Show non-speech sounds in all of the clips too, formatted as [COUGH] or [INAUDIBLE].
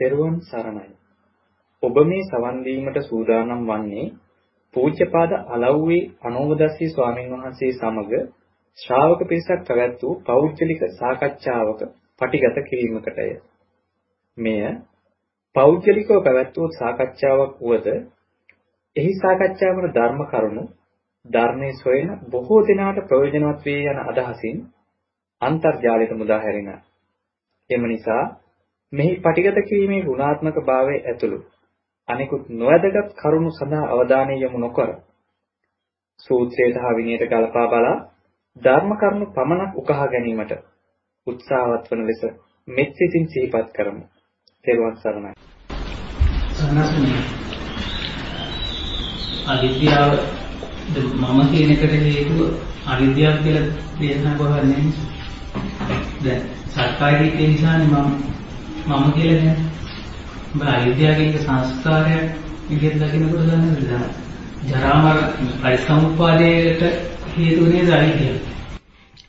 තෙරුවන් සරණයි. ඔබ මේ සවන් දීමට සූදානම් වන්නේ පූජ්‍යපාද අලව්වේ අනෝමදස්සී ස්වාමීන් වහන්සේ සමග ශ්‍රාවක පිරිසක් පැවැත් වූ පෞද්ගලික සාකච්ඡාවක පටිගත කිරීමකටය. මෙය පෞද්ගලිකව පැවැත් වූ සාකච්ඡාවක් වුවද එහි සාකච්ඡා වන ධර්ම කරුණු ධර්මයේ සොයන බොහෝ දෙනාට ප්‍රයෝජනවත් වේ යන අදහසින් අන්තර්ජාලයට මුදා හැරින. එම නිසා මෙහි පටිගත කිරීමේ ගුණාත්මක භාවය ඇතුළු අනිකුත් නොවැදගත් කරුණු සඳහා අවධානය යොමු නොකර සූත්‍රයට හා විනයට ගලපා බලා ධර්ම කරුණු පමණක් උකහා ගැනීමට උත්සාහවත් වන ලෙස මෙත් සිතින් සිහිපත් කරමු. තෙරුවන් සරණයි. සනස්නේ අවිද්‍යාව මම කියන එකට හේතුව අවිද්‍යාව කියලා දේශනා කරන්නේ දැන් සක්කාය දිට්ඨිය නිසානේ මම මම කියලා නෑ. ඔබ අවිද්‍යාවකින් සංස්කාරයක් විදිහට දකිනකොට දන්නවද? ජරා මරණ පරිසම්පාදයට හේතු නේද අවිද්‍යාව?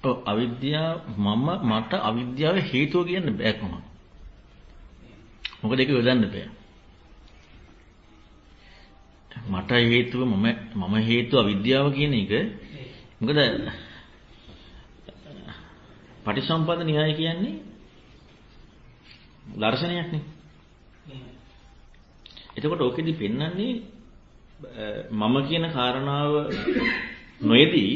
ඔව් අවිද්‍යාව මම මට අවිද්‍යාව හේතුව කියන්න බෑ කොහොමද? මොකද ඒක යොදන්න බෑ. මට හේතුව මම මම හේතුව අවිද්‍යාව කියන එක මොකද පටිසම්පාද න්‍යාය කියන්නේ දර්ශනයක් නේ. එතකොට ඕකෙදි පෙන්වන්නේ මම කියන කාරණාව නොයේදී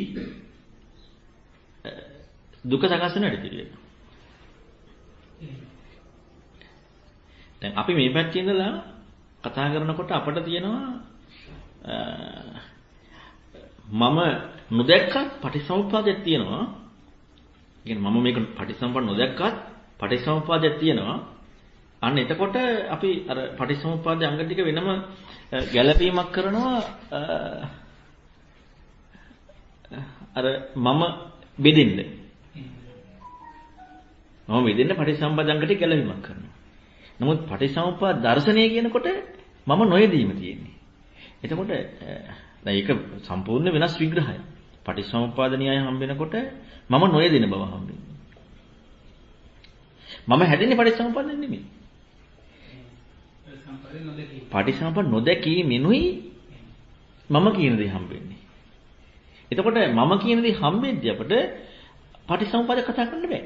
දුක සකස් වෙන වැඩ පිළිවෙල. දැන් අපි මේ පැත්තේ ඉඳලා කතා කරනකොට අපිට තියෙනවා මම නොදැක්කත් පටිසමුප්පාදයක් තියෙනවා. කියන්නේ මම මේක පටිසම්පන්න නොදැක්කත් පටිසමුප්පාදයක් තියෙනවා. අන්න එතකොට අපි අර පටිච්චසමුප්පාදයේ අංග ටික වෙනම ගැළපීමක් කරනවා අර මම බෙදෙන්න. මම බෙදෙන්න පටිච්චසමුප්පාද අංග ටික ගැළපීමක් කරනවා. නමුත් පටිච්චසමුප්පාද දර්ශනය කියනකොට මම නොයදීම තියෙන්නේ. එතකොට දැන් ඒක සම්පූර්ණ වෙනස් විග්‍රහයක්. පටිච්චසමුප්පාද න්‍යාය හම්බෙනකොට මම නොයදින බව හම්බෙන්නේ. මම හැදෙන්නේ පටිච්චසමුප්පාදෙන් නෙමෙයි. පටිසම්පද නොදැකීමෙනුයි මම කියන දේ හම්බෙන්නේ. එතකොට මම කියන දේ හම්බෙද්දී අපිට පටිසම්පද කතා කරන්න බෑ.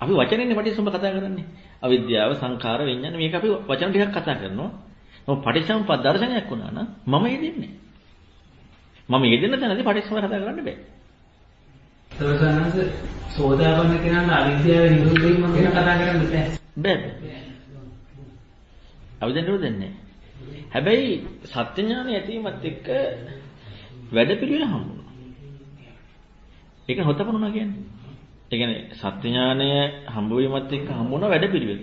අපි වචනෙන්නේ පටිසම්පද කතා කරන්නේ. අවිද්‍යාව, සංඛාර, විඤ්ඤාණ මේක අපි වචන ටිකක් කතා කරනවා. නමුත් පටිසම්පද දර්ශනයක් වුණා නම් මම යෙදෙන්නේ මම යෙදෙන තැනදී පටිසම්පද කතා කරන්න බෑ. සෝදාපන්න කෙනාට අවිද්‍යාව නිරුද්ධ වීම ගැන කතා කරන්න බෑ. බෑ. අපි දැන් දෙන්නේ හැබැයි සත්‍ය ඥානය ඇතිවීමත් එක්ක වැඩපිළිවෙල හම්බුණා. ඒක හොතපනුණා කියන්නේ. ඒ කියන්නේ සත්‍ය ඥානය හම්බ වීමත් එක්ක හම්බුණා වැඩපිළිවෙල.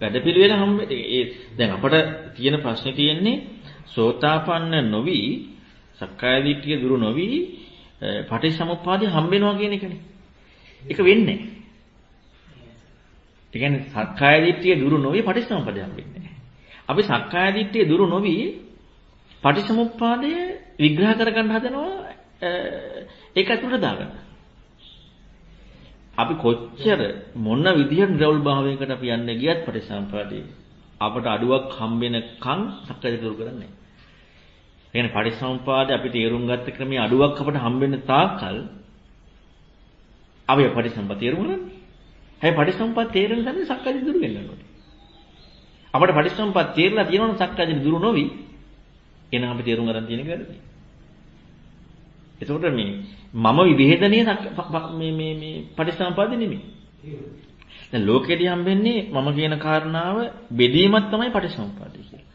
වැඩපිළිවෙල හම්බ ඒ දැන් අපට තියෙන ප්‍රශ්නේ තියෙන්නේ සෝතාපන්න නොවි සක්කාය දිට්ඨිය දුරු නොවි පටිච්චසමුප්පාදේ හම්බෙනවා කියන එකනේ. ඒක වෙන්නේ නැහැ. ඒ කියන්නේ සක්කාය දිට්ඨිය දුරු නොවි පටිච්චසමුප්පාදයක් වෙන්නේ. අපි සක්කාය දිට්ඨිය දුරු නොවි පටිච්චසමුප්පාදය විග්‍රහ කරගන්න හදනවා ඒක ඇතුළට දාගන්න. අපි කොච්චර මොන විදිහට නිරවුල් භාවයකට අපි යන්නේ ගියත් පටිච්චසමුප්පාදේ අපට අඩුවක් හම්බෙනකන් සක්කාය දුරු කරන්නේ නැහැ. ඒ කියන්නේ පටිච්චසමුප්පාදේ අපි තේරුම් ගත්ත ක්‍රමයේ අඩුවක් අපට හම්බෙන්න තාක්කල් අපි පටිච්චසමුප්පාද තේරුම් ගන්නනේ. හැබැයි පටිසම්පත් තේරෙන තැන සක්කාය දුරු වෙන්න ඕනේ. අපිට පටිසම්පත් තේරලා තියෙනවනම් සක්කාය දුරු නොවි එහෙනම් අපි තේරුම් ගන්න තියෙන එක වැරදි. එතකොට මේ මම විභේදනයේ මේ මේ මේ පටිසම්පද නෙමෙයි. දැන් ලෝකෙදී හම්බෙන්නේ මම කියන කාරණාව බෙදීමක් තමයි පටිසම්පදේ කියලා.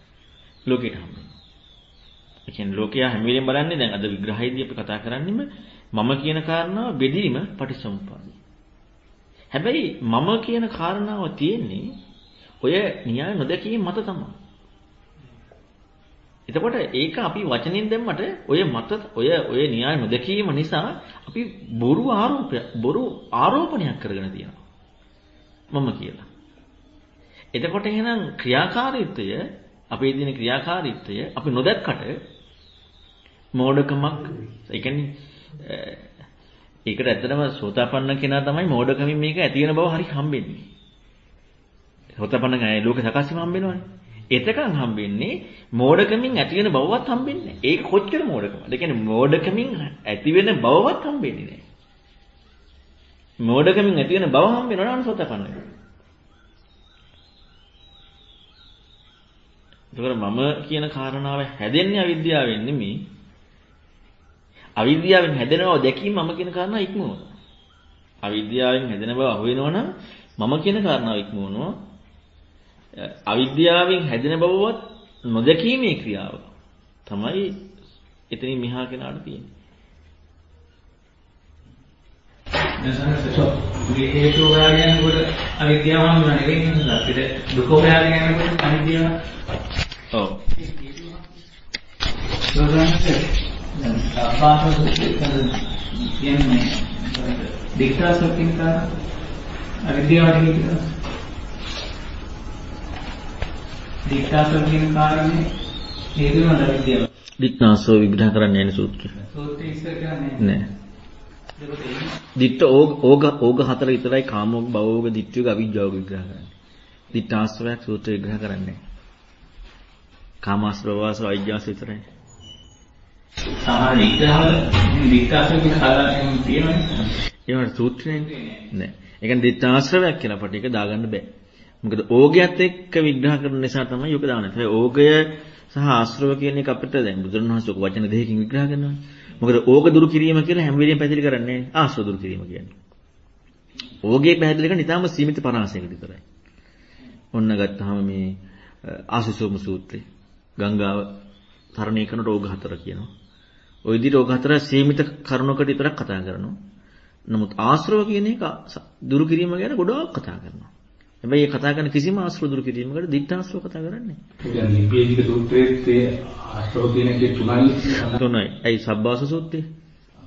ලෝකෙට හම්බෙන්නේ. ඒ කියන්නේ ලෝකයා හැම වෙලෙම බලන්නේ දැන් අද විග්‍රහයේදී අපි කතා කරන්නේම මම කියන කාරණාව බෙදීම පටිසම්පදේ. හැබැයි මම කියන කාරණාව තියෙන්නේ ඔය න්‍යාය නොදැකීම මත තමයි. එතකොට ඒක අපි වචනෙන් දැම්මට ඔය මත ඔය ඔය න්‍යාය නොදැකීම නිසා අපි බොරු ආරෝපය බොරු ආරෝපණයක් කරගෙන තියෙනවා. මම කියලා. එතකොට එහෙනම් ක්‍රියාකාරීත්වය අපේ දින ක්‍රියාකාරීත්වය අපි නොදැක්කට මෝඩකමක් ඒ කියන්නේ ඒකට ඇත්තටම සෝතාපන්න කෙනා තමයි මෝඩකමින් මේක ඇති වෙන බව හරි හම්බෙන්නේ. සෝතපන්න ඥානය ලෝක සකස් වීම හම්බෙනවනේ. එතකන් හම්බෙන්නේ මෝඩකමින් ඇති වෙන බවවත් හම්බෙන්නේ නැහැ. ඒක කොච්චර මෝඩකමද? ඒ කියන්නේ මෝඩකමින් ඇති වෙන බවවත් හම්බෙන්නේ නැහැ. මෝඩකමින් ඇති වෙන බව හම්බෙනවා නම් සෝතපන්න වෙනවා. ඒකවල මම කියන කාරණාව හැදෙන්නේ අවිද්‍යාවෙන් නෙමෙයි. අවිද්‍යාවෙන් හැදෙන බව දැකීම මම කියන කාරණාව ඉක්මවනවා. අවිද්‍යාවෙන් හැදෙන බව අහු වෙනවනම් මම කියන කාරණාව ඉක්මවනවා. අවිද්‍යාවෙන් හැදෙන බවවත් නොදැකීමේ ක්‍රියාව තමයි එතනින් මෙහා කෙනාට තියෙන්නේ. හේතු හොයාගෙන යනකොට අවිද්‍යාව හම්බුනා නෙවෙයි නේද? අපිට දුක හොයාගෙන යනකොට අවිද්‍යාව. ඔව්. දැන් අපාස කියන්නේ දික්තාසකින් කරන අවිද්‍යාවට කියනවා. දික්තාසක කියන කාරණේ හේතුව අවිද්‍යාව. දික්නාසෝ විග්‍රහ කරන්නේ නැහැ සූත්‍රය. සූත්‍රය ඉස්සර කරන්නේ නෑ. දිට්ඨ ඕග ඕග ඕග හතර විතරයි කාමෝග භවෝග දිට්ඨියෝග අවිජ්ජාෝග විග්‍රහ කරන්නේ. දිට්ඨාස්ත්‍රයක් සූත්‍ර විග්‍රහ කරන්නේ. කාමාස්ත්‍ර වාසව අවිජ්ජාස විතරයි. සමහර විග්‍රහවල දික්තාසක කියන කාරණේ තියෙනවනේ. ඒවට සූත්‍රනේ නෑ. ඒ කියන්නේ දිට්ඨාස්ත්‍රයක් කියලා අපිට ඒක දාගන්න බෑ. මොකද ඕගයත් එක්ක විග්‍රහ කරන නිසා තමයි යෝග දාන්නේ. ඒ ඕගය සහ ආශ්‍රව කියන එක අපිට දැන් බුදුරණවහන්සේ වචන දෙකකින් විග්‍රහ කරනවා. මොකද ඕග දුරු කිරීම කියලා හැම වෙලෙම පැහැදිලි කරන්නේ ආශ්‍රව දුරු කිරීම කියන්නේ. ඕගේ පැහැදිලි කරන්නේ ඊටාම සීමිත පරාසයකට විතරයි. ඔන්න ගත්තාම මේ ආසුසෝම සූත්‍රය ගංගාව තරණය කරන රෝග හතර කියනවා. ওই විදිහට රෝග හතර සීමිත කරුණකට විතරක් කතා කරනවා. නමුත් ආශ්‍රව කියන එක දුරු කිරීම ගැන ගොඩාක් කතා කරනවා. හැබැයි මේ කතා කරන කිසිම ආශ්‍රව දුරු කිරීමකට දිට්ඨාශ්‍රව කතා කරන්නේ නැහැ. ඒ නිබ්බේධික සූත්‍රයේ ආශ්‍රව කියන එකේ තුනයි තුනයි. ඇයි සබ්බාස සූත්‍රය?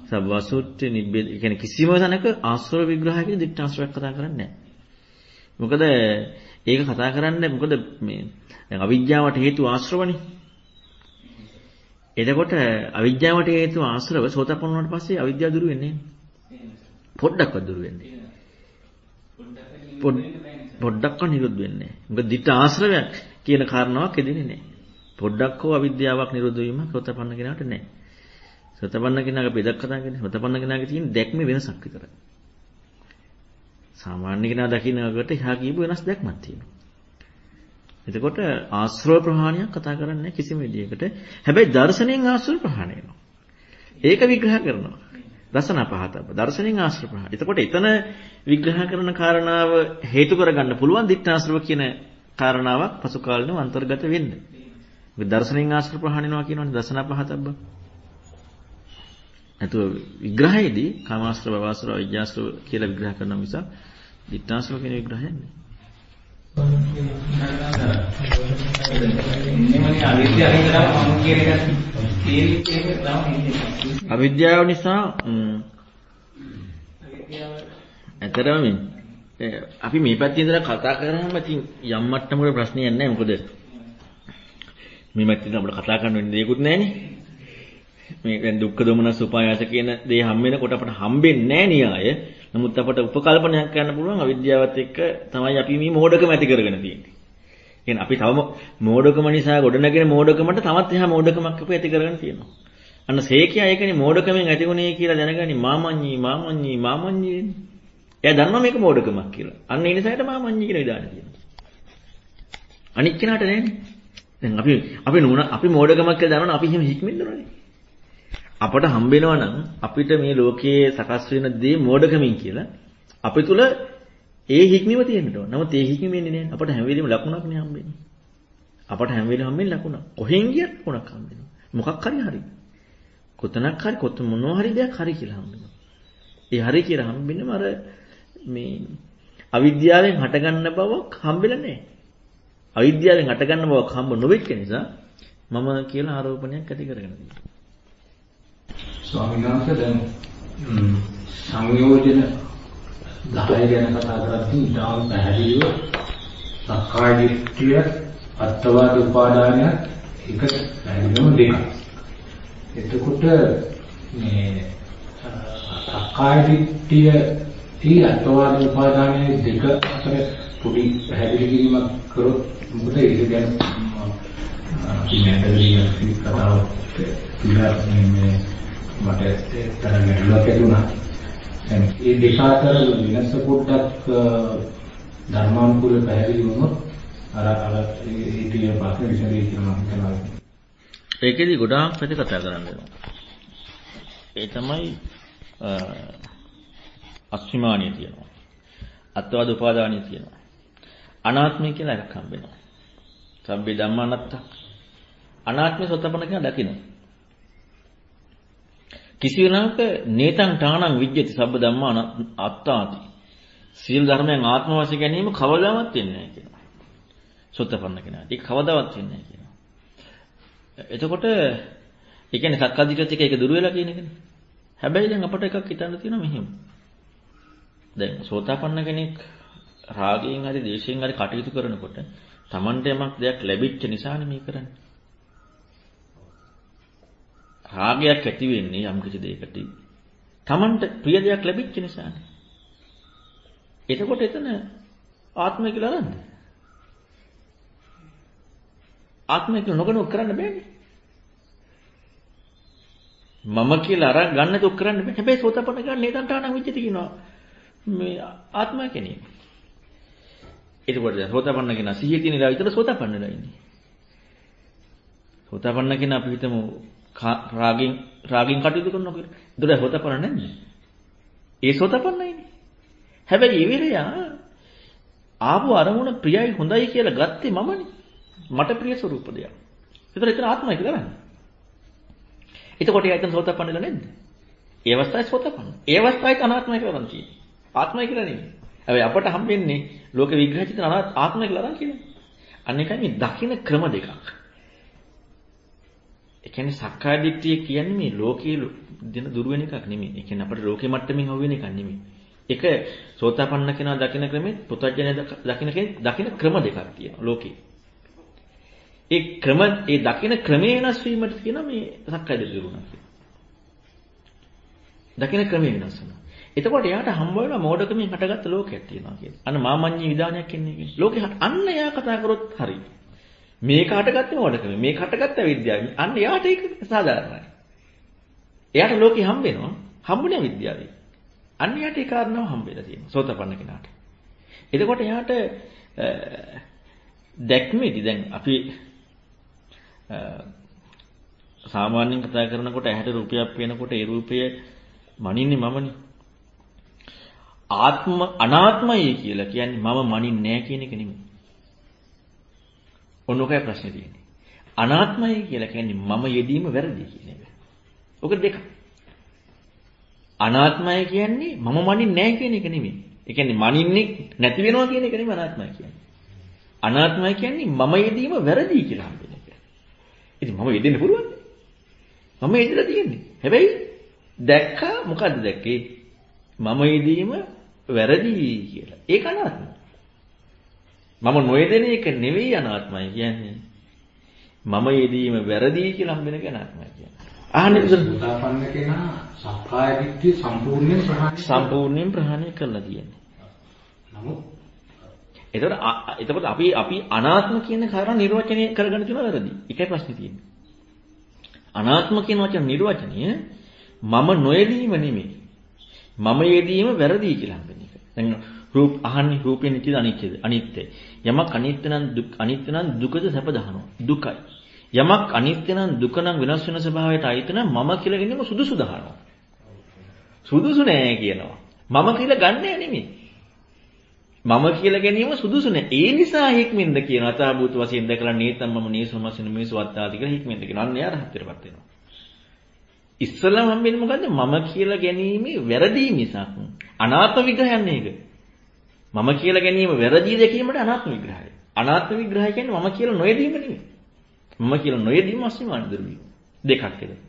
සබ්බාස සූත්‍රයේ නිබ්බේධ කියන්නේ කිසිම තැනක ආශ්‍රව විග්‍රහයකින් දිට්ඨාශ්‍රවයක් කතා කරන්නේ නැහැ. මොකද ඒක කතා කරන්නේ මොකද මේ දැන් අවිද්‍යාවට හේතු ආශ්‍රවනේ. එතකොට අවිද්‍යාවට හේතු ආශ්‍රව සෝතපන්න වුණාට පස්සේ අවිද්‍යාව දුරු වෙන්නේ නැහැ. පොඩ්ඩක්වත් දුරු වෙන්නේ නැහැ. පොඩ්ඩක්වත් නිරුද්ධ වෙන්නේ නැහැ. මොකද දිට ආශ්‍රවයක් කියන කාරණාවක් එදෙන්නේ නැහැ. පොඩ්ඩක් හෝ අවිද්‍යාවක් නිරුද්ධ වීම සෝතපන්න කෙනාට නැහැ. සෝතපන්න කෙනාගේ බෙදක් කතා කරන්නේ සෝතපන්න කෙනාගේ තියෙන දැක්මේ වෙනසක් විතරයි. සාමාන්‍ය කෙනා දකින්නකට එහා කියපු වෙනස් දැක්මක් තියෙනවා. එතකොට ආශ්‍රව ප්‍රහාණයක් කතා කරන්නේ කිසිම විදියකට. හැබැයි දර්ශනයෙන් ආශ්‍රව ප්‍රහාණය වෙනවා. ඒක විග්‍රහ කරනවා. දසන පහතබ්බ. දර්ශනෙන් ආශ්‍රව ප්‍රහාණය. එතකොට එතන විග්‍රහ කරන කාරණාව හේතු කරගන්න පුළුවන් දිට්ඨාශ්‍රව කියන කාරණාවක් පසු කාලිනව අන්තර්ගත වෙන්න. මේ දර්ශනෙන් ආශ්‍රව ප්‍රහාණයනවා කියනවනේ දසන පහතබ්බ. නැතුව විග්‍රහයේදී කාමාශ්‍රව, භවශ්‍රව, විඥාශ්‍රව කියලා විග්‍රහ කරන නිසා දිට්ඨාශ්‍රව කියන විග්‍රහය නෑ. අවිද්‍යාව නිසා ඇතරම අපි මේ පැත්තේ ඉඳලා කතා කරාම ඉතින් යම් මට්ටමකට ප්‍රශ්නයක් නැහැ. මොකද මේ පැත්තේ අපිට කතා කරන්න වෙන දෙයක්වත් නැහැනේ මේ දැන් දුක්ඛ දොමනස් උපායාස කියන දේ හම් වෙනකොට අපට හම්බෙන්නේ නැහැ න්‍යාය නමුත් අපට උපකල්පනයක් කරන්න පුළුවන් අවිද්‍යාවත් එක්ක තමයි අපි මේ මෝඩකම ඇති කරගෙන තියෙන්නේ. කියන්නේ අපි තවම මෝඩකම නිසා ගොඩනගෙන මෝඩකමට තවත් එහා මෝඩකමක් අපි ඇති කරගෙන තියෙනවා. අන්න සේකියා ඒකනේ මෝඩකමෙන් ඇතිුනේ කියලා දැනගනි මාමඤ්ඤී මාමඤ්ඤී මාමඤ්ඤී. එයා දන්නවා මේක මෝඩකමක් කියලා. අන්න ඒ නිසාට මාමඤ්ඤී කියන විධානය තියෙනවා. අනික් කෙනාට නෑනේ. දැන් අපි අපි නුන අපි මෝඩකමක් කියලා දන්නවනේ අපි එහෙම හික්මෙන්න ඕනේ. අපට හම්බෙනවා නම් අපිට මේ ලෝකයේ සකස් වෙන දේ මෝඩකමින් කියලා අපි තුල ඒ හික්මීම තියෙන්න ඕන. නමුත් ඒ හික්මීම එන්නේ නැහැ. අපට හැම වෙලෙම ලකුණක් නේ හම්බෙන්නේ. අපට හැම වෙලෙම හම්බෙන්නේ ලකුණක්. කොහෙන් ගියත් ලකුණක් හම්බෙනවා. මොකක් හරි හරි. කොතනක් හරි කොත මොනවා හරි දෙයක් හරි කියලා හම්බෙනවා. ඒ හරි කියලා හම්බෙන්නම අර මේ අවිද්‍යාවෙන් හටගන්න බවක් හම්බෙලා නැහැ. අවිද්‍යාවෙන් හටගන්න බවක් හම්බ නොවෙච්ච නිසා මම කියලා ආරෝපණයක් ඇති කරගෙන තියෙනවා. ස්වාමීන් වහන්සේ දැන් සංයෝජන 10 ගැන කතා කරද්දී ඉතාම පැහැදිලිව සක්කාය දිට්ඨිය අත්වාද උපාදානය එක පැහැදිලිවම දෙකක්. එතකොට මේ සක්කාය දිට්ඨිය ඊ අත්වාද උපාදානයේ දෙක අතර පොඩි පැහැදිලි කිරීමක් කරොත් මොකද ඒක ගැන අපි නැදලී කතාව තුලා මේ මට තරම් ගැටලුවක් ඇති වුණා. දැන් මේ දෙක අතර වෙනස පොඩ්ඩක් ධර්මානුකූල පැහැදිලි වුණොත් අර අර ඒ තියෙන ප්‍රශ්න විසඳෙයි කියලා මම හිතනවා. ඒකෙදි ගොඩාක් පැති කතා කරන්න වෙනවා. ඒ තමයි අස්මිමානිය තියෙනවා. අත්වාද උපාදානිය තියෙනවා. අනාත්මය කියලා එකක් හම්බ වෙනවා. සබ්බේ ධම්මානත්ත. අනාත්මය සත්‍යපන්න කියන දකින්න. කිසි වෙනක නේතං ඨාණං විජ්ජති සබ්බ ධම්මා අත්තාති. සියලු ධර්මයන් ආත්ම වශයෙන් ගැනීම කවදාවත් වෙන්නේ නැහැ කියනවා. සත්‍යපන්න කෙනා. ඒක කවදාවත් වෙන්නේ නැහැ කියනවා. එතකොට ඒ කියන්නේ සක්කාදිටත් එක ඒක දුර වෙලා කියන එකනේ. හැබැයි දැන් අපට එකක් හිතන්න තියෙනවා මෙහෙම. දැන් සෝතාපන්න කෙනෙක් රාගයෙන් හරි දේශයෙන් හරි කටයුතු කරනකොට Tamante යමක් දෙයක් ලැබිච්ච නිසානේ මේ කරන්නේ. රාගයක් ඇති වෙන්නේ යම් කිසි දෙයකට. Tamante ප්‍රිය දෙයක් ලැබිච්ච නිසානේ. එතකොට එතන ආත්මය කියලා ගන්නද? ආත්මය කියලා නොගනු කරන්න බෑනේ. මම කියලා අර ගන්න දුක් කරන්න බෑ. හැබැයි සෝතපන්න ගන්න නේතන්ටාන විච්චිත කියනවා. මේ ආත්මය කෙනෙක්. එතකොට දැන් සෝතපන්න කෙනා සිහිය තියෙන ඉලා විතර සෝතපන්නලා ඉන්නේ. සෝතපන්න කෙනා අපි හිතමු රාගින් රාගින් කටයුතු කරනවා කියලා. ඒතර සෝතපන්න නැද්ද? ඒ සෝතපන්නයිනේ. හැබැයි ඒ වෙලෙයා ආපු අරමුණ ප්‍රියයි හොඳයි කියලා ගත්තේ මමනේ. මට ප්‍රිය ස්වරූප දෙයක්. ඒතර එතන ආත්මය කියලා ගන්න. එතකොට එයා එතන සෝතපන්නද නැද්ද? ඒ අවස්ථාවේ සෝතපන්න. ඒ අවස්ථාවේ අනාත්මය කියලා ගන්න තියෙන්නේ. ආත්මය කියලා නෙමෙයි. හැබැයි අපට හම්බෙන්නේ ලෝක විග්‍රහ චිත්‍ර අනාත් ආත්මය කියලා ගන්න කියන්නේ. අන්න එකයි මේ දකින්න ක්‍රම දෙකක්. ඒ කියන්නේ සක්කාය දිට්ඨිය කියන්නේ මේ ලෝකයේ දෙන දුර වෙන එකක් නෙමෙයි. ඒ කියන්නේ අපිට ලෝකෙ මට්ටමින් හවු වෙන එකක් නෙමෙයි. ඒක සෝතාපන්න කෙනා දකින ක්‍රමෙත් පුතඥය දකින කෙනෙක් දකින ක්‍රම දෙකක් තියෙනවා ලෝකේ. ඒ ක්‍රම ඒ දකින ක්‍රමේ වෙනස් වීමට කියන මේ සක්කාය දිට්ඨිය දුරුණා කියලා. දකින ක්‍රමේ වෙනස් වෙනවා. එතකොට එයාට හම්බ වෙන මෝඩකමින් හටගත්ත ලෝකයක් තියෙනවා කියන්නේ. අන්න මාමඤ්ඤී විදානයක් එන්නේ කියන්නේ. ලෝකේ අන්න එයා කතා කරොත් හරි. මේක හටගත්තේ මෝඩකමින්. මේක හටගත්ත විද්‍යාවෙන්. අන්න එයාට ඒක සාධාරණයි. එයාට ලෝකේ හම්බ වෙනවා. හම්බුනේ විද්‍යාවෙන්. අන්න එයාට ඒ කාරණාව හම්බ වෙලා තියෙනවා. සෝතපන්න කෙනාට. එතකොට එයාට දැක්මේදී දැන් අපි සාමාන්‍යයෙන් කතා කරනකොට ඇහැට රූපයක් පේනකොට ඒ රූපය මනින්නේ මමනේ. ආත්ම අනාත්මයි කියලා කියන්නේ මම මනින්නේ නැහැ කියන එක නෙමෙයි. ඔන්නෝකයි ප්‍රශ්නේ තියෙන්නේ. අනාත්මයි කියලා කියන්නේ මම යෙදීම වැරදි කියන එක. ඔක දෙක. අනාත්මයි කියන්නේ මම මනින්නේ නැහැ කියන එක නෙමෙයි. ඒ කියන්නේ මනින්නේ නැති වෙනවා කියන එක නෙමෙයි අනාත්මයි කියන්නේ. අනාත්මයි කියන්නේ මම යෙදීම වැරදි කියලා හම්බෙන එක. ඉතින් මම යෙදෙන්න පුළුවන්ද? මම යෙදලා තියෙන්නේ. හැබැයි දැක්කා මොකද්ද දැක්කේ? මම යෙදීම වැරදි කියලා. ඒක අනාත්මයි. මම නොයෙදෙන එක නෙවෙයි අනාත්මයි කියන්නේ. මම යෙදීම වැරදි කියලා හම්බෙන එක අනාත්මයි කියන්නේ. අහන්නේ උදාපන්න කෙනා සක්කාය දිට්ඨිය සම්පූර්ණයෙන් ප්‍රහාණය සම්පූර්ණයෙන් ප්‍රහාණය කරලා තියෙන්නේ. නමුත් එතකොට එතකොට අපි අපි අනාත්ම කියන කාරණා නිර්වචනය කරගන්න තියෙන වැරදි. ඒකයි ප්‍රශ්නේ තියෙන්නේ. අනාත්ම කියන වචන නිර්වචනය මම නොයෙදීම නෙමෙයි. මම යෙදීම වැරදි කියලා හම්බෙන එක. දැන් රූප අහන්නේ රූපේ නිත්‍යද අනිත්‍යද? අනිත්‍යයි. යමක් අනිත්‍ය නම් දුක් අනිත්‍ය නම් දුකද සැප දහනවා. දුකයි. යමක් අනිත්‍ය නම් දුක නම් වෙනස් වෙන ස්වභාවයට අයිති නම් මම කියලා ගැනීම සුදුසු දහනවා. සුදුසු නෑ කියනවා. මම කියලා ගන්නෑ නෙමෙයි. මම කියලා ගැනීම සුදුසු නෑ. ඒ නිසා හික්මෙන්ද කියන අතහබූත වශයෙන් දැකලා නේතම් මම නේසමසින මේසු වත්තාති කියලා හික්මෙන්ද කියන. අන්න යාර හතරපත් වෙනවා. ඉස්සලම හම්බෙන්නේ මොකද්ද? මම කියලා ගැනීම වැරදි මිසක් අනාත්ම විග්‍රහයක් නේක. මම කියලා ගැනීම වැරදි දැකීමට අනාත්ම විග්‍රහය. අනාත්ම විග්‍රහය කියන්නේ මම කියලා නොයෙදීම නෙමෙයි. මම කියලා නොයෙදීම අස්මිමාන දරුවිය. දෙකක් කියලා.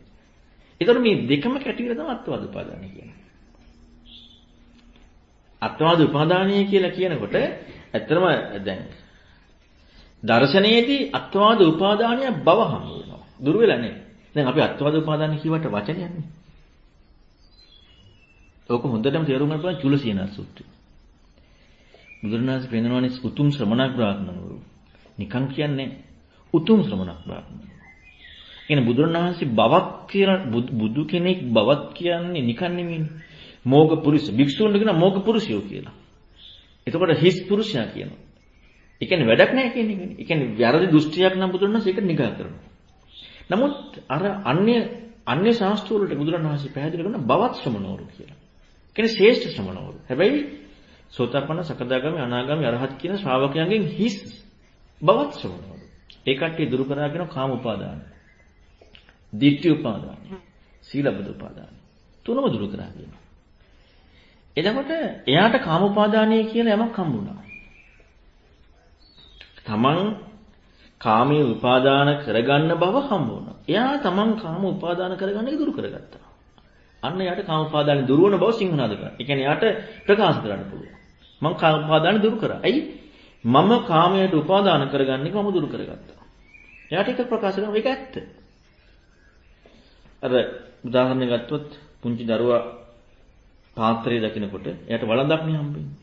ඒතර මේ දෙකම කැටිවිල තමයි අත්වාද උපාදානය කියන්නේ. අත්වාද උපාදානය කියලා කියනකොට ඇත්තම දැන් දර්ශනයේදී අත්වාද උපාදානය බව හමු වෙනවා. දුර වෙලා නෙමෙයි. දැන් අපි අත්වාද උපාදාන කියවට වචනයක් නේ. ඕක හොඳටම තේරුම් ගන්න පුළුවන් චුලසීන සූත්‍රය. බුදුරණාහි පෙන්වනවානේ උතුම් ශ්‍රමණක් බ්‍රාහ්මණවරු. නිකන් කියන්නේ උතුම් ශ්‍රමණක් බ්‍රාහ්මණවරු. කියන්නේ බුදුරණාහි බවක් කියලා බුදු කෙනෙක් බවක් කියන්නේ නිකන් නෙමෙයිනේ. මෝග පුරුෂ භික්ෂුන්ට කියන මෝග පුරුෂයෝ කියලා. එතකොට හිස් පුරුෂයා කියනවා. ඒ කියන්නේ වැඩක් නැහැ කියන එකනේ. ඒ කියන්නේ වැරදි දෘෂ්ටියක් නම් බුදුරණාහි ඒක නිගා කරනවා. නමුත් අර අන්‍ය අන්‍ය ශාස්ත්‍ර වලට බුදුරණවහන්සේ පැහැදිලි කරන බවත් ශ්‍රමණවරු කියලා. කියන්නේ ශ්‍රේෂ්ඨ ශ්‍රමණවරු. හැබැයි සෝතාපන්න, සකදාගාමි, අනාගාමි, අරහත් කියන ශ්‍රාවකයන්ගෙන් හිස් බවත් ශ්‍රමණවරු. ඒ කට්ටිය දුරු කරා කියන කාම උපාදාන. ditthi උපාදාන. සීලබ්බත උපාදාන. තුනම දුරු කරා කියනවා. එතකොට එයාට කාම උපාදානය කියලා යමක් හම්බුණා. තමන් කාමයේ උපාදාන කරගන්න බව හම්බ වුණා. එයා තමන් කාම උපාදාන කරගන්න එක දුරු කරගත්තා. අන්න එයාට කාම උපාදාන දුරු වන බව සිංහනාද කරා. ඒ කියන්නේ එයාට ප්‍රකාශ කරන්න පුළුවන්. මම කාම උපාදාන දුරු කරා. ඇයි? මම කාමයට උපාදාන කරගන්න එක මම දුරු කරගත්තා. එයාට ඒක ප්‍රකාශ කරනවා ඒක ඇත්ත. අර උදාහරණයක් ගත්තොත් පුංචි දරුවා පාත්‍රය දකිනකොට එයාට වළඳක් නේ හම්බෙන්නේ.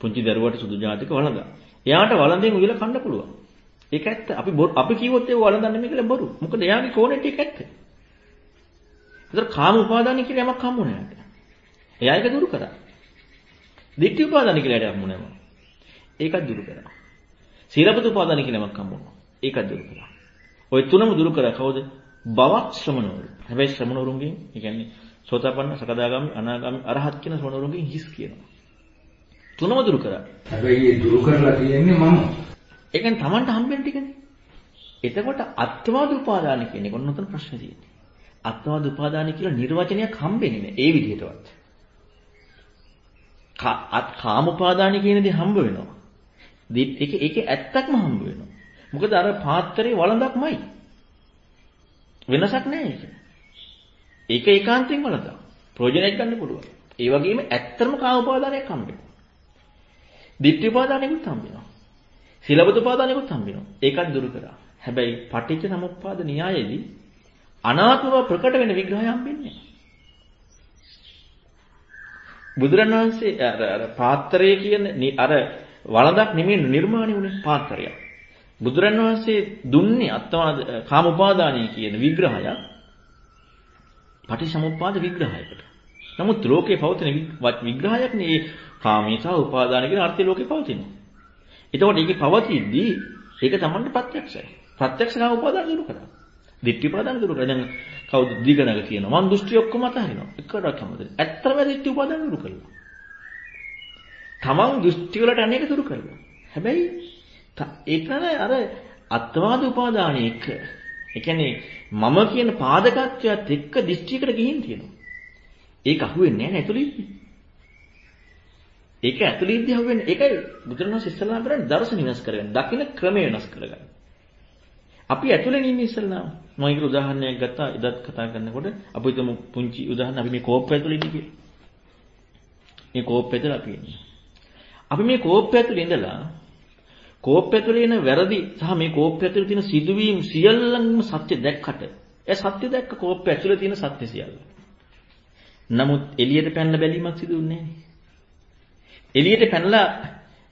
පුංචි දරුවාට සුදු ජාතික වළඳක්. එයාට වළඳෙන් උයලා කන්න පුළුවන්. ඒක ඇත්ත. අපි අපි කිව්වොත් ඒක වළඳන්නේ මේ කියලා බොරු. මොකද එයාගේ කෝණෙට ඒක ඇත්ත. ඒතර කාම උපාදාන කියලා යමක් හම්බුනේ යාට. එයා ඒක දුරු කරා. Ditthi උපාදාන කියලා යට හම්බුනේ නෑ. ඒකත් දුරු කරා. සීලපත උපාදාන කියලා යමක් හම්බුනා. ඒකත් දුරු කරා. ওই තුනම දුරු කරා කවුද? බවක් ශ්‍රමණවරු. හැබැයි ශ්‍රමණවරුන්ගෙන්, ඒ කියන්නේ සෝතාපන්න, සකදාගාමි, අනාගාමි, අරහත් කියන ශ්‍රමණවරුන්ගෙන් හිස් කියනවා. තුනම දුරු කරා. හැබැයි ඒ දුරු කරලා තියෙන්නේ මම. ඒ කියන්නේ Tamanට හම්බෙන්න ටිකනේ. එතකොට අත්වාද උපාදාන කියන එක ඔන්න උතන ප්‍රශ්නේ තියෙන්නේ. අත්වාද උපාදාන කියලා නිර්වචනයක් හම්බෙන්නේ නැහැ ඒ විදිහටවත්. කාම උපාදාන කියන දේ හම්බ වෙනවා. ඒක ඒකේ ඇත්තක්ම හම්බ වෙනවා. මොකද අර පාත්‍රයේ වළඳක්මයි. වෙනසක් නැහැ ඒක. ඒක ඒකාන්තයෙන් වළඳක්. ප්‍රයෝජනයක් ගන්න පුළුවන්. ඒ වගේම ඇත්තම කාම උපාදානයක් හම්බ වෙනවා. ditthi උපාදානෙකුත් හම්බ වෙනවා. සීලබත උපාදානෙකුත් හම්බ වෙනවා. ඒකත් දුරු කරා. හැබැයි පටිච්ච සමුප්පාද න්‍යායෙදී අනාත්මව ප්‍රකට වෙන විග්‍රහය හම්බෙන්නේ බුදුරණවහන්සේ අර අර පාත්‍රය කියන අර වළඳක් නෙමෙයි නිර්මාණය වුණේ පාත්‍රයක්. බුදුරණවහන්සේ දුන්නේ අත්වාද කාම උපාදානීය කියන විග්‍රහය පටිච්චසමුප්පාද විග්‍රහයකට. නමුත් ලෝකේ පවතින විග්‍රහයක් නේ කාමී සහ උපාදාන කියන අර්ථය ලෝකේ පවතිනවා. එතකොට ඒකේ පවතිද්දී ඒක Tamanට ප්‍රත්‍යක්ෂයි. ප්‍රත්‍යක්ෂ කාම උපාදාන දුරු කරා. දිට්ඨි උපාදාන දුරු කරා. දැන් කවුද දිගණක කියනවා. මං දෘෂ්ටි ඔක්කොම අතහරිනවා. එකඩක් හැමදේ. ඇත්තම දිට්ඨි උපාදාන දුරු කළා. Taman දෘෂ්ටි වලට අනේක දුරු කළා. හැබැයි ඒක අර අත්වාද උපාදානයේ එක. ඒ කියන්නේ මම කියන පාදකත්වයට එක්ක දිෂ්ටියකට ගිහින් තියෙනවා. ඒක අහුවෙන්නේ නැහැ නේ ඇතුළේ. ඒක ඇතුළේ ඉඳි අහුවෙන්නේ. ඒකයි බුදුරණවහන්සේ ඉස්සල්ලාම කරන්නේ දර්ශන විනාශ කරගන්න. දකින්න ක්‍රමය වෙනස් කරගන්න. අපි ඇතුළේ ඉන්නේ ඉස්සල්ලාම. මම ඒක උදාහරණයක් ගත්තා එදත් කතා කරනකොට අපි හිතමු පුංචි උදාහරණ අපි මේ කෝප්පය ඇතුළේ ඉන්නේ කියලා. මේ කෝප්පය ඇතුළේ අපි ඉන්නේ. අපි මේ කෝප්පය ඇතුළේ ඉඳලා කෝප්පය ඇතුළේ ඉන වැරදි සහ මේ කෝප්පය ඇතුළේ තියෙන සිදුවීම් සියල්ලම සත්‍ය දැක්කට ඒ සත්‍ය දැක්ක කෝප්පය ඇතුළේ තියෙන සත්‍ය සියල්ල. නමුත් එළියට පැනලා බැලීමක් සිදු වෙන්නේ නැහැ. එළියට පැනලා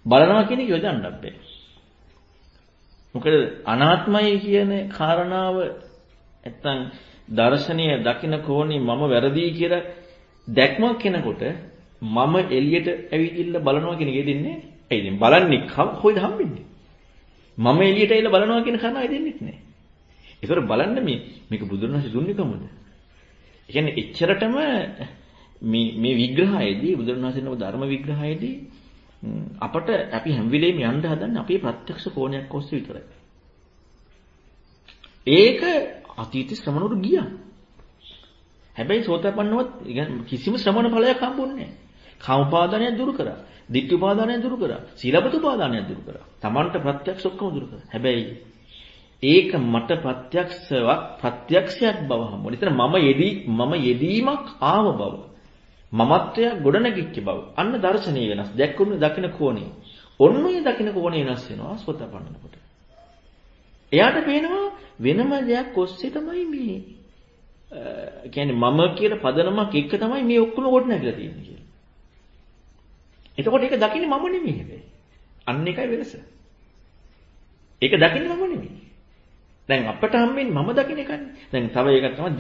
බලනවා කියන එක යොදන්නත් බෑ. මොකද අනාත්මයි කියන කාරණාව නැත්තම් දර්ශනීය දකින්න කෝණේ මම වැරදි කියලා දැක්මක් කෙනකොට මම එළියට ඇවිදින්න බලනවා කියන එක දෙන්නේ ඇයි ඉතින් බලන්නේ කොයිද හම්බෙන්නේ? මම එළියට ඇවිල්ලා බලනවා කියන කාරණාව දෙන්නේ නැහැ. ඒතර බලන්න මේ මේක බුදුන් වහන්සේ දුන්නේ කොහොමද? ඒ කියන්නේ එච්චරටම මේ මේ විග්‍රහයේදී බුදුන් වහන්සේනම ධර්ම විග්‍රහයේදී අපට අපි හැම වෙලෙම යන්න හදන්නේ අපේ ප්‍රත්‍යක්ෂ කෝණයක් ඔස්සේ විතරයි. ඒක අතීත ශ්‍රමණවරු ගියා. හැබැයි සෝතපන්නවත් කිසිම ශ්‍රමණ ඵලයක් හම්බුන්නේ නැහැ. කාම උපාදානය දුරු කරා. ditthi උපාදානය දුරු කරා. සීලබත උපාදානය දුරු කරා. Tamanට ප්‍රත්‍යක්ෂ ඔක්කොම දුරු කරා. හැබැයි ඒක මට ප්‍රත්‍යක්ෂවක් ප්‍රත්‍යක්ෂයක් බව හම්බුනේ. එතන මම යෙදී මම යෙදීමක් ආව බව. මමත්වය ගොඩනැගිච්ච බව. අන්න දර්ශනීය වෙනස්. දැක්කුනේ දකින්න කෝණේ. ඔන්න ඔය දකින්න කෝණේ වෙනස් වෙනවා සෝතපන්නනකොට. එයාට පේනවා වෙනම දෙයක් ඔස්සේ තමයි මේ කියන්නේ මම කියන පදනමක් එක තමයි මේ ඔක්කොම ගොඩනැගිලා තියෙන්නේ කියලා. එතකොට ඒක දකින්නේ මම නෙමෙයි හැබැයි. අන්න එකයි වෙනස. ඒක දකින්නේ මම නෙමෙයි. දැන් අපට හම්බෙන්නේ මම දකින්න එකනේ. දැන් තව එකක් තමයි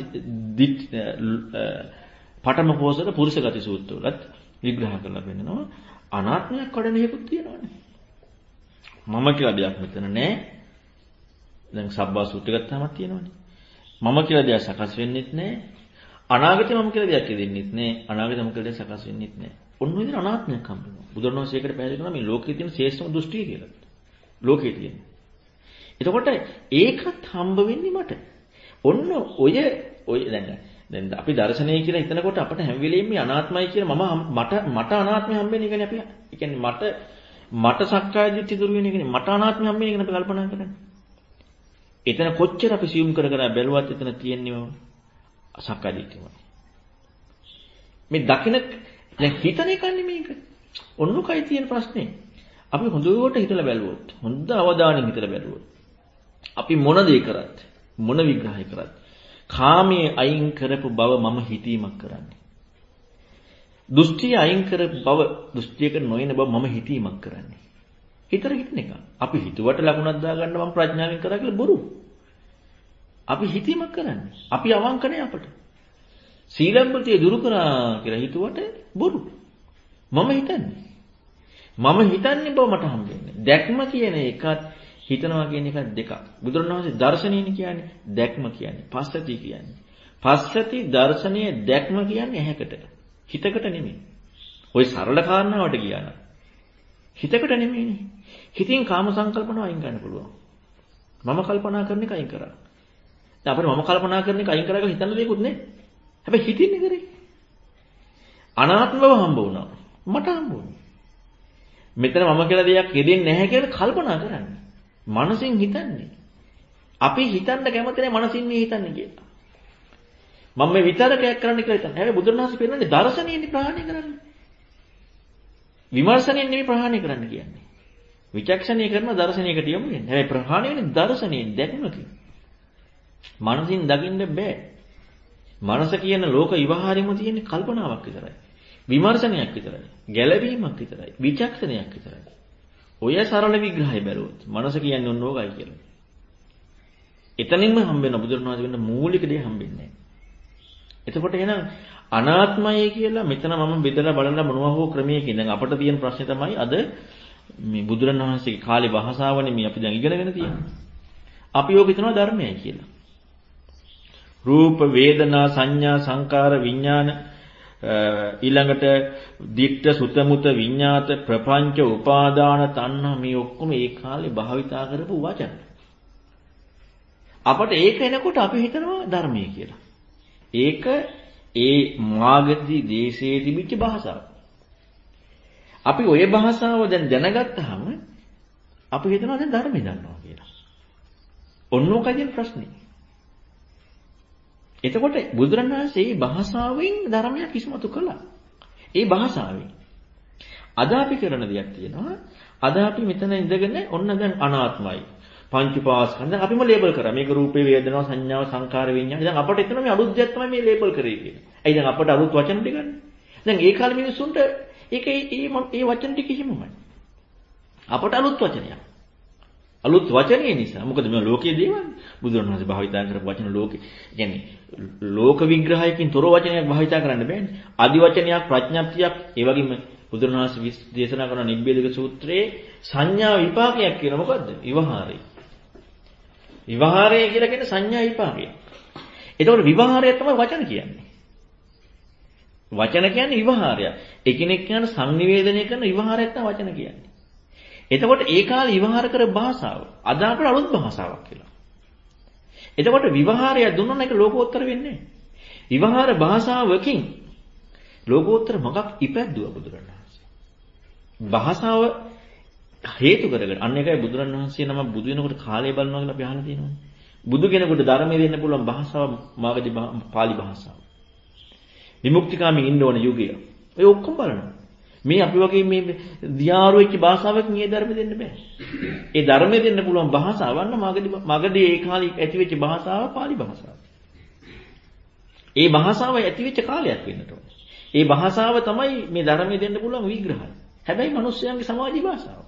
පඨම පෝසක පුරුෂ ගති සූත්‍රවලත් විග්‍රහ කරලා පෙන්නනවා අනාත්මයක් කඩන හේතුත් තියෙනවානේ. මම කියලා දෙයක් මෙතන නැහැ. දැන් සබ්බා සූත්‍ර ගත්තාම තියෙනවානේ. මම කියලා දෙයක් සකස් වෙන්නෙත් නැහැ. අනාගතේ මම කියලා දෙයක් දෙන්නෙත් නැහැ. අනාගතේ මම කියලා දෙයක් සකස් වෙන්නෙත් නැහැ. ඔන්න ඔය විදිහට අනාත්මයක් හම්බ වෙනවා. බුදුරණවහන්සේ ඒකට පැහැදිලි කරනවා මේ ලෝකයේ තියෙන ශ්‍රේෂ්ඨම දෘෂ්ටිය කියලා. ලෝකයේ තියෙන. එතකොට ඒකත් හම්බ වෙන්නේ මට. ඔන්න ඔය ඔය දැන් දැන් අපි දර්ශනය කියලා හිතනකොට අපිට හැම වෙලෙම මේ අනාත්මයි කියලා මම මට මට අනාත්මය හම්බෙන එකනේ අපි. ඒ කියන්නේ මට මට සක්කාය දිට්ඨි දුරු වෙන එකනේ මට අනාත්මය හම්බෙන එකනේ අපි කල්පනා කරන්නේ. එතන කොච්චර අපි සියුම් කර කර බැලුවත් එතන තියෙන්නේ සක්කාය දිට්ඨියමයි. මේ දකින දැන් හිතන එකන්නේ මේක. ඔන්නකයි තියෙන ප්‍රශ්නේ. අපි හොඳට හිතලා බැලුවොත් හොඳ අවධානයෙන් හිතලා බැලුවොත් අපි මොන දේ කරත් මොන විග්‍රහය කරත් කාමයේ අයින් කරපු බව මම හිතීමක් කරන්නේ. දෘෂ්ටිය අයින් කරපු බව දෘෂ්ටියක නොයන බව මම හිතීමක් කරන්නේ. හිතර හිතන එක. අපි හිතුවට ලකුණක් දාගන්න මම ප්‍රඥාවෙන් කරා කියලා බොරු. අපි හිතීමක් කරන්නේ. අපි අවංකනේ අපට. සීලම්පතිය දුරු කරා කියලා හිතුවට බොරු. මම හිතන්නේ. මම හිතන්නේ බව මට හම්බෙන්නේ. දැක්ම කියන එකත් හිතනවා කියන එක දෙකක්. බුදුරණවහන්සේ දර්ශනීය කියන්නේ දැක්ම කියන්නේ පස්සති කියන්නේ. පස්සති දර්ශනීය දැක්ම කියන්නේ ඇහැකට. හිතකට නෙමෙයි. ওই සරල කාරණාවට කියනවා. හිතකට නෙමෙයිනේ. හිතින් කාම සංකල්පන අයින් ගන්න පුළුවන්. මම කල්පනා කරන එක අයින් කරා. දැන් අපිට මම කල්පනා කරන එක අයින් කරාගෙන හිතන්න දෙයක්වත් නැහැ. හැබැයි හිතින්නේ කරේ. අනාත්මව හම්බ වුණා. මට හම්බ වුණා. මෙතන මම කියලා දෙයක් යෙදෙන්නේ නැහැ කියලා කල්පනා කරන්නේ. මනසින් හිතන්නේ. අපි හිතන්න කැමති නැහැ මනසින් මේ හිතන්නේ කියලා. මම මේ විතරකයක් කරන්න කියලා හිතන්නේ. හැබැයි බුදුරණවහන්සේ පෙන්නන්නේ දර්ශනීයනි ප්‍රහාණය කරන්නේ. විමර්ශනයෙන් නෙමෙයි ප්‍රහාණය කරන්න කියන්නේ. විචක්ෂණීය කරන දර්ශනයකට යමු වෙන්නේ. හැබැයි ප්‍රහාණය වෙන්නේ දර්ශනයෙන් දැක්මකින්. මනසින් දකින්න බෑ. මනස කියන ලෝක විවහාරෙම තියෙන කල්පනාවක් විතරයි. විමර්ශනයක් විතරයි. ගැළවීමක් විතරයි. විචක්ෂණයක් විතරයි. ඔය සරල විග්‍රහය බැලුවොත් මනස කියන්නේ ඔන්න ඕකයි කියලා. එතනින්ම හම්බෙන බුදුරණවහන්සේ වෙන මූලික දේ හම්බෙන්නේ එතකොට එහෙනම් අනාත්මය කියලා මෙතන මම බෙදලා බලන මොනවා හෝ ක්‍රමයකින් දැන් අපිට තියෙන ප්‍රශ්නේ තමයි අද මේ බුදුරණවහන්සේගේ කාලේ භාෂාවනේ මේ අපි දැන් ඉගෙනගෙන තියෙන්නේ. අපි යෝග හිතනවා ධර්මයයි කියලා. රූප වේදනා සංඥා සංකාර විඥාන ඊළඟට දිට්ඨ සුතමුත විඤ්ඤාත ප්‍රපංච උපාදාන තණ්හා මේ ඔක්කොම ඒ කාලේ භාවිතා කරපු වචන. අපට ඒක එනකොට අපි හිතනවා ධර්මයේ කියලා. ඒක ඒ මාගදී දේශයේ තිබිච්ච භාෂාව. අපි ওই භාෂාව දැන් දැනගත්තාම අපි හිතනවා දැන් ධර්මය දන්නවා කියලා. ඔන්නෝකයි ප්‍රශ්නේ. එතකොට බුදුරණවහන්සේ මේ භාෂාවෙන් ධර්මයක් ඉස්මතු කළා. ඒ භාෂාවෙන්. අද අපි කරන දෙයක් තියෙනවා. අද අපි මෙතන ඉඳගෙන ඔන්න දැන් අනාත්මයි. පංච පාස්කන්ධ අපිම ලේබල් කරා. මේක රූපේ වේදනාව සංඥාව සංකාර විඤ්ඤාණ. දැන් අපට එතන මේ අලුත් දෙයක් තමයි මේ ලේබල් කරේ කියන්නේ. ඇයි දැන් අපට අලුත් වචන ටික ගන්න. දැන් ඒ කාලේ මිනිස්සුන්ට ඒක ඒ ඒ වචන ටික හිමමයි. අපට අලුත් වචනයක්. අලුත් වචනේ නිසා. මොකද මේ ලෝකයේ දේවල් බුදුරණවහන්සේ භාවිතා කරපු වචන ලෝකේ. කියන්නේ ලෝක විග්‍රහයකින් තොර වචනයක් භාවිතා කරන්න බෑනේ. আদি වචනයක් ප්‍රඥප්තියක් ඒ වගේම බුදුරණවහන්සේ දේශනා කරන නිබ්බේධක සූත්‍රයේ සංඥා විපාකයක් කියන මොකද්ද? විවහාරය. විවහාරය කියලා කියන්නේ සංඥා විපාකය. එතකොට විවහාරය තමයි වචන කියන්නේ. වචන කියන්නේ විවහාරය. එකිනෙක කියන සංනිවේදනය කරන විවහාරයක් තමයි වචන කියන්නේ. එතකොට ඒ කාලේ විවහාර කර භාෂාව අද අපට අලුත් භාෂාවක් කියලා. එතකොට විවහාරය දුන්නොත් ඒක ලෝකෝත්තර වෙන්නේ විවහාර භාෂාවකින් ලෝකෝත්තර මොකක් ඉපැද්දුවා බුදුරණවහන්සේ. භාෂාව හේතු කරගෙන අන්න එකයි බුදුරණවහන්සේ නම බුදු වෙනකොට කාලය බලනවා කියලා අපි අහලා තියෙනවා. බුදු කෙනෙකුට ධර්මයේ දෙන්න පුළුවන් භාෂාව මාගදී පාලි භාෂාව. විමුක්තිකාමී ඉන්න ඕන යුගය. ඔය ඔක්කොම බලනවා. මේ අපි වගේ මේ දියාරු වෙච්ච භාෂාවක් මේ ධර්ම දෙන්න බෑ. ඒ ධර්ම දෙන්න පුළුවන් භාෂාවක් නම් මගදී මගදී ඒ කාලේ ඇති වෙච්ච භාෂාව පාලි භාෂාව. ඒ භාෂාව ඇති වෙච්ච කාලයක් වෙන්නට ඕනේ. ඒ භාෂාව තමයි මේ ධර්මයේ දෙන්න පුළුවන් විග්‍රහය. හැබැයි මිනිස්යාගේ සමාජීය භාෂාව.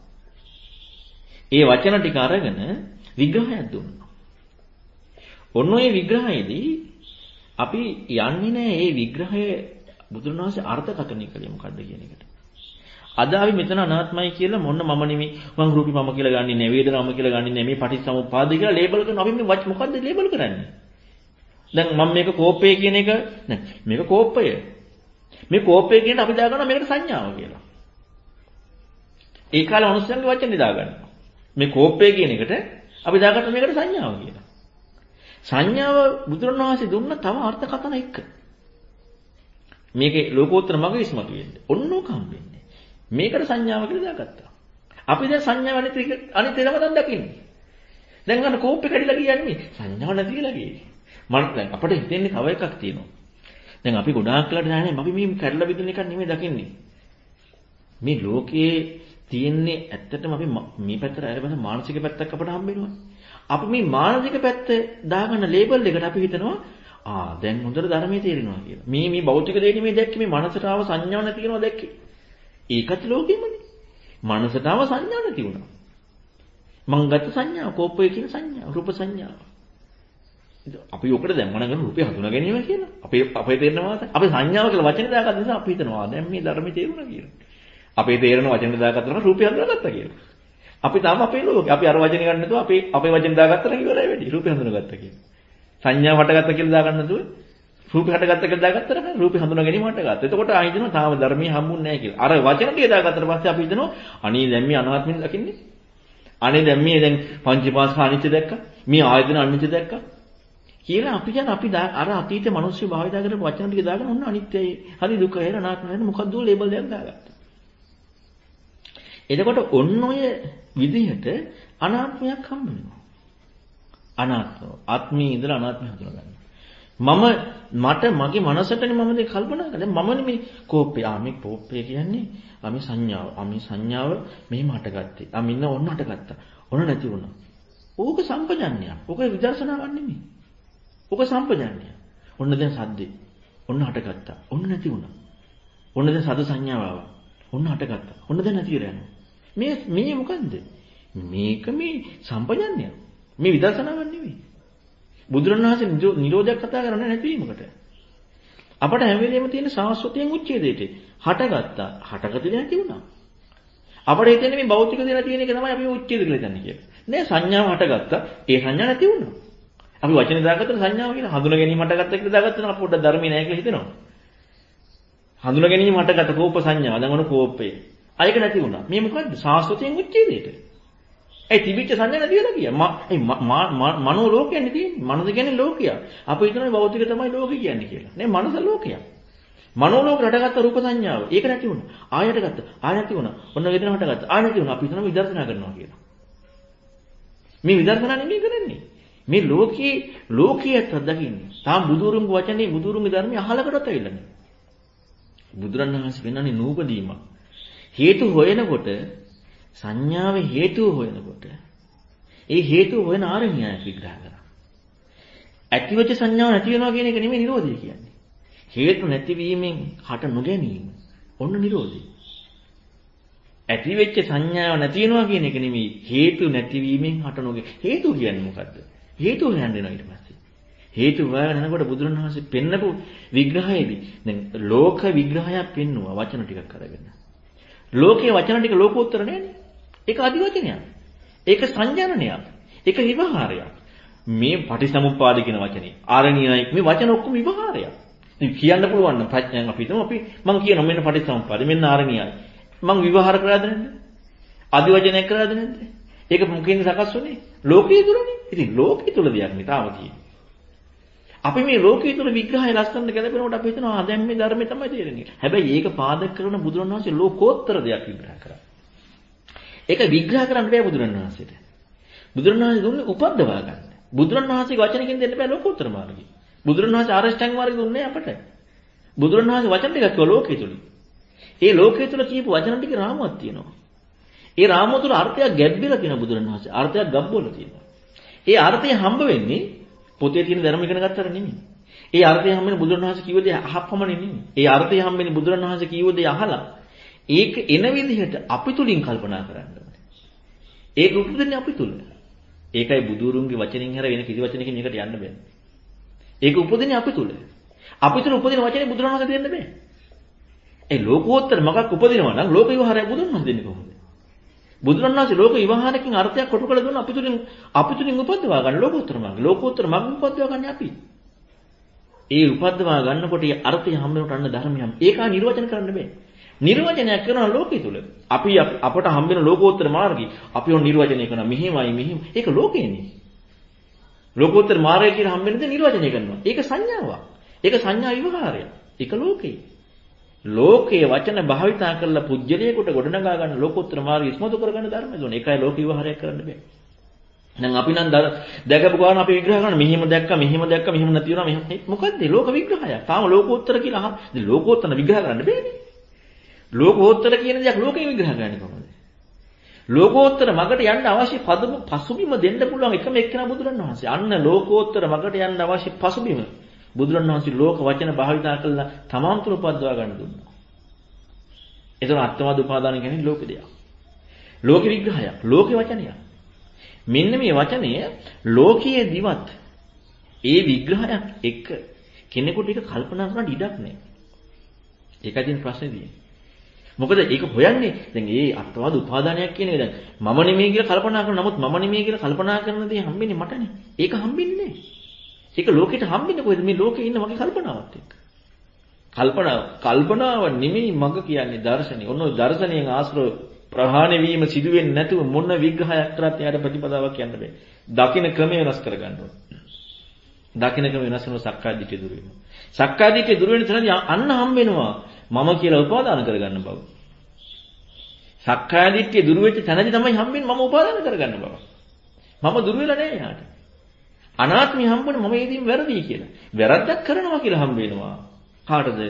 ඒ වචන ටික අරගෙන විග්‍රහයක් දුන්නා. ඔන්න ඔය විග්‍රහයේදී අපි යන්නේ නැහැ මේ විග්‍රහය බුදුරණවහන්සේ අර්ථකථනය කළේ මොකද්ද කියන එකට. අද අපි මෙතන අනාත්මයි කියලා මොන්න මම නෙමෙයි මං රූපي මම කියලා ගන්නෙ නෑ වේදනාව කියලා ගන්නෙ නෑ මේ පටිච්චසමුප්පාද කියලා ලේබල් කරන අපි මේ මොකද්ද ලේබල් කරන්නේ? දැන් මම මේක කෝපය කියන එක නෑ මේක කෝපය. මේ කෝපය කියන අපි දාගන්නවා මේකට සංඥාව කියලා. ඒ කාලේ මනුස්සයන්ගේ වචන දාගන්නවා. මේ කෝපය කියන එකට අපි දාගත්ත මේකට සංඥාව කියලා. සංඥාව බුදුරණවහන්සේ දුන්න තව අර්ථකථන එක්ක. මේකේ ලෝකෝත්තර මග ඉස්මතු වෙන්නේ. ඔන්න ඕක හම්බෙන්නේ. මේකට සංඥාව කියලා දාගත්තා. අපි දැන් සංඥාව අනිත් අනිත් ඒවා දැන් දකින්නේ. දැන් අන්න කෝප්පේ කැඩිලා කියන්නේ සංඥාව නැති කියලා කියන්නේ. මම දැන් අපිට හිතෙන්නේ තව එකක් තියෙනවා. දැන් අපි ගොඩාක් වෙලාට නැහැ අපි මේ කැඩලා බෙදෙන එකක් නෙමෙයි දකින්නේ. මේ ලෝකයේ තියෙන්නේ ඇත්තටම අපි මේ පැත්තට අරගෙන මානසික පැත්තක් අපිට හම්බ වෙනවා. අපි මේ මානසික පැත්ත දාගන්න ලේබල් එකට අපි හිතනවා ආ දැන් හොඳට ධර්මයේ තේරෙනවා කියලා. මේ මේ භෞතික දෙන්නේ මේ දැක්කේ මේ මනසට ආව සංඥාවක් නැති වෙනවා දැක්කේ. ඒකත් ලෝකෙමනේ. මනසට ආව සංඥා නැති වුණා. මං ගත්ත සංඥාව කෝපය කියන සංඥාව රූප සංඥාව. අපි ඔකට දැම්ම නම් රූපේ හඳුනා ගැනීම කියලා. අපේ අපේ තේරෙනවා අපි සංඥාව කියලා වචනේ දාගත්ත නිසා අපි හිතනවා දැන් මේ ධර්මයේ තේරුණා කියලා. අපේ තේරෙන වචනේ දාගත්තම රූපය හඳුනාගත්තා කියලා. අපි තාම අපේ ලෝකේ. අපි අර වචනේ ගන්න නැතුව අපේ අපේ වචන දාගත්තා නම් ඉවරයි වැඩි. රූපේ හඳුනාගත්තා කියලා. සංඥාව හටගත්තා කියලා දාගන්න නැතුව රූපේ හටගත්තා කියලා දාගත්තට නෑ රූපේ හඳුනා ගැනීම හටගත්තා. එතකොට ආයෙ හිතනවා තාම ධර්මයේ හම්බුන්නේ නැහැ කියලා. අර වචන ටික දාගත්තට පස්සේ අපි හිතනවා අනේ දැන් මේ අනාත්මින් දකින්නේ. අනේ දැන් මේ දැන් පංචපාස්ක අනිත්‍ය දැක්කා. මේ ආයතන අනිත්‍ය දැක්කා. කියලා අපි කියන අපි අර අතීත මිනිස්සු භාවිතා කරපු වචන ටික දාගෙන ඔන්න අනිත්‍යයි. හරි දුකයි හරි අනාත්මයි හරි මොකක්ද ලේබල් දෙයක් දාගත්තා. එතකොට ඔන්න ඔය විදිහට අනාත්මයක් හම්බ වෙනවා. අනාත්ම. ආත්මී ඉඳලා අනාත්මය හඳුනගන්න. මම මට මගේ මනසටනේ මම දෙක කල්පනා කරන්නේ. මමනේ මේ කෝපය. ආ මේ කෝපය කියන්නේ ආ මේ සංඥාව. ආ මේ සංඥාව මෙහෙම හටගත්තේ. ආ මෙන්න ඔන්න හටගත්තා. ඔන්න නැති වුණා. ඕක සම්පජන්ණයක්. ඕක විදර්ශනාවක් නෙමෙයි. ඕක සම්පජන්ණයක්. ඔන්න දැන් සද්දේ. ඔන්න හටගත්තා. ඔන්න නැති වුණා. ඔන්න දැන් සද සංඥාව ආවා. ඔන්න හටගත්තා. ඔන්න දැන් නැති වෙලා යනවා. මේ මේ මොකන්ද? මේක මේ සම්පජන්ණයක්. මේ විදර්ශනාවක් නෙමෙයි. බුදුරණවහන්සේ නිරෝධයක් කතා කරන්නේ නැතිවීමකට. අපට හැම වෙලෙම තියෙන සාස්වතයෙන් උච්ඡේදයට හටගත්තා. හටගතිල නැති වුණා. අපට හිතෙන්නේ මේ භෞතික දේලා තියෙන එක තමයි අපි උච්ඡේද කියලා හිතන්නේ කියලා. නෑ සංඥාව හටගත්තා. ඒ සංඥා නැති වුණා. අපි වචනේ දාගත්තට සංඥාව කියන හඳුනා ගැනීම හටගත්තා කියලා දාගත්තම අපි පොඩ්ඩක් ධර්මේ නෑ කියලා හිතනවා. හඳුනා ගැනීම හටගත්ත කෝප සංඥාව. දැන් ඔන්න කෝපය. අයක නැති වුණා. මේ මොකද්ද? සාස්වතයෙන් උච්ඡේදයට. ඒ තිබිච්ච සංඥා නැති වෙලා ගියා. ඒ මනෝ ලෝකයන්නේ තියෙන්නේ. මනස කියන්නේ ලෝකයක්. අපි හිතනවා භෞතික තමයි ලෝකය කියන්නේ කියලා. නේ මනස ලෝකයක්. මනෝ ලෝක රටගත්ත රූප සංඥාව. ඒක නැති වුණා. ආයයට ගත්ත. ආය නැති වුණා. ඔන්න වේදනාවට ගත්ත. ආය නැති වුණා. අපි හිතනවා විදර්ශනා කරනවා කියලා. මේ විදර්ශනා නෙමෙයි කරන්නේ. මේ ලෝකයේ ලෝකියත් දකින්නේ. තාම බුදුරුන්ගේ වචනේ බුදුරුන්ගේ ධර්මයේ අහලකටත් ඇවිල්ලා නැහැ. බුදුරණවහන්සේ වෙනන්නේ නූපදීමක්. හේතු හොයනකොට සංඥාවේ හේතුව හොයනකොට ඒ හේතුව හොයන ආරණ්‍යය විග්‍රහ කරා. ඇතිවෙච්ච සංඥාව නැති වෙනවා කියන එක නෙමෙයි නිරෝධය කියන්නේ. හේතු නැතිවීමෙන් හට නොගැනීම. ඔන්න නිරෝධය. ඇතිවෙච්ච සංඥාව නැති වෙනවා කියන එක නෙමෙයි හේතු නැතිවීමෙන් හට නොගැ. හේතු කියන්නේ මොකද්ද? හේතු හොයන්න දෙනවා ඊට පස්සේ. හේතු හොයාගෙන යනකොට බුදුරණවහන්සේ පෙන්නපු විග්‍රහයේදී දැන් ලෝක විග්‍රහයක් පෙන්නවා වචන ටිකක් අරගෙන. ලෝකයේ වචන ටික ලෝකෝත්තර නෑනේ. ඒක අදිවචනයක්. ඒක සංජානනයක්. ඒක විවහාරයක්. මේ පටිසමුප්පාද කියන වචනේ ආරණ්‍යයි මේ වචන ඔක්කොම විවහාරයක්. ඉතින් කියන්න පුළුවන් නම් ප්‍රඥාන් අපි හිතමු අපි මම කියනවා මෙන්න පටිසමුප්පාද මෙන්න ආරණ්‍යයි. මම විවහාර කරාද නැද්ද? අදිවචනයක් කරාද නැද්ද? ඒක මොකෙන්ද සකස් වුනේ? ලෝකයේ තුලනේ. ඉතින් ලෝකයේ තුල දෙයක් නේ තාම තියෙන්නේ. අපි මේ ලෝකයේ තුල විග්‍රහය ලස්සනට ගැලපෙනකොට අපි හිතනවා දැන් මේ ධර්මය තමයි තේරෙන්නේ. හැබැයි ඒක පාදක කරන බුදුරණවහන්සේ ලෝකෝත්තර දෙයක් විග්‍රහ කරා. ඒක විග්‍රහ කරන්න බෑ බුදුරණවහන්සේට. බුදුරණවහන්සේ දුන්නේ උපද්දවා ගන්න. බුදුරණවහන්සේගේ වචනකින් දෙන්න බෑ ලෝකෝත්තර මාර්ගය. බුදුරණවහන්සේ ආරෂ්ඨාංග මාර්ගය දුන්නේ අපට. බුදුරණවහන්සේ වචන ටිකක් කිව්වා ලෝකයේ තුල. ඒ ලෝකයේ තුල කියපු වචන ටික රාමුවක් තියෙනවා. ඒ රාමුව තුල අර්ථයක් ගැබ්බෙලා තියෙන බුදුරණවහන්සේ. අර්ථයක් ගබ්බවල තියෙනවා. ඒ අර්ථය හම්බ වෙන්නේ පොතේ තියෙන ධර්ම ඉගෙන ගත්තට නෙමෙයි. ඒ අර්ථය හම්බෙන්නේ බුදුරණවහන්සේ කිව්ව දේ අහපමණ නෙමෙයි. ඒ අර්ථය හම්බෙන්නේ බුදුරණවහන්සේ කිව්ව දේ අහලා ඒක එන විදිහට අපි තුලින් කල්පනා කරන්න ඕනේ. ඒක උපදින්නේ අපි තුල. ඒකයි බුදුරුන්ගේ වචනින් හැර වෙන කිසි වචනකින් මේකට යන්න බෑ. ඒක උපදින්නේ අපි තුල. අපි තුල උපදින වචනේ බුදුරණවහන්සේ දෙන්න බෑ. ඒ ලෝකෝත්තර මගක් උපදිනවා නම් ලෝක විවහාරය බුදුරණවහන්සේ දෙන්නේ කොහොමද? බුදුරණවහන්සේ ලෝක විවහාරකින් අර්ථයක් කොටු කළ දුන්න අපි තුලින් අපි තුලින් උපදවා ගන්න ලෝකෝත්තර මග. ලෝකෝත්තර මග උපදවා ගන්න අපි. ඒ උපද්දවා ගන්නකොට ඒ අර්ථය හැම වෙනකොට අන්න ධර්මයන්. ඒක නිර්වචන කරන්න බෑ. නිර්වචනයක් කරන ලෝකයේ තුල. අපි අපට හම්බෙන ලෝකෝත්තර මාර්ගي අපි ඔය නිර්වචනය කරන මෙහෙමයි මෙහෙම. ඒක ලෝකේනේ. ලෝකෝත්තර මාර්ගය කියලා හම්බෙන දේ නිර්වචනය කරනවා. ඒක සංඥාවක්. ඒක සංඥා විවහාරයක්. ඒක ලෝකේ. ලෝකයේ වචන භාවිතා කරලා පුජ්‍යලයකට ගොඩනගා ගන්න ලෝකෝත්තර මාර්ගය ඉස්මතු කරගන්න ධර්මය දුන්න. ඒකයි ලෝක විවහාරයක් කරන්න බෑ. දැන් අපි නම් දැකපු ගාන අපි විග්‍රහ කරන මෙහිම දැක්ක මෙහිම දැක්ක මෙහිම නැති වුණා මෙහෙම මොකද්ද ලෝක විග්‍රහයක්. තාම ලෝකෝත්තර කියලා අහන. ඉතින් ලෝකෝත්තර විග්‍රහ කරන්න බෑනේ. ලෝකෝත්තර කියන දෙයක් ලෝකේ විග්‍රහ කරන්නේ කොහොමද? ලෝකෝත්තර මගට යන්න අවශ්‍ය පදම පසුබිම දෙන්න පුළුවන් එකම එක්කෙනා බුදුරණවහන්සේ. අන්න ලෝකෝත්තර මගට යන්න අවශ්‍ය පසුබිම බුදුරණවහන්සේ ලෝක වචන භාවිතා කළා තමාම් තුල උපද්දවා ගන්න දුන්නා. එතන අත්වාද උපාදාන කියන්නේ ලෝක දෙයක්. ලෝක විග්‍රහයක්, ලෝක වචනයක්. මෙන්න මේ වචනය ලෝකයේ දිවත් ඒ විග්‍රහයක් එක්ක කෙනෙකුට ඒක කල්පනා කරන්න ඉඩක් නැහැ. ඒකයි තියෙන ප්‍රශ්නේ තියෙන්නේ. මොකද ඒක හොයන්නේ දැන් ඒ අත්වාද උපාදානයක් කියන එක දැන් මම නෙමෙයි කියලා කල්පනා කරන නමුත් මම නෙමෙයි කියලා කල්පනා කරන දේ හම්බෙන්නේ මටනේ. ඒක හම්බෙන්නේ නැහැ. ඒක ලෝකෙට හම්බෙන්නේ කොහෙද මේ ලෝකේ ඉන්න මගේ කල්පනාවත් එක්ක. කල්පනාව කල්පනාව නෙමෙයි මග කියන්නේ දර්ශනය. ඔන්න ඔය දර්ශනයෙන් ආශ්‍රව ප්‍රහාණය වීම සිදු වෙන්නේ නැතුව මොන විග්‍රහයක් කරත් එයාට ප්‍රතිපදාවක් කියන්න බෑ. දකින්න ක්‍රමය වෙනස් කරගන්න ඕනේ. දකින්න ක්‍රම වෙනස් වෙනවා සක්කාය දිට්ඨිය දුර වෙනවා. සක්කාය දිට්ඨිය දුර වෙන තැනදී අන්න හම් වෙනවා මම කියලා උපාදාන කරගන්න බව. සක්කාය දිට්ඨිය දුර වෙච්ච තැනදී තමයි හම්බෙන්නේ මම උපාදාන කරගන්න බව. මම දුර වෙලා නැහැ යාට. අනාත්මي හම්බුනේ මම ඒදීම වැරදි කියලා. වැරද්දක් කරනවා කියලා හම්බ වෙනවා. කාටද?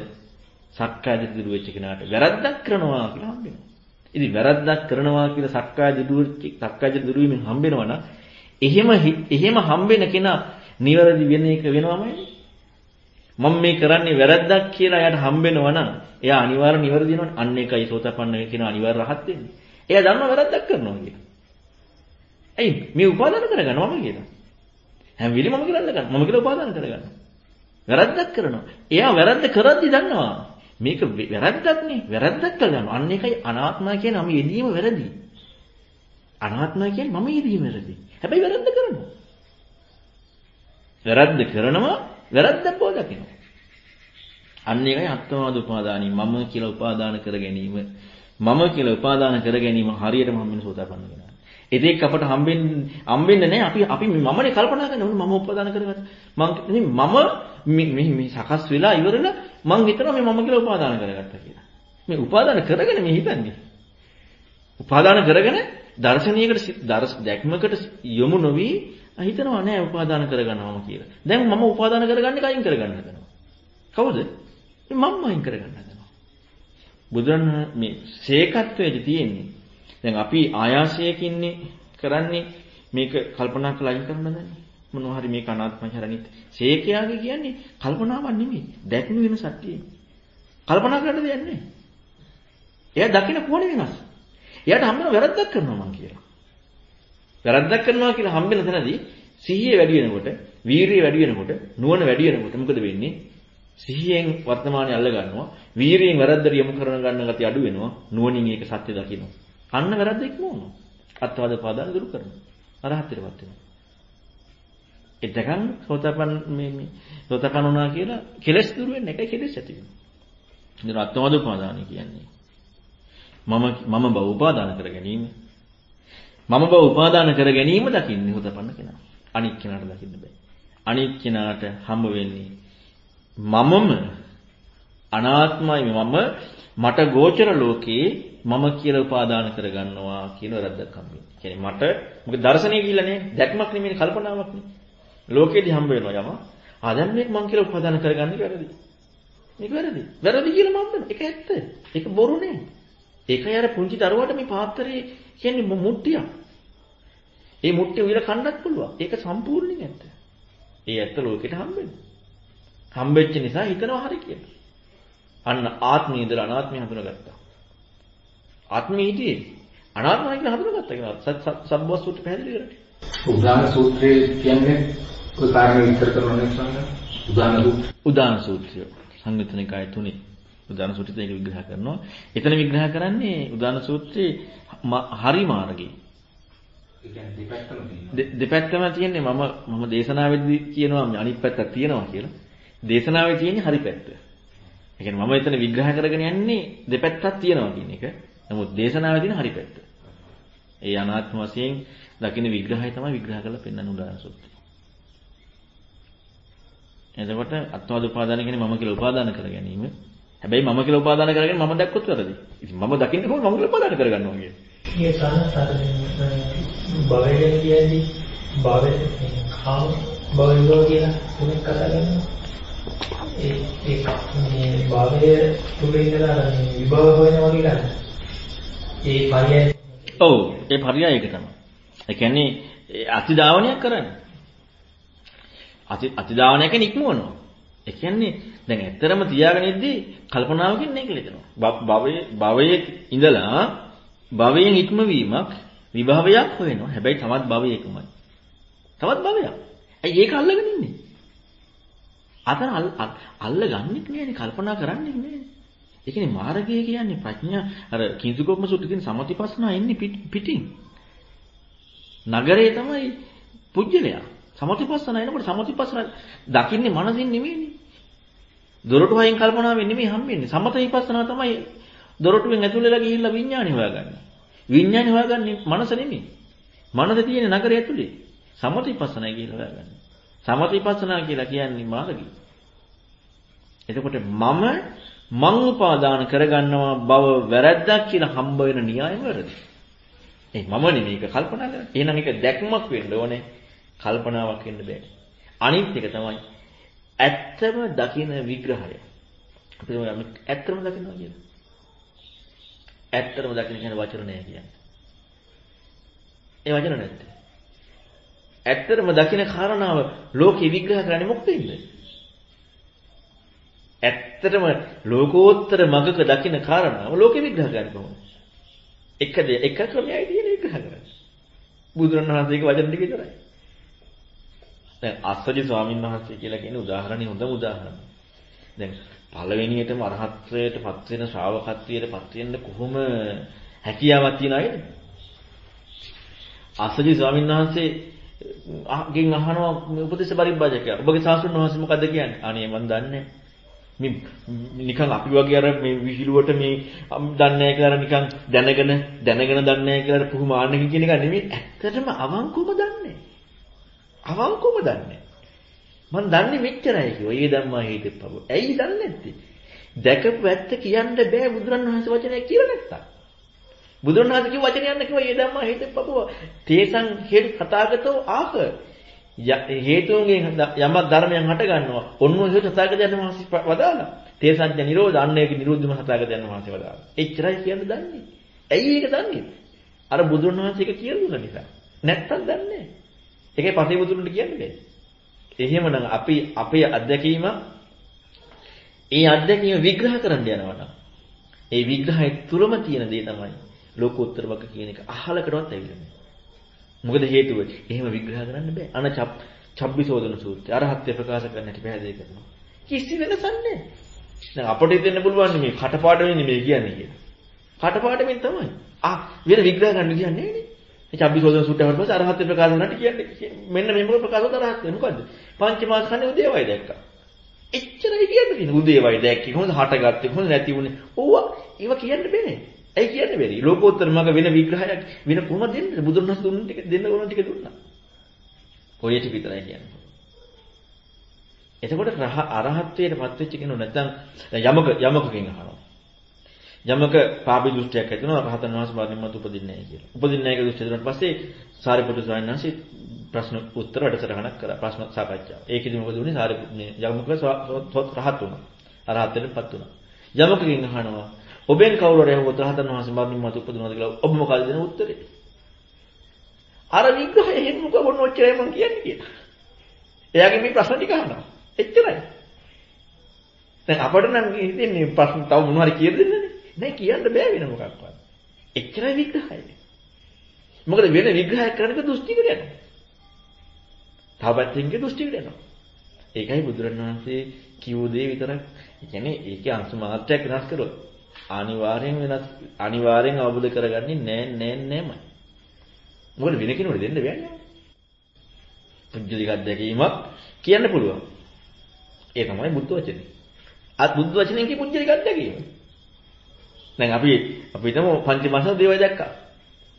සක්කාය දිට්ඨිය දුර වෙච්ච කෙනාට වැරද්දක් කරනවා කියලා හම්බ වෙනවා. ඉතින් වැරද්දක් කරනවා කියලා සක්කාය දිට්ඨිය සක්කාය දිට්ඨිය දුර වීමෙන් හම්බ වෙනවා නම් එහෙම එහෙම හම්බෙන කෙනා නිවැරදි වෙන එක වෙනවමයි. මම මේ කරන්නේ වැරද්දක් කියලා එයාට හම්බෙනවා නම් එයා අනිවාර්ය නිවැරදි වෙනවනේ. අන්න ඒකයි සෝතපන්න කියන අනිවාර්ය රහත් වෙන්නේ. එයා දන්නවා වැරද්දක් කරනවා කියලා. ඇයි මේ උපාදාන කරගන්නවා මම කියලා. හැම වෙලෙම මම කියලා ගන්න. මම කියලා උපාදාන කරගන්නවා. වැරද්දක් කරනවා. එයා වැරද්ද කරද්දි දන්නවා. මේක වැරද්දක් නේ. වැරද්දක් කරගන්නවා. අන්න ඒකයි අනාත්මය කියන්නේ මම යෙදීම වැරදි. අනාත්මය කියන්නේ මම යෙදීම වැරදි. හැබැයි වැරද්ද කරනවා. වැරද්ද කරනවා වැරද්දක් බව දකිනවා. අන්න ඒකයි අත්වාද උපාදානයි මම කියලා උපාදාන කර ගැනීම මම කියලා උපාදාන කර ගැනීම හරියටම හම්බෙන සෝතාපන්න වෙනවා. ඒකෙක් අපට හම්බෙන්නේ හම්බෙන්නේ නැහැ අපි අපි මමනේ කල්පනා කරන්නේ මම උපාදාන කරගත්තා. මම මම මේ සකස් වෙලා ඉවරලා මං හිතනවා මේ මම කියලා උපාදාන කරගත්තා කියලා. මේ උපාදාන කරගෙන මේ හිතන්නේ. උපාදාන කරගෙන දර්ශනීයකට දර්ශ දැක්මකට යොමු නොවි හිතනවා නෑ උපාදාන කරගන්නවම කියලා. දැන් මම උපාදාන කරගන්නේ කයින් කරගන්න හදනවා. කවුද? මම අයින් කරගන්න හදනවා. බුදුරන් මේ ශේකත්වයේදී තියෙන්නේ. දැන් අපි ආයාසයකින්නේ කරන්නේ මේක කල්පනා කරලා අයින් කරන්න දන්නේ. මොනවා හරි මේක අනාත්මයි හරනිත්. ශේකයාගේ කියන්නේ කල්පනාවක් නෙමෙයි. දැක්ම වෙන සත්‍යය. කල්පනා කරන්න දෙයක් නෑ. එයා දකින්න කොහොනේ වෙනස්. එයාට හම්බෙන වැරද්දක් කරනවා මං කියලා. වැරද්දක් කරනවා කියලා හම්බෙන තැනදී සිහිය වැඩි වෙනකොට, වීරිය වැඩි වෙනකොට, නුවණ වැඩි වෙනකොට මොකද වෙන්නේ? සිහියෙන් වර්තමානයේ අල්ල ගන්නවා, වීරියෙන් වැරද්දට යොමු කරන ගන්න ගතිය අඩු වෙනවා, නුවණින් ඒක සත්‍ය දකිනවා. අන්න වැරද්ද ඉක්මවනවා. අත්වාද පාදාන දුරු කරනවා. අරහත්ත්වයටපත් වෙනවා. එතකන් සෝතපන් මේ මේ සෝතපන් වුණා කියලා කෙලස් දුරු වෙන්නේ එකයි කෙලස් ඇති වෙනවා. ඉතින් අත්වාද පාදාන කියන්නේ මම මම බව උපාදාන කර ගැනීම මම බව උපාදාන කර ගැනීම දකින්නේ හොතපන්න කෙනා. අනික් කෙනාට දකින්න බෑ. අනික් කෙනාට හම්බ වෙන්නේ මමම අනාත්මයි මම මට ගෝචර ලෝකේ මම කියලා උපාදාන කරගන්නවා කියන වැරද්දක් හම්බෙන්නේ. කියන්නේ මට මොකද දර්ශනය කියලා නේ දැක්මක් නෙමෙයි කල්පනාවක් නේ. ලෝකෙදි හම්බ වෙනවා යම. ආ දැන් මේක මං කියලා උපාදාන කරගන්නේ වැරදි. මේක වැරදි. වැරදි කියලා මම දන්නවා. ඒක ඇත්ත. ඒක බොරු නේ. ඒකයි අර පුංචි දරුවාට මේ පාත්‍රයේ කියන්නේ මුට්ටියක්. ඒ මුට්ටිය උයලා කන්නත් පුළුවන්. ඒක සම්පූර්ණයෙන් ඇත්ත. ඒ ඇත්ත ලෝකෙට හම්බෙන්නේ. හම්බෙච්ච නිසා හිතනවා හරි කියලා. අන්න ආත්මය ඉඳලා අනාත්මය හඳුනගත්තා. ආත්මෙ හිටියේ. අනාත්මයි කියලා හඳුනාගත්තා කියලා. සබ්බවස්තුට පැහැදිලි කරන්නේ. උදාන සූත්‍රයේ කියන්නේ ඔය කාරණේ විස්තර කරනවා නේද උදාන සූත්‍රය. උදාන සූත්‍රය. සංයුතනිකාය තුනේ. උදාන සූත්‍රයේ ඒක විග්‍රහ කරනවා. එතන විග්‍රහ කරන්නේ උදාන සූත්‍රයේ හරි මාර්ගේ. ඒ කියන්නේ දෙපැත්තම තියෙනවා. දෙපැත්තම තියෙන්නේ මම මම දේශනාවේදී කියනවා අනිත් පැත්තක් තියෙනවා කියලා. දේශනාවේ තියෙන්නේ හරි පැත්ත. ඒ කියන්නේ මම එතන විග්‍රහ කරගෙන යන්නේ දෙපැත්තක් තියෙනවා කියන එක. නමුත් දේශනාවේ තියෙන හරි පැත්ත. ඒ අනාත්ම වශයෙන් දකින්න විග්‍රහය තමයි විග්‍රහ කරලා පෙන්වන්න උදාහරණ සූත්‍රය. එතකොට අත්වාද උපාදාන කියන්නේ මම කියලා උපාදාන කර ගැනීම. හැබැයි මම කියලා උපාදාන කරගෙන මම දැක්කොත් වැරදි. ඉතින් මම දකින්න කොහොමද මම කියලා උපාදාන කරගන්නවා කියන්නේ. මේ සානතර භවයෙන් කියන්නේ භවය කාම භවය කියලා තුනක් කතා කරනවා. ඒ ඒ මේ භවය තුල ඉඳලා විභව හොයනවා කියලා. ඒ පරියය ඔව් ඒ පරියය ඒක තමයි. ඒ කියන්නේ අතිදාවනයක් කරන්නේ. අති අතිදාවනයක නික්මවනවා. ඒ කියන්නේ දැන් ඇත්තරම තියාගෙන ඉද්දි කල්පනාවකින් නැගිලිනවා. භවයේ භවයේ ඉඳලා භවයෙන් ඉක්මවීමක් විභවයක් හොයනවා. හැබැයි තවත් භවයකමයි. තවත් භවයක්. ඇයි ඒක අල්ලගෙන ඉන්නේ? අතන අල්ලගන්නෙත් නෑනේ කල්පනා කරන්නෙත් නෑනේ. ඒ කියන්නේ මාර්ගය කියන්නේ ප්‍රඥා අර කිංසුකොම්ම සුද්ධින් සමතිපස්නා එන්නේ පිටින්. නගරේ තමයි පුජ්‍යලයා. සමතිපස්සනා එනකොට සමතිපස්සනා දකින්නේ මනසින් නෙමෙයිනේ. දොරටු වයින් කල්පනාවෙන් නෙමෙයි හම්බෙන්නේ. සමත විපස්සනා තමයි දොරටුවෙන් ඇතුළේලා ගිහිල්ලා විඥාණි හොයාගන්නේ. විඥාණි හොයාගන්නේ මනස නෙමෙයි. මනස තියෙන නගරය ඇතුලේ. සමත විපස්සනා කියලා හොයාගන්නේ. සමත විපස්සනා කියලා කියන්නේ මාර්ගය. එතකොට මම මං උපාදාන කරගන්නවා බව වැරද්දක් කියලා හම්බ වෙන න්‍යායම වැරදි. ඒ මම නෙමෙයි ඒක කල්පනා කරන්නේ. එහෙනම් ඒක දැක්මක් වෙන්න ඕනේ. කල්පනාවක් වෙන්න බෑ. අනිත් එක තමයි ඇත්තම දකින විග්‍රහය. අපි කියමු ඇත්තම දකිනවා කියලා. ඇත්තම දකින්න කියන වචන නෑ කියන්නේ. ඒ වචන නැද්ද? ඇත්තම දකින කාරණාව ලෝකේ විග්‍රහ කරන්නේ මොකෙන්ද? ඇත්තටම ලෝකෝත්තර මගක දකින කාරණාව ලෝකෙ විග්‍රහ කරන්නේ කොහොමද? එක එක ක්‍රමයයි තියෙන විග්‍රහ කරන්නේ. බුදුරණවහන්සේගේ වචන ටික විතරයි. දැන් අස්සජි ස්වාමීන් වහන්සේ කියලා කියන උදාහරණي හොඳම උදාහරණය. දැන් පළවෙනියටම අරහත්ත්වයට පත් වෙන ශ්‍රාවකත්වයට පත් වෙන්න කොහොම හැකියාවක් තියන අයද? අස්සජි ස්වාමීන් වහන්සේ ගෙන් අහනවා උපදේශ පරිබ්බාජකයා. ඔබගේ ශාස්ත්‍රඥ වහන්සේ මොකද්ද කියන්නේ? අනේ මන් දන්නේ මේ නිකන් අපි වගේ අර මේ විහිළුවට මේ දන්නේ නැහැ කියලා නිකන් දැනගෙන දැනගෙන දන්නේ නැහැ කියලා පුහු මාන්නකින් කියන එක නෙමෙයි ඇත්තටම අවංකවම දන්නේ. අවංකවම දන්නේ. මම දන්නේ මෙච්චරයි කිව්වා. ඒ ධම්මා හේතෙප්පව. ඇයි දන්නේ නැත්තේ? දැකපු ඇත්ත කියන්න බෑ බුදුරණවහන්සේ වචනය කියලා නැත්තම්. බුදුරණවහන්සේ කිව්ව වචනය යන්න කිව්වා ඒ ධම්මා හේතෙප්පව. තේසං හේතු කතාගතෝ ආහ. හේතුන්ගෙන් යමක් ධර්මයන් හට ගන්නවා. ඔන්න ඔය හේතු තථාගතයන් වහන්සේ වදාලා. තේසංඥ නිරෝධ අන්න ඒක නිරෝධම තථාගතයන් වහන්සේ වදාලා. එච්චරයි කියන්න දන්නේ. ඇයි ඒක දන්නේ? අර බුදුරණවහන්සේ ඒක කියලා දුන්න නිසා. නැත්තම් දන්නේ නැහැ. ඒකේ පසේ බුදුරණට කියන්නේ බෑ. එහෙමනම් අපි අපේ අත්දැකීම ඒ අත්දැකීම විග්‍රහ කරන්න යනවා නම් ඒ විග්‍රහය තුරම තියෙන දේ තමයි ලෝකෝත්තර වක කියන එක අහලකටවත් ඇවිල්ලා නැහැ. මොකද හේතුව? එහෙම විග්‍රහ කරන්න බෑ. අන චබ්බිසෝදන සූත්‍රය අරහත්ත්ව ප්‍රකාශ කරන්න හැටි පැහැදිලි කරනවා. කිසි වෙනසක් නැහැ. දැන් අපිට හිතෙන්න පුළුවන් මේ කටපාඩමින් මේ කියන්නේ කියලා. කටපාඩමින් තමයි. ආ වෙන විග්‍රහ ගන්න කියන්නේ නෑනේ. මේ චබ්බිසෝදන සූත්‍රය වලට පස්සේ අරහත්ත්ව ප්‍රකාශ කරන්නට කියන්නේ මෙන්න මේ මොකද ප්‍රකාශ කරලා අරහත්ත්ව මොකද්ද? පංචමාස කන්නේ උදේවයි දැක්කා. එච්චරයි කියන්නේ උදේවයි දැක්කේ කොහොමද හටගත්තේ කොහොමද නැති වුනේ? ඕවා ඒව කියන්න බෑ. ඇයි කියන්න බැරි? ලෝකෝත්තර මග වෙන විග්‍රහයක් වෙන කොහොමද දෙන්නේ? බුදුන් වහන්සේ දුන්න ටික දෙන්න ඕන ටික දුන්නා. ඔය ටික විතරයි කියන්නේ. එතකොට අරහත්ත්වයට පත් වෙච්ච කෙනෙකු නැත්නම් යමක යමකකින් අහනවා. යමක පාපි දෘෂ්ටියක් ඇති වෙනවා රහතන් වහන්සේ වරින් මත උපදින්නේ නැහැ කියලා. උපදින්නේ නැහැ කියලා දෘෂ්ටි දුන්නාට පස්සේ සාරිපුත්‍ර ස්වාමීන් වහන්සේ ප්‍රශ්න උත්තර වැඩසටහනක් කරා ප්‍රශ්න සාකච්ඡාව. ඒකෙදි මොකද වුනේ සාරිපුත්‍ර යමක රහත් වුණා. අරහත්ත්වයටපත් වුණා. යමකකින් අහනවා ඔබෙන් කවුරු හරි අහුවොත් රහතන් වහන්සේ මරණින් මතු උපදිනවද කියලා ඔබ මොකද දෙන උත්තරේ? අර විග්‍රහය එහෙම මොකද මොන ඔච්චරයි මම කියන්නේ කියලා. එයාගේ මේ ප්‍රශ්න ටික අහනවා. එච්චරයි. දැන් අපිට නම් හිතෙන්නේ ප්‍රශ්න තව මොනවා හරි කියලා දෙන්නනේ. නෑ කියන්න බෑ වෙන මොකක්වත්. එච්චරයි විග්‍රහය. මොකද වෙන විග්‍රහයක් කරන්නක දෘෂ්ටිකට යනවා. තව පැත්තකින් දෘෂ්ටිකට යනවා. ඒකයි බුදුරණවහන්සේ කිව් දේ විතරක්. ඒ කියන්නේ ඒකේ අංශ මාත්‍රයක් වෙනස් කරොත් අනිවාර්යෙන් වෙනස් අනිවාර්යෙන් අවබෝධ කරගන්නේ නෑ නෑ නෑමයි. මොකද වෙන කෙනෙකුට දෙන්න බෑනේ. පුජ්‍යලික අධ්‍යක්ීමක් කියන්න පුළුවන්. ඒ තමයි බුද්ධ වචනේ. අත් බුද්ධ වචනේ කිය පුජ්‍යලික අධ්‍යක්ීම. දැන් අපි අපි හිතමු පංචමාස දේවය දැක්කා.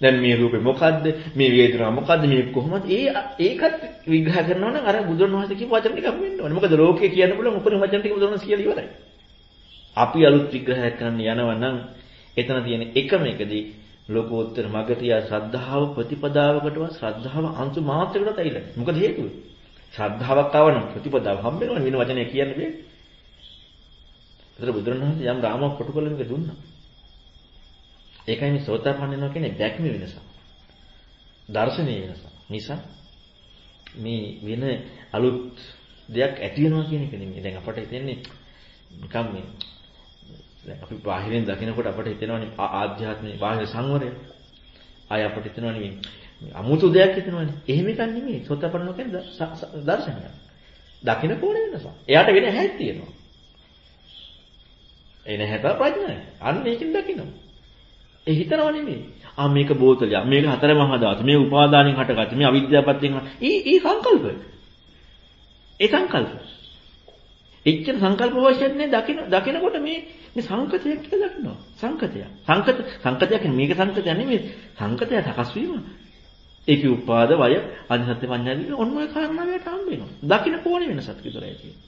දැන් මේ රූපේ මොකද්ද? මේ වේදනාව මොකද්ද? මේ කොහොමද? ඒ ඒකත් විග්‍රහ කරනවා නම් අර බුදුරණවහන්සේ කියපු වචන ටික අපි වෙන්න ඕනේ. මොකද ලෝකේ කියන්න පුළුවන් උපරිම වචන ටික බුදුරණවහන්සේ කියලා ඉවරයි. අපි අලුත් විග්‍රහයක් කරන්න යනවා නම් එතන තියෙන එකම එකදී ලෝකෝත්තර මගතිය ශ්‍රද්ධාව ප්‍රතිපදාවකටවත් ශ්‍රද්ධාව අංශු මාත්‍රයකටවත් ඇවිල්ලා. මොකද හේතුව? ශ්‍රද්ධාවක් ආවනම් ප්‍රතිපදාව හම්බෙනවනේ වෙන වචනය කියන්න බෑ. ඒතර බුදුරණවහන්සේ යම් රාමයක් කොටු කළ මේක දුන්නා. ඒකයි මේ සෝතාපන්න වෙනවා කියන්නේ දැක්ම වෙනස. දර්ශනීය වෙනස. නිසා මේ වෙන අලුත් දෙයක් ඇති වෙනවා කියන එක නෙමෙයි. දැන් අපට හිතෙන්නේ නිකම් මේ දැන් අපි බාහිරින් දකිනකොට අපට හිතෙනවානේ ආධ්‍යාත්මික බාහිර සංවරය. ආය අපට හිතෙනවානේ මේ අමුතු දෙයක් හිතෙනවානේ. එහෙම එකක් නෙමෙයි. සෝතපන්න කියන්නේ දර්ශනයක්. දකින කෝණය වෙනස. එයාට වෙන හැක් තියෙනවා. එන හැට ප්‍රඥායි. අන්න ඒකෙන් දකිනවා. ඒ හිතනවා නෙමෙයි. ආ මේක බෝතලයක්. මේක හතර මහා ධාතු. මේ උපාදානෙන් හටගත්ත. මේ අවිද්‍යාවපත්යෙන් ඊ ඊ සංකල්ප. ඒ සංකල්ප. එච්චර සංකල්ප වශයෙන් නේ දකින දකිනකොට මේ මේ සංකතයක් කියලා දකිනවා. සංකතයක්. සංකත සංකතයක් කියන්නේ මේක සංකතයක් නෙමෙයි. සංකතය සකස් වීම. ඒකේ උපාද වය අනිසත්‍ය පඤ්ඤාදී ඔන්න ඔය කාරණාවට හම්බ වෙනවා. දකින කෝණේ වෙනසක් විතරයි තියෙන්නේ.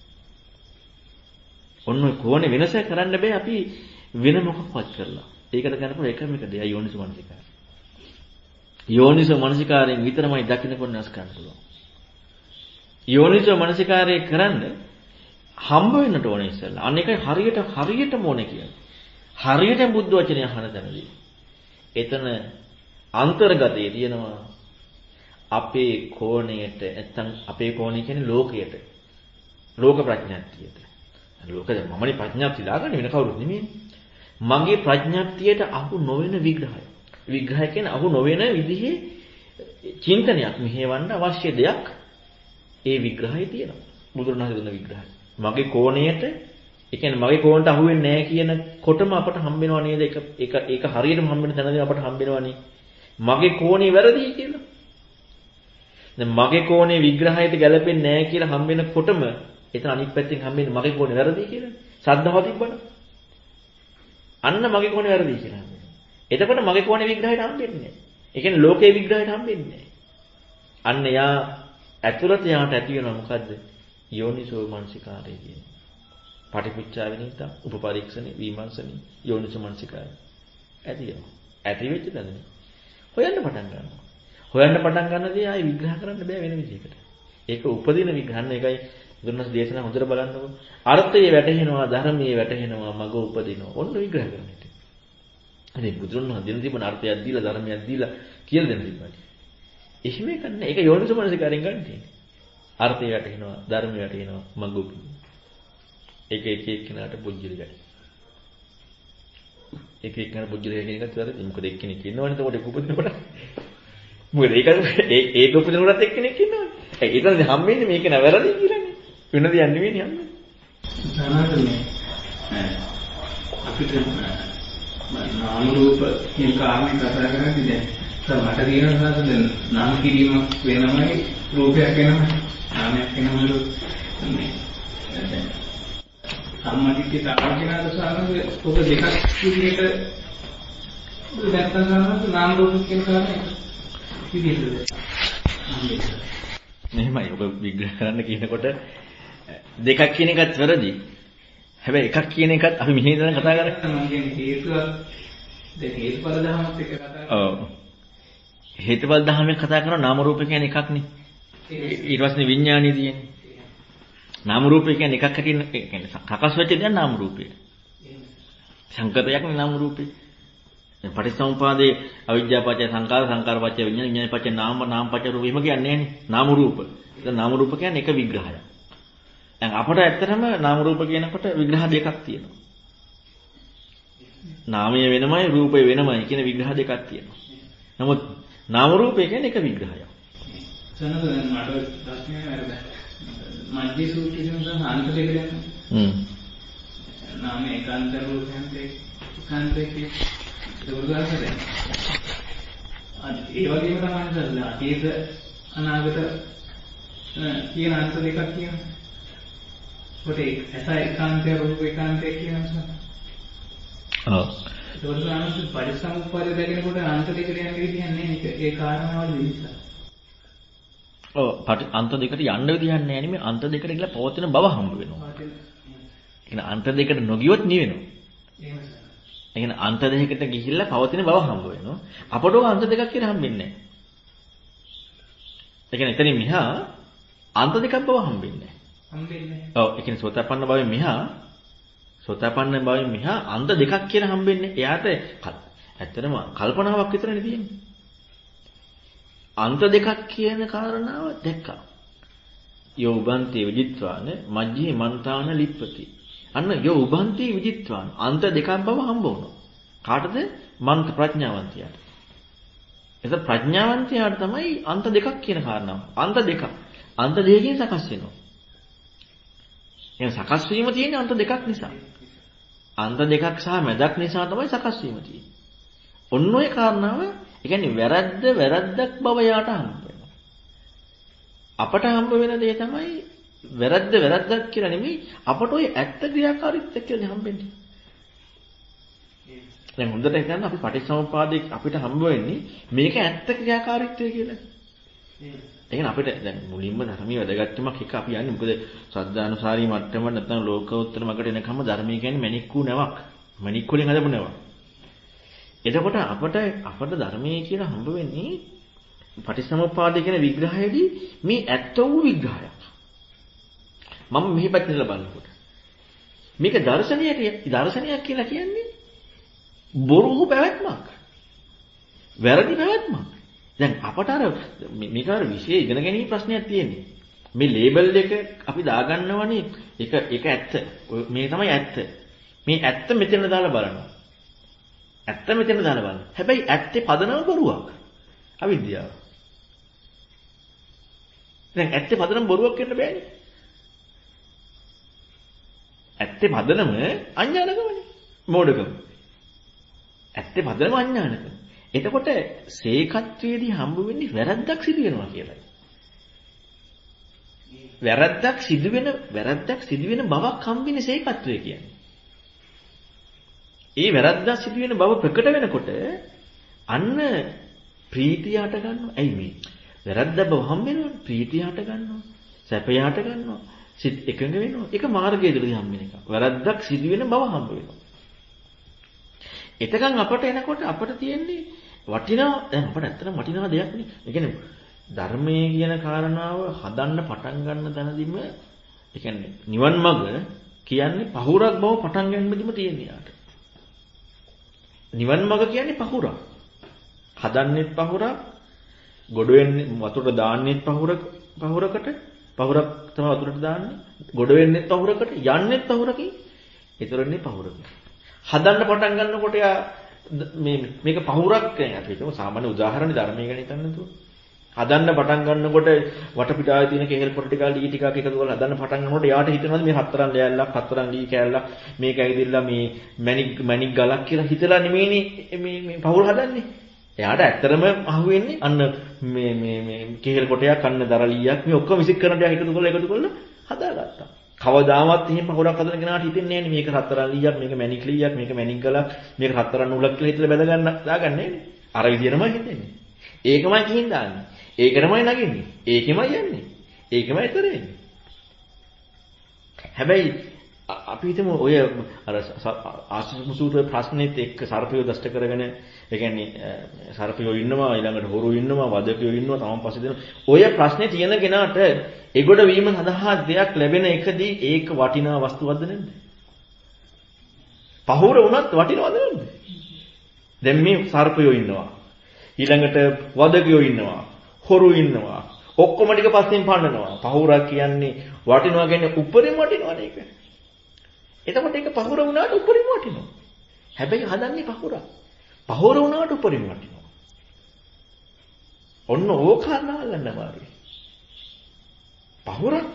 ඔන්න ඔය කෝණේ වෙනස කරන්න බෑ අපි වෙන මොකක්වත් කරලා. ඒකට ගන්නකොට එකම එක දෙය යෝනිසෝ මනසිකාරය. යෝනිසෝ මනසිකාරයෙන් විතරමයි දකින්න කොනස් ගන්න පුළුවන්. යෝනිසෝ මනසිකාරය කරන්න හම්බ වෙන්නට ඕනේ ඉස්සෙල්ලා. අනේකයි හරියට හරියටම ඕනේ කියන්නේ. හරියට බුද්ධ වචනය අහන තැනදී. එතන අන්තර්ගතයේ තියෙනවා අපේ කෝණයට නැත්තම් අපේ කෝණය කියන්නේ ලෝකයට. ලෝක ප්‍රඥාත්තියට. ලෝකද මමනේ ප්‍රඥාප්ති දාගන්නේ වෙන කවුරුත් නෙමෙයි. මගේ ප්‍රඥාප්තියට අහු නොවන විග්‍රහය. විග්‍රහය කියන්නේ අහු නොවන විදිහේ චින්තනයක් මෙහෙවන්න අවශ්‍ය දෙයක් ඒ විග්‍රහයේ තියෙනවා. බුදුරණාහි දුන්න විග්‍රහය. මගේ කෝණයට ඒ කියන්නේ මගේ කෝණයට අහු වෙන්නේ නැහැ කියනකොටම අපට හම්බෙනව නේද? ඒක ඒක ඒක හරියටම හම්බෙන තැනදී අපට හම්බෙනවනේ. මගේ කෝණේ වැරදි කියලා. දැන් මගේ කෝණේ විග්‍රහයට ගැලපෙන්නේ නැහැ කියලා හම්බෙනකොටම එතන අනිත් පැත්තෙන් හම්බෙන්නේ මගේ කෝණේ වැරදි කියලා. ශ්‍රද්ධාව තිබ්බනම් අන්න මගේ කෝණේ වැරදි කියලා හම්බෙනවා. එතකොට මගේ කෝණේ විග්‍රහයට හම්බෙන්නේ නැහැ. ඒ කියන්නේ ලෝකේ විග්‍රහයට හම්බෙන්නේ නැහැ. අන්න යා ඇතුළත යාට ඇති වෙනවා මොකද්ද? යෝනිසෝ මනසිකාරය කියන්නේ. පටිපුච්චා විනිත, උපපරීක්ෂණේ, විමර්ශනේ, යෝනිසෝ මනසිකාරය. ඇති වෙනවා. ඇති වෙච්ච දන්නේ. හොයන්න පටන් ගන්නවා. හොයන්න පටන් ගන්නදී ආයි විග්‍රහ කරන්න බෑ වෙන විදිහකට. ඒක උපදින විග්‍රහන්න එකයි දුන්නස් දේශනා හොඳට බලන්නකො. අර්ථය වැටහෙනවා, ධර්මයේ වැටහෙනවා, මග උපදිනවා. ඔන්න විග්‍රහ කරන්නට. අනේ බුදුරණන් දෙන තිබුණ අර්ථයක් දීලා ධර්මයක් දීලා කියලා දෙන්න තිබ්බා. එහෙම එකක් නෑ. ඒක යෝනිසමනසිකාරයෙන් ගන්න තියෙන්නේ. අර්ථය වැටහෙනවා, ධර්මය වැටහෙනවා, මග උපදිනවා. ඒක එක එක්කෙනාට පුජ්‍යලිකයි. එක එක්කෙනාට පුජ්‍යලිකයි කියන එකත් වැරදි. මොකද එක්කෙනෙක් ඉන්නවනේ එතකොට ඒක උපදිනකොට. මොකද ඒක ඒ ඒක උපදිනකොටත් එක්කෙනෙක් ඉන්නවනේ. ඒ එතනදී හම්බෙන්නේ මේක නෑ වැරදි කියලානේ. වෙන දෙයක් නෙවෙයි යන්නේ. සාමාන්‍යයෙන් අපිට නාම රූප කියන කාරණේ කතා කරන්නේ දැන් මට තියෙන සාසන නාම කිරීමක් වෙනමයි රූපයක් වෙනමයි නාමයක් වෙනමයි. මේ සම්මාදිට්ඨිය තාවකිනාද සාමාන්‍ය ඔබ දෙකක් විදිහට නැත්තම් සාමාන්‍ය නාම රූප කියන කාරණේ විදිහට මෙහෙමයි. ඔබ විග්‍රහ කරන්න කියනකොට දෙකක් කියන එකත් වැරදි. හැබැයි එකක් කියන එකත් අපි මෙහි ඉඳන් කතා කරන්නේ. මම කියන්නේ හේතුව දැන් හේතුඵල ධර්මත් එක්ක කතා කරා. ඔව්. හේතුඵල ධර්මයෙන් කතා කරන නාම රූප කියන්නේ එකක්නේ. ඊට පස්සේ විඥානිය තියෙන්නේ. නාම රූපය කියන්නේ එකක් හැටින් කියන්නේ සකස් වෙච්ච දෙයක් නාම රූපය. සංකතයක් නේ නාම රූපේ. දැන් පටිච්චසමුපාදේ අවිද්‍යාවපච්චය සංකාර සංකාරපච්චය විඥාන විඥානපච්චය නාම නාමපච්චය රූප එහෙම කියන්නේ නෑනේ. නාම රූප. දැන් නාම රූප කියන්නේ එක විග්‍රහයක්. දැන් අපට ඇත්තටම නාම රූප කියනකොට විග්‍රහ දෙකක් තියෙනවා. නාමය වෙනමයි රූපය වෙනමයි කියන විග්‍රහ දෙකක් තියෙනවා. නමුත් නාම රූපය කියන්නේ එක විග්‍රහයක්. සනද මට ප්‍රශ්නයක් වැරදි. මධ්‍ය සූත්‍රයෙන් තමයි අන්ත දෙක දැක්කේ. හ්ම්. නාම ඒකාන්ත රූපයන්ට ඒකාන්තයේ දුර්ගාසරේ. අද ඒ වගේම තමයි අතීත අනාගත කියන අන්ත දෙකක් කියනවා. කොට ඇස ඒකාන්තය රූප ඒකාන්තය කියනවා. ඔව්. ඒකට අනුස පරිසම්පාද දැකනකොට අන්ත දෙකට යන විදිහක් නෑ ඒක ඒ කාරණාවල් නිසා. ඔව් අන්ත දෙකට යන්න විදිහක් නැහැ නෙමෙයි අන්ත දෙකට ගිහලා පවතින බව හම්බ වෙනවා. එහෙනම් අන්ත දෙකට නොගියොත් නිවෙනවා. එහෙම. ඒ කියන්නේ අන්ත දෙකකට ගිහිල්ලා පවතින බව හම්බ වෙනවා. අපට අන්ත දෙකක් කියලා හම්බෙන්නේ නැහැ. ඒ කියන්නේ එතනින් මෙහා අන්ත දෙකක් බව හම්බෙන්නේ නැහැ. හම්බෙන්නේ ඔව් ඒ කියන්නේ සෝතාපන්න භාවයෙන් මෙහා සෝතාපන්න භාවයෙන් මෙහා අන්ත දෙකක් කියලා හම්බෙන්නේ. එයාට කල්- ඇත්තටම කල්පනාවක් විතරනේ තියෙන්නේ. අන්ත දෙකක් කියන කාරණාව දැක්කා. යෝ උබන්ති විජිත්වාන මජ්ජේ මන්තාන ලිප්පති. අන්න යෝ උබන්ති විජිත්වාන අන්ත දෙකක් බව හම්බ වුණා. කාටද? මන්ත ප්‍රඥාවන්තයාට. එතකොට ප්‍රඥාවන්තයාට තමයි අන්ත දෙකක් කියන කාරණාව. අන්ත දෙකක්. අන්ත දෙකකින් සකස් වෙනවා. එහෙනම් සකස් වීම තියෙන්නේ අන්ත දෙකක් නිසා. අන්ත දෙකක් සහ මැදක් නිසා තමයි සකස් වීම තියෙන්නේ. ඔන්න ඔය කාරණාව, ඒ කියන්නේ වැරද්ද වැරද්දක් බව යාට හම්බ වෙනවා. අපට හම්බ වෙන දේ තමයි වැරද්ද වැරද්දක් කියලා නෙමෙයි අපට ඔය ඇත්ත ක්‍රියාකාරීත්වය කියලා හම්බෙන්නේ. දැන් හොඳට හිතන්න අපි පටිච්චසමුප්පාදේ අපිට හම්බ වෙන්නේ මේක ඇත්ත ක්‍රියාකාරීත්වය කියලා. ඒ කියන්නේ අපිට දැන් මුලින්ම ධර්මයේ වැදගත්කමක් එක අපි යන්නේ මොකද ශ්‍රද්ධානුසාරී මට්ටම නැත්නම් ලෝකෝත්තර මගට එනකම ධර්මයේ කියන්නේ මණික් වූ නැවක්. මණික් වලින් හදපු නැවක්. එතකොට අපට අපට ධර්මයේ කියලා හම්බ වෙන්නේ පටිච්චසමුප්පාදේ කියන විග්‍රහයේදී මේ ඇත්ත වූ විග්‍රහයක්. මම මෙහි පැත්තට බලනකොට මේක දර්ශනයක් දර්ශනයක් කියලා කියන්නේ බොරු පැවැත්මක්. වැරදි පැවැත්මක්. දැන් අපට අර මේක අර විශේෂ ඉගෙන ගැනීම ප්‍රශ්නයක් තියෙන්නේ. මේ ලේබල් එක අපි දාගන්නවනේ ඒක ඒක ඇත්ත. ඔය- මේ තමයි ඇත්ත. මේ ඇත්ත මෙතන දාලා බලනවා. ඇත්ත මෙතන දාලා බලනවා. හැබැයි ඇත්තේ පදනම බොරුවක්. අවිද්‍යාව. දැන් ඇත්තේ පදනම බොරුවක් වෙන්න බෑනේ. ඇත්තේ පදනම අඥානකමනේ. මෝඩකම. ඇත්තේ පදනම අඥානකම. එතකොට සේකත්වයේදී හම්බ වෙන්නේ වැරද්දක් සිදු වෙනවා කියලායි. වැරද්දක් සිදු වෙන වැරද්දක් සිදු වෙන බවක් හම්බෙන්නේ සේකත්වය කියන්නේ. ඒ වැරද්දක් සිදු වෙන බව ප්‍රකට වෙනකොට අන්න ප්‍රීතිය හට ගන්නවා. ඇයි මේ? වැරද්ද බව හම්බ වෙනවනේ. ප්‍රීතිය හට ගන්නවා. සැපය හට ගන්නවා. සිත් එකඟ වෙනවා. ඒක මාර්ගයේදී හම්බ වෙන එක. වැරද්දක් සිදු වෙන බව හම්බ වෙනවා. එතකන් අපට එනකොට අපට තියෙන්නේ වටිනා දැන් අපට ඇත්තටම වටිනා දෙයක් නේ. ඒ කියන්නේ ධර්මයේ කියන කාරණාව හදන්න පටන් ගන්න තැනදීම ඒ කියන්නේ නිවන් මඟ කියන්නේ පහුරක් බව පටන් ගන්නදීම තියෙන යාට. නිවන් මඟ කියන්නේ පහුරක්. හදන්නෙත් පහුරක්, ගොඩ වෙන්නේ වතුරට දාන්නෙත් පහුරක පහුරකට, පහුරක් තමයි වතුරට දාන්නේ. ගොඩ වෙන්නෙත් පහුරකට, යන්නෙත් පහුරකින්, ඊතරන්නේ පහුරකින්. හදන්න පටන් ගන්නකොට යා මේ මේක පහුරක් කියන්නේ අපි හිතමු සාමාන්‍ය උදාහරණ ධර්මයේ ගැන හිතන්න තු. හදන්න පටන් ගන්නකොට වටපිටාවේ තියෙන කේල් පොට ටික ලී ටිකක් එකතු කරලා හදන්න පටන් ගන්නකොට යාට හිතෙනවා මේ හතරන් ලෑල්ලක් හතරන් ලී කෑල්ලක් මේක ඇවිදilla මේ මැණික් මැණික් ගලක් කියලා හිතලා නෙමෙයිනේ මේ මේ පහුර හදන්නේ. එයාට ඇත්තරම අහුවෙන්නේ අන්න මේ මේ මේ කේල් පොටයක් අන්න දරලියක් මේ ඔක්කොම විසික් කරන දේ එකතු කරලා එකතු කරලා හදාගත්තා. කවදාවත් එහෙම පහුරක් හදන කෙනාට හිතෙන්නේ නැහැ මේක රත්තරන් ලීයක් මේක මැණික් ලීයක් මේක මැණික් ගලක් මේක රත්තරන් නූලක් කියලා හිතලා බැල ගන්න දාගන්නේ නේ. අර විදියටමයි හිතෙන්නේ. ඒකමයි කියින් දාන්නේ. ඒකමයි නගින්නේ. ඒකමයි යන්නේ. ඒකමයි ඊතර එන්නේ හැබැයි අ- අපි හිතමු ඔය අර ආසුසුත ප්‍රශ්නෙත් එක්ක සර්පියෝ දෂ්ට කරගෙන ඒ කියන්නේ අ, සර්පියෝ ඉන්නවා ඊළඟට හොරු ඉන්නවා වදකයෝ ඉන්නවා තමන් පස්සේ දෙන ඔය ප්‍රශ්නේ තියෙන කෙනාට එගොඩ වීම සඳහා දෙයක් ලැබෙන එකදී ඒක වටිනා වස්තුවක්ද නැද්ද? පහුර වුණත් වටිනවද නැද්ද? දැන් මේ සර්පයෝ ඉන්නවා. ඊළඟට වදකයෝ ඉන්නවා. හොරු ඉන්නවා. ඔක්කොම ටික පස්සෙන් පන්නනවා. පහුරක් කියන්නේ වටිනවා කියන්නේ උඩරින් වටිනවනේ ඒක. එතකොට ඒක පහුර වුණාට උඩරින් වටිනවා. හැබැයි හදන්නේ පහුරක්. පහුර වුණාට උපරිම වටිනවා. ඔන්න ඕක අල්ලන්න බාරයි. පහුරක්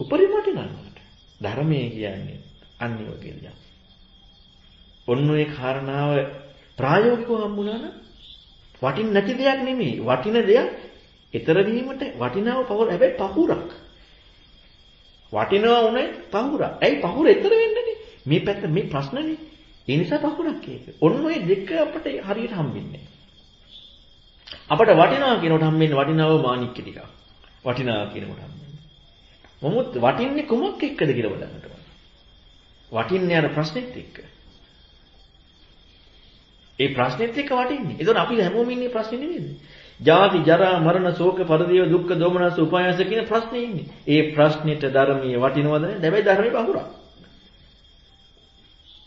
උපරිම වටිනවට. ධර්මයේ කියන්නේ අන්නේ වගේ දෙයක්. ඔන්න ඔය කාරණාව ප්‍රායෝගිකව හම්බුණා නම් වටින් නැති දෙයක් නෙමෙයි. වටින දෙයක් ඊතර වීමට වටිනව පහුර හැබැයි පහුරක්. වටිනවා උනේ පහුරක්. ඇයි පහුර ඊතර වෙන්නේ? මේ පැත්ත මේ ප්‍රශ්නනේ. ඒ නිසා පහුරක් ඒක. ඔන්න ඔය දෙක අපිට හරියට හම්බෙන්නේ. අපිට වටිනවා කියනකොට හම්බෙන්නේ වටිනව මාණික්ක ටික. වටිනවා කියනකොට හම්බෙන්නේ. මොමුත් වටින්නේ කුමක් එක්කද කියලා බලන්නට ඕන. වටින්නේ අර ප්‍රශ්නෙත් එක්ක. ඒ ප්‍රශ්නෙත් එක්ක වටින්නේ. ඒතකොට අපි හැමෝම ඉන්නේ ප්‍රශ්නේ නෙමෙයි. ජාති ජරා මරණ ශෝක පරිදේව දුක්ඛ දෝමනස උපායස කියන ප්‍රශ්නේ ඉන්නේ. ඒ ප්‍රශ්නෙට ධර්මයේ වටිනවද නැද්ද? හැබැයි ධර්මයේ පහුරක්.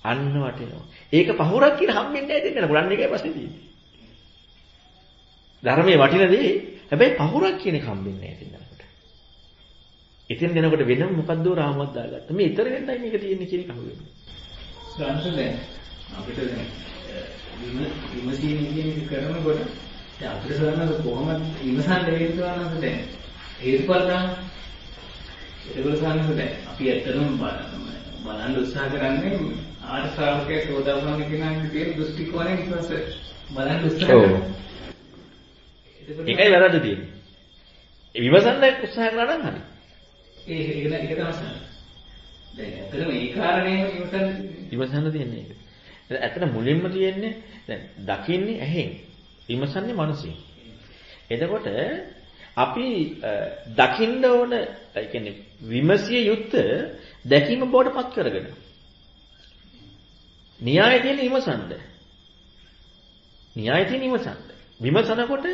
අන්න වටිනවා. ඒක පහුරක් කියලා හම්බෙන්නේ නැහැ දෙන්න. පුරන්න එකයි ප්‍රශ්නේ තියෙන්නේ. ධර්මයේ වටින දේ හැබැයි පහුරක් කියන එක හම්බෙන්නේ නැහැ දෙන්නකට. ඉතින් දෙනකොට වෙනම මොකද්ද රාමුවක් දාගත්තා. මේ ඊතර වෙන්නයි මේක තියෙන්නේ කියන එක අහුවෙන්නේ. සංසද දැන් අපිට දැන් විමසීම කියන එක කරනකොට දැන් අපිට සරණ කොහොමද විමසන්න හේතු වුණාද දැන් හේතුඵල ගන්න. ඒකවල සාන්නද දැන් අපි ඇත්තටම බලන්න උත්සාහ කරන්නේ ආර්ය ශ්‍රාවකයේ සෝදාපන්න කෙනාගේ තියෙන දෘෂ්ටි කෝණයෙන් ඊපස්සේ බලන්න උත්සාහ කරනවා. ඒකයි වැරද්ද තියෙන්නේ. ඒ විමසන්න උත්සාහ කරා නම් හරි. ඒ ඒක ඒක තමයි. දැන් ඇත්තටම ඒ කාරණේම විමසන්න විමසන්න තියෙන්නේ ඒක. ඇත්තට මුලින්ම තියෙන්නේ දැන් දකින්නේ ඇහෙන්. විමසන්නේ මනසෙන්. එතකොට අපි දකින්න ඕන ඒ කියන්නේ විමසිය යුත්ත දැකීම බවට පත් කරගෙන. න්‍යාය තියෙන විමසන්න. න්‍යාය තියෙන විමසන්න. විමසනකොට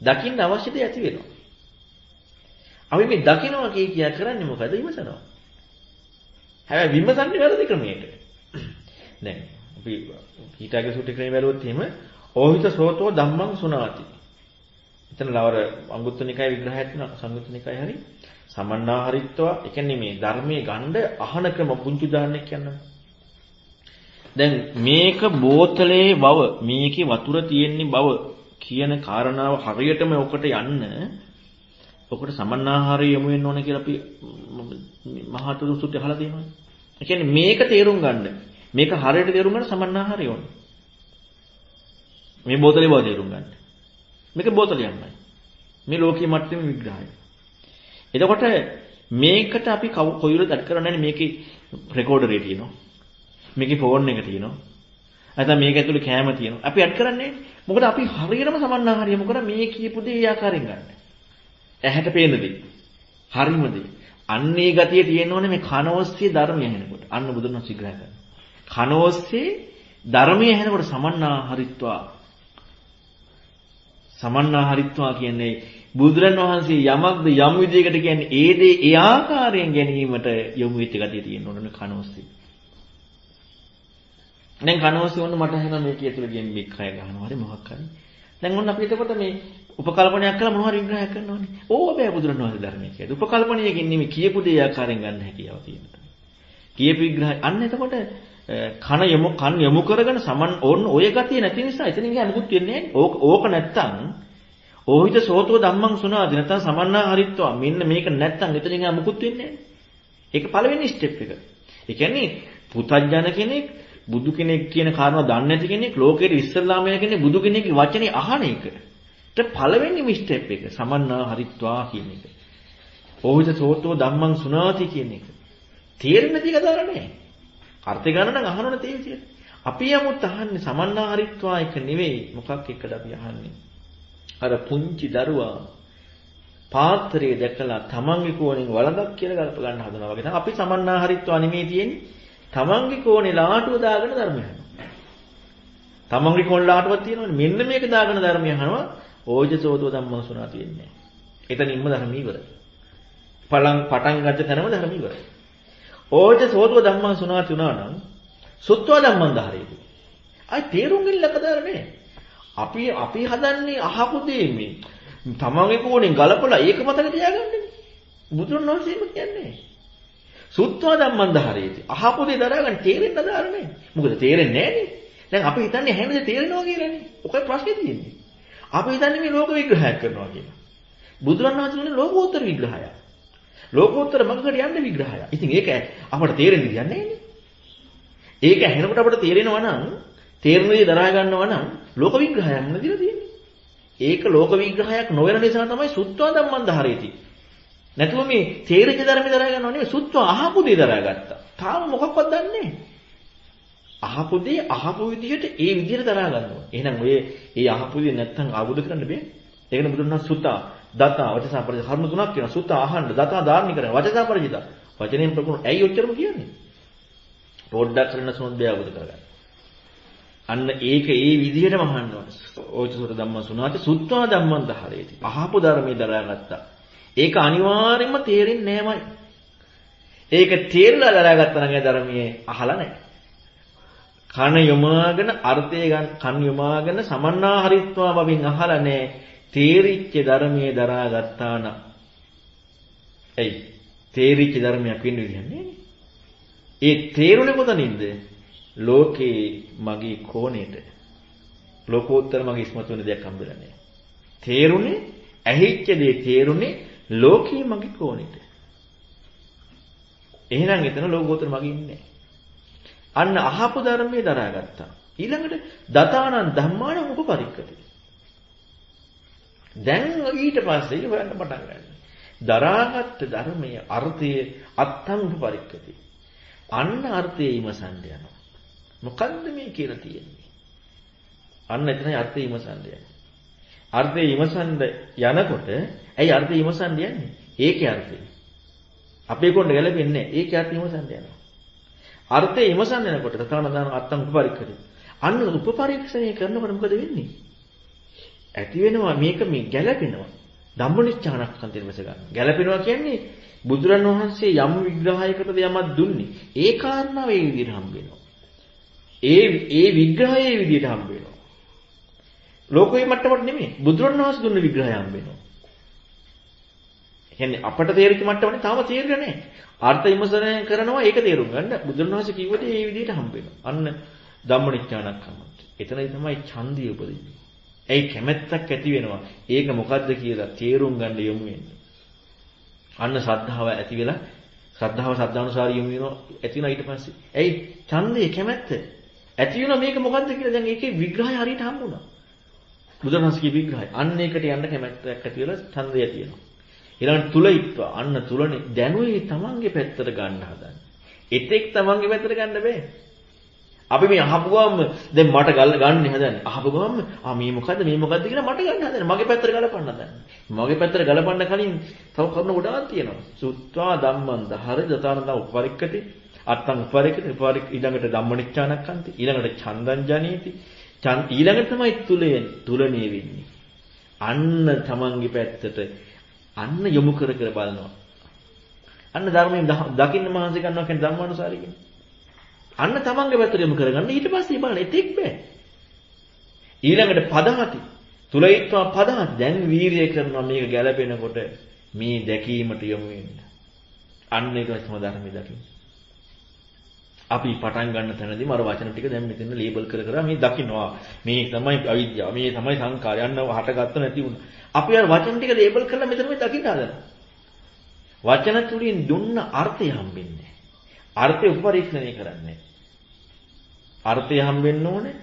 දකින්න අවශ්‍ය දේ ඇති වෙනවා. අපි මේ දකින්නවා කිය කියා කරන්නේ මොකද විමසනවා. හැබැයි විමසන්නේ වැරදි ක්‍රමයකට. දැන් අපි ඊටාගේ සූත්‍ර ක්‍රමය බැලුවොත් එහෙම ඕහිත සෝතෝ ධම්මං සුනාති. එතන ලවර අංගුත්තර නිකාය විග්‍රහයක් තියෙනවා සංයුත්ත නිකාය හරි. සමන්නාහරිත්වා ඒ කියන්නේ මේ ධර්මයේ ගණ්ඩ අහන ක්‍රම පුංචි උදාහරණයක් කියන්නම්. දැන් මේක බෝතලේ බව මේකේ වතුර තියෙන්නේ බව කියන කාරණාව හරියටම ඔකට යන්න ඔකට සමන්නාහාරය යමු වෙන්න ඕන කියලා අපි මහතුරු සුත්‍ය අහලා තියෙනවා. ඒ කියන්නේ මේක තේරුම් ගන්න. මේක හරියට තේරුම් ගන්න සමන්නාහාරය ඕන. මේ බෝතලේ බව තේරුම් ගන්න. මේක බෝතලියක්මයි. මේ ලෝකීය මට්ටමේ විග්‍රහය. එතකොට මේකට අපි කොයිලද අඩ කරන්නේ මේකේ රෙකෝඩරේ තියෙනවා. මේකේ ෆෝන් එක තියෙනවා. නැත්නම් මේක ඇතුලේ කැම තියෙනවා. අපි අඩ කරන්නේ මොකද අපි හරියටම සමන්නාහාරය මොකද මේ කියපු දේ ඒ ආකාරයෙන් ගන්න. ඇහැට පේන දේ. හරිම දේ. අන්නේ ගතිය තියෙනෝනේ මේ කනෝස්සේ ධර්මය ඇහෙනකොට. අන්න බුදුන් වහන්සේ විග්‍රහ කරනවා. කනෝස්සේ ධර්මය ඇහෙනකොට සමන්නාහරිත්වා සමන්නාහරිත්වා කියන්නේ බුදුරන් වහන්සේ යමක්ද යම් විදියකට කියන්නේ ඒ දේ ඒ ආකාරයෙන් ගැනීමට යොමු වෙච්ච ගතිය තියෙන්න ඕන කනෝස්සේ. දැන් කනෝස්සේ වුණ මට එහෙනම් මේක ඇතුළේ ගියන් මේ කය ගන්නවා හරි මොකක් හරි. දැන් ඔන්න අපි එතකොට මේ උපකල්පනයක් කරලා මොනවා හරි විග්‍රහයක් කරනවානේ. ඕව බෑ බුදුරන් වහන්සේ ධර්මයේ කියලා. උපකල්පනයකින් නෙමෙයි කියපු දේ ආකාරයෙන් ගන්න හැකියාව තියෙනවා. කියපු විග්‍රහය අන්න එතකොට කන යමු කන් යමු කරගෙන සමන් ඕන්න ඔය ගතිය නැති නිසා එතනින් ගියා අනුකුත් වෙන්නේ ඕක ඕක නැත්තම් ඕහිත සෝතෝ ධම්මං සුනාදි නැත්තම් සමන්නා හරිත්වා මෙන්න මේක නැත්තම් එතනින් ගියා මුකුත් වෙන්නේ ඒක පළවෙනි ස්ටෙප් එක. ඒ කියන්නේ පුතඥ කෙනෙක් බුදු කෙනෙක් කියන කාරණා දන්නේ නැති කෙනෙක් ලෝකෙට ඉස්සල්ලාම යන කෙනෙක් බුදු කෙනෙක්ගේ වචනේ අහන එක. ඒත් පළවෙනිම ස්ටෙප් එක සමන්නා හරිත්වා කියන එක. ඕහිත සෝතෝ ධම්මං සුනාති කියන එක. තේරෙන්නේ නැති කතාවක් නෑ. අර්ථ ගන්න නම් අහනවනේ තේ විදියට. අපි යමුත් අහන්නේ සමන්නාහරිත්වා එක නෙවෙයි මොකක් එක්කද අපි අහන්නේ. අර පුංචි දරුවා පාත්‍රයේ දැකලා තමන්ගේ කෝණයෙන් වළඳක් කියලා ගලප ගන්න හදනවා වගේ තමයි අපි සමන්නාහරිත්වා නෙමෙයි තියෙන්නේ. තමන්ගේ කෝණේ ලාටුව දාගෙන ධර්මය අහනවා. තමන්ගේ කෝණ ලාටුවක් තියෙනවනේ මෙන්න මේක දාගෙන ධර්මය අහනවා. ඕජසෝතෝ ධම්මසුනා තියෙන්නේ. එතනින්ම ධර්ම ඉවරයි. පලං පටන් ගත්ත තැනම ධර්ම ඉවරයි. ඕජ සෝතුව ධම්මං සුනාති උනා නම් සුත්ව ධම්මං ධාරේති. අයි තේරුම් ගන්න කතාරනේ. අපි අපි හදන්නේ අහපු දේ මේ තමන්ගේ කෝණෙන් ගලපලා ඒක මතක තියාගන්නනේ. බුදුන් වහන්සේම කියන්නේ. සුත්වා ධම්මං ධාරේති. අහපු දේ දරාගන්න තේරෙන්න අදාළ නැහැ. මොකද තේරෙන්නේ නැහනේ. දැන් අපි හිතන්නේ හැමදේ තේරෙනවා කියලානේ. ඔකයි ප්‍රශ්නේ තියෙන්නේ. අපි හිතන්නේ මේ ලෝක විග්‍රහයක් කරනවා කියලා. බුදුරණවහන්සේ කියන්නේ ලෝකෝත්තර විග්‍රහයක්. ලෝකෝත්තර මඟකට යන්න විග්‍රහයක්. ඉතින් ඒක අපට තේරෙන්නේ කියන්නේ නැහැනේ. ඒක ඇහෙනකොට අපට තේරෙනවා නම් තේරෙන දේ දරා ගන්නවා නම් ලෝක විග්‍රහයක් නෙදිලා තියෙන්නේ. ඒක ලෝක විග්‍රහයක් නොවන නිසා තමයි සුත්වා ධම්මං ධාරේති. නැතුව මේ තේරිච්ච ධර්ම දරා ගන්නව නෙවෙයි සුත්වා අහපු දේ දරාගත්තා. තාම මොකක්වත් දන්නේ නැහැ. අහපු දේ අහපු විදිහට ඒ විදිහට දරා ගන්නවා. එහෙනම් ඔය ඒ අහපු දේ නැත්තම් ආවුද කරන්න බෑ. ඒකනේ බුදුන් වහන්සේ සුත්තා දතා වචසා පරිජිත කර්ම තුනක් කියනවා. සුත්තා අහන්න දතා ධාරණය කරන වචසා පරිජිත. වචනයෙන් ප්‍රගුණ ඇයි ඔච්චරම කියන්නේ? පොඩ්ඩක් කරන සොන්දේ අවබෝධ කරගන්න. අන්න ඒක ඒ විදිහටම අහන්න ඕනේ. ඕචසුර ධම්ම සුණාති සුත්වා ධම්මං දහරේති. අහපු ධර්මයේ දරාගත්තා. ඒක අනිවාර්යයෙන්ම තේරෙන්නේ නෑමයි. ඒක තේරලා දරාගත්තා නම් ඒ ධර්මයේ අහලා නැහැ. කන යොමාගෙන අර්ථය ගන්න කන් යොමාගෙන සමන්නාහරිත්වා බවින් අහලා නැහැ. තේරිච්ච ධර්මයේ දරාගත්තා නම්. එයි තේරිච්ච ධර්මයක් වෙන්න විදිහක් නෑනේ. ඒ තේරුනේ කොතනින්ද? ලෝකේ මගේ කෝණයට. ලෝකෝත්තර මගේ ඉස්මතු වෙන දෙයක් හම්බෙලා නැහැ. තේරුනේ ඇහිච්ච දේ තේරුනේ ලෝකේ මගේ කෝණයට. එහෙනම් එතන ලෝකෝත්තර මගේ ඉන්නේ අන්න අහපු ධර්මයේ දරාගත්තා. ඊළඟට දතානන් ධම්මාන උපපරික්කති. දැන් ඊට පස්සේ හොයන්න පටන් ගන්න. දරාගත් ධර්මයේ අර්ථය අත්තං උපපරික්කති. අන්න අර්ථය ඉමසන්න යනවා. මොකද්ද මේ කියලා තියෙන්නේ? අන්න එතනයි අර්ථය ඉමසන්න යන්නේ. අර්ථය ඉමසන්න යනකොට ඇයි අර්ථය ඉමසන්න යන්නේ? ඒකේ අර්ථය. අපේ කොණ්ඩ ගැලපෙන්නේ නැහැ. ඒකේ අර්ථය ඉමසන්න යනවා. අර්ථය ඉමසන්න යනකොට තථානදාන අත්තං උපපරික්කති. අන්න උපපරීක්ෂණය කරනකොට මොකද වෙන්නේ? ඇති වෙනවා මේක මේ ගැලපෙනවා. ධම්මනිච්ඡානක්ඛන්තේ විස ගන්න. ගැලපෙනවා කියන්නේ බුදුරන් වහන්සේ යම් විග්‍රහයකටද යමක් දුන්නේ. ඒ කාරණාව ඒ විදිහට හම්බ වෙනවා. ඒ ඒ විග්‍රහය ඒ විදිහට හම්බ වෙනවා. ලෝකෝයි මට්ටමට නෙමෙයි. බුදුරන් වහන්සේ දුන්න විග්‍රහය හම්බ වෙනවා. කියන්නේ අපට තේරිච්ච මට්ටමනේ තාම තේරෙන්නේ නැහැ. අර්ථ විමසනය කරනවා ඒක තේරුම් ගන්න. බුදුරන් වහන්සේ කිව්වට ඒ විදිහට හම්බ වෙනවා. අන්න ධම්මනිච්ඡානක්ඛන්ත. එතනයි තමයි ඡන්දිය උපදින්නේ. ඇයි කැමැත්තක් ඇති වෙනවා. ඒක මොකද්ද කියලා තේරුම් ගන්න යොමු වෙන්නේ. අන්න ශ්‍රද්ධාව ඇති වෙලා ශ්‍රද්ධාව ශ්‍රද්ධානුසාරී යොමු වෙනවා ඇති වෙනා ඊට පස්සේ. ඇයි ඡන්දේ කැමැත්ත ඇති වෙනවා මේක මොකද්ද කියලා දැන් ඒකේ විග්‍රහය හරියට හම්බුණා. බුදුරජාණන්ගේ විග්‍රහය. අන්න ඒකට යන්න කැමැත්තක් ඇති වෙලා ඡන්දය තියෙනවා. ඊළඟට තුලිත්ව අන්න තුලනේ දැනුයි තමන්ගේ පැත්තට ගන්න හදන්නේ. එතෙක් තමන්ගේ පැත්තට ගන්න බෑ. අපි මේ අහපු ගමන් දැන් මට ගන්න ගන්න හදන්නේ. අහපු ගමන් ආ මේ මොකද්ද මේ මොකද්ද කියලා මට ගන්න හදන්නේ. මගේ පැත්තට ගලපන්න හදන්නේ. මගේ පැත්තට ගලපන්න කලින් තව කරුණු ගොඩාක් තියෙනවා. සුත්වා ධම්මං දහර දතානද උපරික්කති අත්තං උපරික්කති උපරික් ඊළඟට ධම්මනිච්ඡානක්කන්ති ඊළඟට චන්දං ජනීති. ඊළඟට තමයි තුලේ තුලණේ වෙන්නේ. අන්න තමන්ගේ පැත්තට අන්න යොමු කර කර බලනවා. අන්න ධර්මයෙන් දකින්න මහන්සි ගන්නවා කියන්නේ ධම්මානුසාරී කියන්නේ. අන්න තමන්ගේ පැත්තට යොමු කරගන්න ඊට පස්සේ බලන්න එතෙක් බෑ. ඊළඟට පදහති. තුලයිත්වා පදහති. දැන් වීරිය කරනවා මේක ගැළපෙනකොට මේ දැකීමට යොමු වෙන්න. අන්න ඒක තමයි ධර්මයේ දකින්න. අපි පටන් ගන්න තැනදී මර වචන ටික දැන් මෙතන ලේබල් කර කර මේ දකින්නවා. මේ තමයි අවිද්‍යාව. මේ තමයි සංකාරය. යන්න හටගත්ත නැති වුණ. අපි අර වචන ටික ලේබල් කරලා මෙතන මේ දකින්න හදනවා. වචන තුලින් දුන්න අර්ථය හම්බෙන්නේ. අර්ථය උපරීක්ෂණය කරන්නේ. අර්ථය හම්බෙන්න ඕනේ.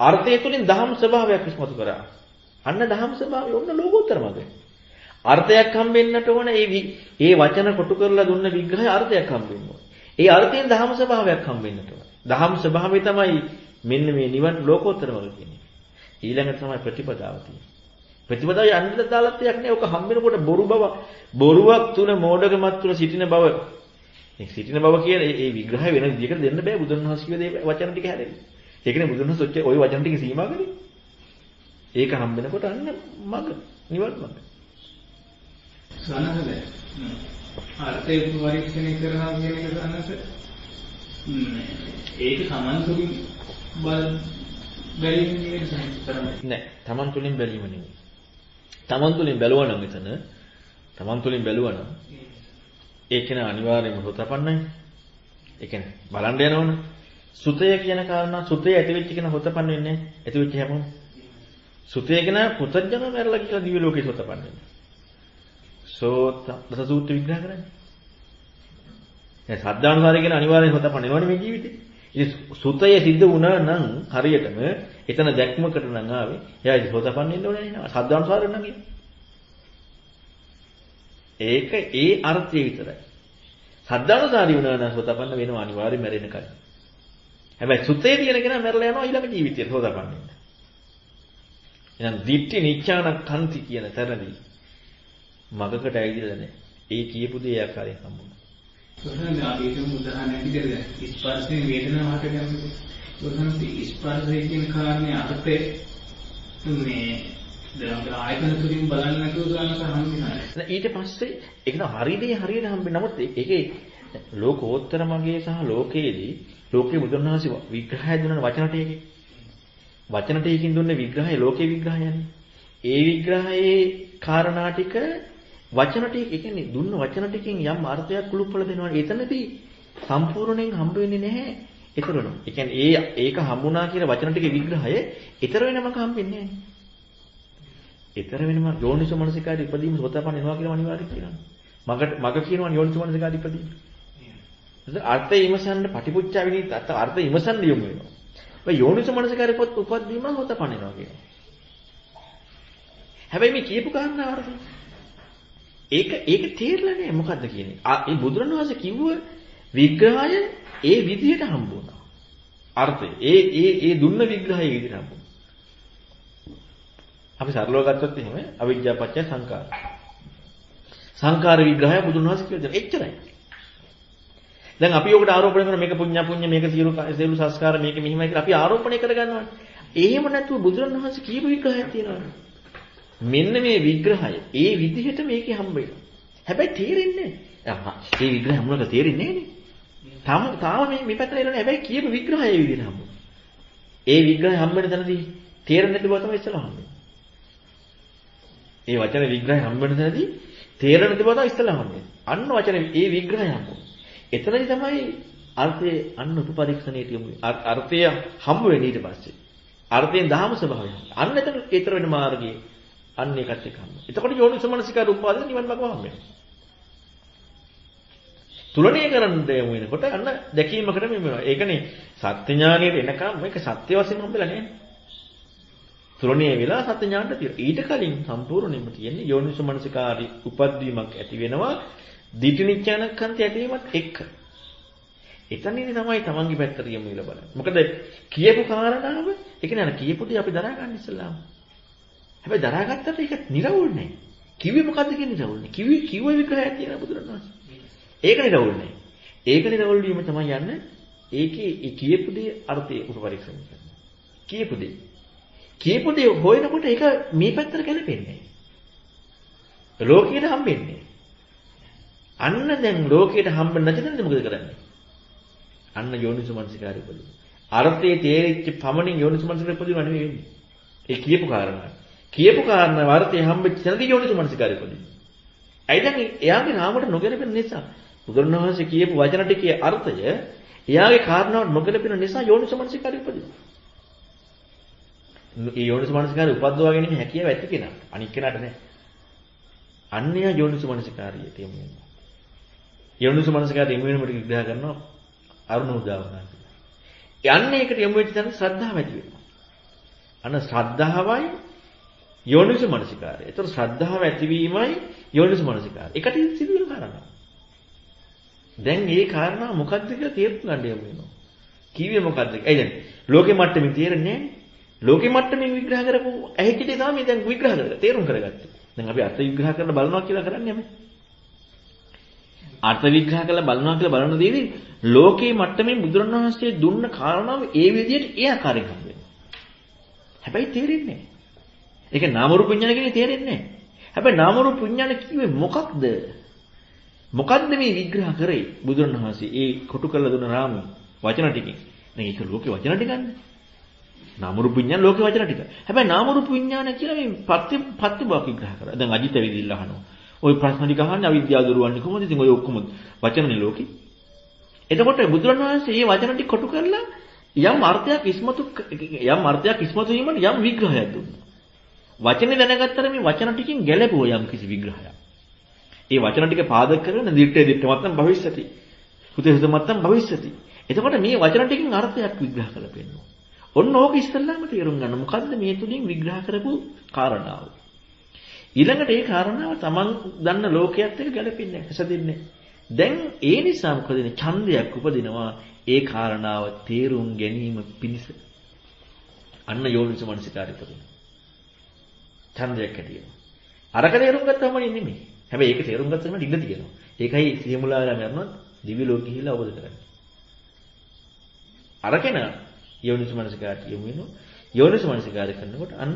අර්ථය තුලින් දහම් ස්වභාවයක් ඉස්මතු කරා. අන්න දහම් ස්වභාවය ඔන්න ලෝකෝත්තර මග. අර්ථයක් හම්බෙන්නට ඕන ඒ ඒ වචන කොටු කරලා දුන්න විග්‍රහය අර්ථයක් හම්බෙන්න ඕන. ඒ අර්ථයෙන් දහම් ස්වභාවයක් හම්බෙන්නට ඕන. දහම් ස්වභාවය තමයි මෙන්න මේ නිවන් ලෝකෝත්තර මග කියන්නේ. ඊළඟට තමයි ප්‍රතිපදාව තියෙන්නේ. ප්‍රතිපදාව යන්නද දාලත් දෙයක් නෑ. ඔක හම්බෙනකොට බොරු බව බොරුවක් තුල මෝඩකමත් තුල සිටින බව මේ සිටින බව කියන ඒ විග්‍රහය වෙන විදිහකට දෙන්න බෑ බුදුන් වහන්සේ කිව්ව වචන ටික හැරෙන්නේ. ඒකනේ බුදුන් වහන්සේ ඔච්චර ওই වචන ටික සීමා කරේ. ඒක හම්බෙනකොට අන්න මග නිවන් මග. සනහද අර්ථය පරීක්ෂණය කරනවා කියන එක සනහස ඒක සමන් තුලින් බල බැලීම නෙවෙයි සනහස නෑ තමන් තුලින් බැලීම නෙවෙයි. තමන් තුලින් බැලුවා නම් එතන තමන් තුලින් බැලුවා නම් ඒක න අනිවාර්යයෙන්ම හොතපන්නයි. ඒ කියන්නේ බලන්න යනවනේ. සුතය කියන කාරණා සුතය ඇති වෙච්ච කෙනා හොතපන්න වෙන්නේ නැහැ. ඇති වෙච්ච හැමෝම. සුතය කියන පුතඥන මැරලා කියලා දිව්‍ය ලෝකේ හොතපන්න වෙන්නේ. සෝත දස සූත්‍ර විග්‍රහ කරන්නේ. දැන් සද්ධානුසාරය කියන අනිවාර්යෙන් හොතපන්න වෙනවනේ මේ ජීවිතේ. ඉතින් සුතය සිද්ධ වුණා නම් හරියටම එතන දැක්මකට නම් ආවේ. එයා ඉතින් හොතපන්න වෙන්න ඕනේ නේද? සද්ධානුසාරය නම් ඒක ඒ අර්ථය විතරයි. සද්ධානුසාරී වුණා නම් හොතපන්න වෙනවා අනිවාර්යෙන් මැරෙන්න කලින්. හැබැයි සුතේ තියෙන කෙනා මැරලා යනවා ඊළඟ ජීවිතයට හොතපන්න වෙන්න. එහෙනම් දිට්ඨි නිච්ඡාන කන්ති කියන තරදී මගකට ඇවිදලා නැහැ. ඒ කියපු දේ ආකාරයෙන් හම්බුනා. සෝතන ආදීතම උදාහරණයක් විදිහට ස්පර්ශයෙන් වේදනාවට ගන්නේ. සෝතන ස්පර්ශය කියන කාරණේ අර්ථය මේ දැන් ආයතන තුලින් බලන්න නැතුව ගන්නක හම්බෙනවා. ඊට පස්සේ ඒක නම් හරියදී හරියට හම්බෙන්නේ. නමුත් ඒකේ ලෝකෝත්තර මගේ සහ ලෝකයේදී ලෝකේ බුදුරණවහන්සේ විග්‍රහය දුන්න වචන ටිකේ. වචන ටිකකින් දුන්නේ විග්‍රහය ලෝකේ විග්‍රහයන්නේ. ඒ විග්‍රහයේ කාරණා ටික වචන ටික ඒ කියන්නේ දුන්න වචන ටිකෙන් යම් අර්ථයක් කුළුප්පල දෙනවා. එතනදී සම්පූර්ණයෙන් හම්බ වෙන්නේ නැහැ. ඒතරන. ඒ කියන්නේ ඒ ඒක හම්බුණා කියන වචන ටිකේ විග්‍රහය ඊතර වෙනමක හම්බෙන්නේ නැහැ. ඊතර වෙනම යෝනිසෝ මනසිකාරී ඉදීම සෝතපන්න වෙනවා කියලා අනිවාර්යයි කියනවා. මගට මග කියනවා යෝනිසෝ මනසිකාරී ඉදීම. අර්ථය ඉමසන්න පටිපුච්චා විනිත් අර්ථ ඉමසන්න යොමු වෙනවා. ඔය යෝනිසෝ මනසිකාරී පොත් උපද්දීම හොතපන්න වෙනවා කියනවා. හැබැයි මේ කියපු කාරණා අර්ථය ඒක ඒක තේරෙලා නෑ මොකද්ද කියන්නේ. ඒ බුදුරණවහන්සේ කිව්ව විග්‍රහය ඒ විදිහට හම්බ වුණා. අර්ථය ඒ ඒ ඒ දුන්න විග්‍රහය විදිහට හම්බ වුණා. අපි සරලව ගත්තොත් එහෙම අවිජ්ජා පත්‍ය සංකාර. සංකාර විග්‍රහය බුදුරණවහන්සේ කියලා දෙනවා. එච්චරයි. දැන් අපි ඔකට ආරෝපණය කරන මේක පුඤ්ඤා පුඤ්ඤ මේක සියලු සියලු සංස්කාර මේක මෙහිමයි කියලා අපි ආරෝපණය කරගන්නවා. එහෙම නැතුව බුදුරණවහන්සේ කියපු විග්‍රහයක් තියෙනවා. මෙන්න මේ විග්‍රහය ඒ විදිහට මේකේ හම්බ වෙනවා. හැබැයි තේරෙන්නේ නැහැ. ඒ විග්‍රහය මොනවද තේරෙන්නේ නැහැ තාම තාම මේ මේ පැත්තට එන්නේ හැබැයි කියපු විග්‍රහය ඒ විදිහට හම්බ ඒ විග්‍රහය හම්බ වෙන තැනදී තේරෙන්නේ නැති බව තමයි ඉස්සලා හම්බෙන්නේ. ඒ වචන විග්‍රහය හම්බ වෙන තැනදී තේරෙන්නේ නැති බව තමයි ඉස්සලා හම්බෙන්නේ. අන්න වචන ඒ විග්‍රහය හම්බ එතනදී තමයි අර්ථයේ අන්න උපපරීක්ෂණයට යමු. අර්ථය හම්බ වෙන්නේ ඊට පස්සේ. අර්ථයෙන් දහම ස්වභාවය. අන්න එතන ඊතර වෙන මාර්ගයේ අන්න ඒකත් එක්ක හම්බ. එතකොට යෝනිසමනසිකාර උපාදින නිවන් මාර්ගම හම්බ වෙනවා. තුලණය කරන්න යමු වෙනකොට අන්න දැකීමකට මෙම වෙනවා. ඒකනේ සත්‍ය ඥානයේ එනකම් මේක සත්‍ය වශයෙන් හම්බෙලා නැහැ. තුලණය වෙලා සත්‍ය ඥානට තියෙනවා. ඊට කලින් සම්පූර්ණයෙන්ම තියෙන්නේ යෝනිසමනසිකාරී උපද්වීමක් ඇති වෙනවා. දිටිනිච්ඡානකන්ත ඇතිවීමත් එක්ක. එතනදී තමයි තමන්ගේ පැත්තට යමු කියලා බලන්න. මොකද කියපු කාරණාව, ඒ කියන්නේ අර කියපු දේ අපි දරා ගන්න ඉස්සලාම. හැබැයි දරාගත්තට ඒක නිරවුල් නැහැ. කිව්වේ මොකද්ද කියන්නේ නිරවුල් නැහැ. කිව්වේ කිව්ව විග්‍රහයක් තියෙනවා බුදුරණවහන්සේ. ඒක නිරවුල් නැහැ. ඒක නිරවුල් වීම තමයි යන්නේ. ඒකේ ඒ කියපු දේ අර්ථය උපපරීක්ෂණය කරනවා. කියපු දේ. කියපු දේ හොයනකොට ඒක මේ පැත්තට ගැලපෙන්නේ නැහැ. ලෝකයට හම්බෙන්නේ. අන්න දැන් ලෝකයට හම්බ නැති නම් මොකද කරන්නේ? අන්න යෝනිසමනසිකාරය උපදින. අර්ථයේ තේරිච්ච පමණින් යෝනිසමනසිකාරය උපදිනව නෙවෙයි වෙන්නේ. ඒ කියපු කාරණා. කියපු කාරණා වර්තේ හම්බෙච්ච තැනදී යෝනිසමනසිකාරය උපදින. ඇයි දැන් එයාගේ නාමයට නොගැලපෙන නිසා බුදුරණවහන්සේ කියපු වචන ටිකේ අර්ථය එයාගේ කාරණාවට නොගැලපෙන නිසා යෝනිසමනසිකාරය උපදිනවා. ඒ යෝනිසමනසිකාරය උපද්දවා ගැනීම හැකියාව ඇති කෙනා. අනික් කෙනාට නෑ. අන්‍ය යෝනිසමනසිකාරිය තේමු වෙනවා. යෝනිසමනසිකාරය එමු වෙනකොට විග්‍රහ කරනවා අරුණ උදාවරණ. යන්නේ ඒකට යමු වෙච්ච තැන ශ්‍රද්ධාව ඇති වෙනවා. අන්න ශ්‍රද්ධාවයි යෝනිසු මනසිකාරය. ඒතර ශ්‍රද්ධාව ඇතිවීමයි යෝනිසු මනසිකාරය. එකට සිදුවෙන කාරණා. දැන් මේ කාරණා මොකක්ද කියලා තේරුම් ගන්න යමු වෙනවා. කිව්වේ මොකද්ද? ඒ දැන් ලෝකෙ මට්ටමින් තේරෙන්නේ නැහැ. ලෝකෙ මට්ටමින් විග්‍රහ කරපු ඇහිච්ච දේ තමයි දැන් විග්‍රහ කරලා තේරුම් කරගත්තේ. දැන් අපි අර්ථ විග්‍රහ කරලා බලනවා කියලා කරන්නේ අපි. අර්ථ විග්‍රහ කරලා බලනවා කියලා බලන දේදී ලෝකේ මට්ටමින් බුදුරණවහන්සේ දුන්න කාරණාව ඒ විදිහට ඒ ආකාරයෙන් හම්බ වෙනවා. හැබැයි තේරෙන්නේ නැහැ. ඒක නාම රූප විඥාන කියන්නේ තේරෙන්නේ නැහැ. හැබැයි නාම රූප විඥාන කිව්වේ මොකක්ද? මොකද්ද මේ විග්‍රහ කරේ බුදුරණවහන්සේ ඒ කොටු කරලා දුන්න රාමු වචන ටිකෙන්. දැන් ඒක ලෝකේ වචන ටිකන්නේ. නාම රූප විඥාන ලෝකේ වචන ටික. හැබැයි නාම රූප විඥාන කියලා මේ පත්‍ය පත්‍ය බව විග්‍රහ කරා. දැන් අජිත විදිල්ල අහනවා. ওই ප්‍රශ්න ටික අහන්නේ අවිද්‍යාව දුරවන්නේ කොහොමද? ඉතින් ඔය ඔක්කොම වචනනේ ලෝකේ. එතකොට බුදුරණවහන්සේ මේ වචන ටික කොටු කරලා යම් අර්ථයක් ඉස්මතු යම් අර්ථයක් ඉස්මතු වීමට යම් විග්‍රහයක් දුන්නා. වචනේ දැනගත්තර මේ වචන ටිකෙන් ගැලපුව යම් කිසි විග්‍රහයක්. ඒ වචන ටික පාදක කරගෙන දිත්තේ දිත්ත මත්තම් භවිෂ්‍යති. හුතේ හුත මත්තම් භවිෂ්‍යති. එතකොට මේ වචන ටිකෙන් අර්ථයක් විග්‍රහ කරලා පෙන්නනවා. ඔන්න ඕක ඉස්සල්ලාම තේරුම් ගන්න. මොකද්ද මේ තුලින් විග්‍රහ කරපු කාරණාව? ඊළඟට ඒ කාරණාව Taman දන්න ලෝකයේත් එක්ක ගැලපෙන්නේ නැහැ. හැසදෙන්නේ. දැන් ඒ නිසා මොකද වෙන්නේ? ඡන්දයක් උපදිනවා ඒ කාරණාව තේරුම් ගැනීම පිණිස. අන්න යෝනිස මනසිකාරය කරනවා. ඡන්දයක් ඇති වෙනවා. අරක තේරුම් ගත්තම නෙමෙයි. හැබැයි ඒක තේරුම් ගත්තම ඉන්න තියෙනවා. ඒකයි සියමුලාලා මරනොත් දිව්‍ය ලෝකෙ ගිහිල්ලා අවබෝධ කරගන්න. අරකෙන යෝනිස මනසිකාරය යොමු වෙනවා. යෝනිස මනසිකාරය කරනකොට අන්න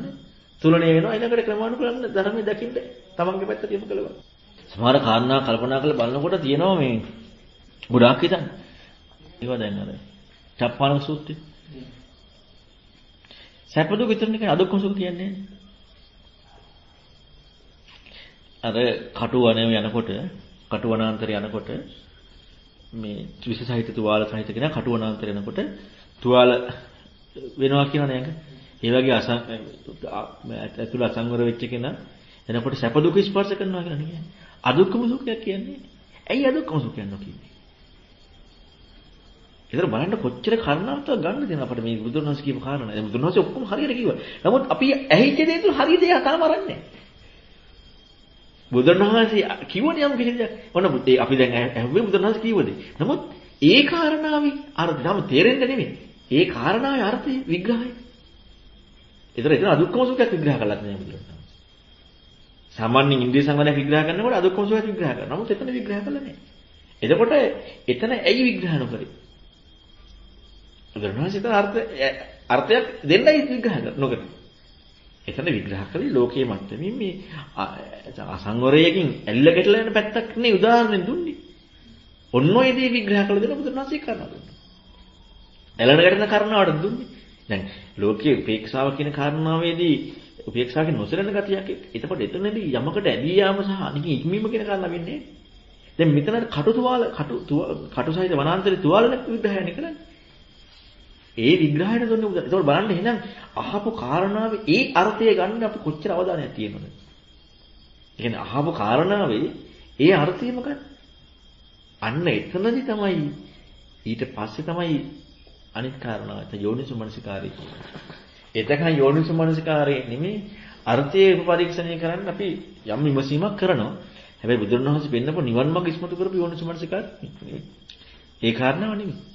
තුලණය වෙනවා. ඊළඟට ක්‍රමානුකූලව ධර්මයේ දකින්න තමන්ගේ පැත්තට යොමු කළා. සමහර කාරණා කල්පනා කරලා බලනකොට තියෙනවා මේ ගොඩාක් හිතන්න. ඒවා දැන් අර චප්පාන සූත්‍රය. සැපදු විතරනේ අදුක්කම සුඛ කියන්නේ. අර කටුවනේ යනකොට කටුවනාන්තරය යනකොට මේ විශේෂ සහිත තුවාල සහිත කෙනා කටුවනාන්තරය යනකොට තුවාල වෙනවා කියනවනේ නේද? ඒ වගේ අසං ඇතුළ අසංවර වෙච්ච කෙනා එනකොට සැප දුක ස්පර්ශ කරනවා කියලා නේ. අදුක්කම සුඛයක් කියන්නේ. ඇයි අදුක්කම සුඛයක් නොකියන්නේ? ඒතර බලන්න කොච්චර කරුණාවක් ගන්න දෙන අපිට මේ බුදුරණස් කියපු කාරණා. දැන් බුදුරණස් ඔක්කොම හරියට කිව්වා. නමුත් අපි ඇහිච්ච දේ තුල හරිය දේ තාම අරන්නේ බුදුරණවහන්සේ කිව්වනේ යම් කිසි දෙයක්. ඔන්න ඒ අපි දැන් ඇහුවේ බුදුරණවහන්සේ කිව්වද? නමුත් ඒ කාරණාවේ අර නම් තේරෙන්නේ නෙමෙයි. ඒ කාරණාවේ අර්ථය විග්‍රහය. ඒතර එතන අදුක්කම සුඛයක් විග්‍රහ කළත් නෑ බුදුරණවහන්සේ. සාමාන්‍යයෙන් ඉන්ද්‍රිය සංවරයක් විග්‍රහ කරනකොට අදුක්කම සුඛයක් විග්‍රහ කරනවා. නමුත් එතන විග්‍රහ කළා නෑ. එතකොට එතන ඇයි විග්‍රහ නොකරේ? බුදුරණවහන්සේ එතන අර්ථ අර්ථයක් දෙන්නයි විග්‍රහ නොකරේ. එතන විග්‍රහ කළේ ලෝකයේ මට්ටමින් මේ අසංවරයකින් ඇල්ල ගැටලා යන පැත්තක් නේ උදාහරණෙන් දුන්නේ. ඔන්න ඔය දේ විග්‍රහ කළ දෙන බුදුරණවහන්සේ කරනවා දුන්නා. ඇලන ගැටෙන කාරණාවට දුන්නේ. දැන් ලෝකයේ උපේක්ෂාව කියන කාරණාවේදී උපේක්ෂාවකින් නොසලෙන ගතියක් එතකොට එතනදී යමකට ඇදී යාම සහ අනිකින් ඉක්මීම කියන කාරණා වෙන්නේ. දැන් මෙතන කටු තුවාල කටු කටු සහිත වනාන්තරේ තුවාලයක් විග්‍රහයනේ කරන්නේ. ඒ විග්‍රහයට දුන්නේ උදා. ඒතකොට බලන්න එහෙනම් අහපු කාරණාවේ ඒ අර්ථය ගන්න අපි කොච්චර අවධානයක් තියෙනවද? ඒ කියන්නේ අහපු කාරණාවේ ඒ අර්ථය මොකක්ද? අන්න එතනදි තමයි ඊට පස්සේ තමයි අනිත් කාරණාව. ඒ යෝනිසු මනසිකාරය කියන්නේ. එතකන් යෝනිසු මනසිකාරය නෙමෙයි අර්ථයේ පරීක්ෂණය කරන්න අපි යම් විමසීමක් කරනවා. හැබැයි බුදුරණවහන්සේ පෙන්නපු නිවන් මාර්ග ඉස්මතු කරපු යෝනිසු මනසිකාරය ඒ කාරණාව නෙමෙයි.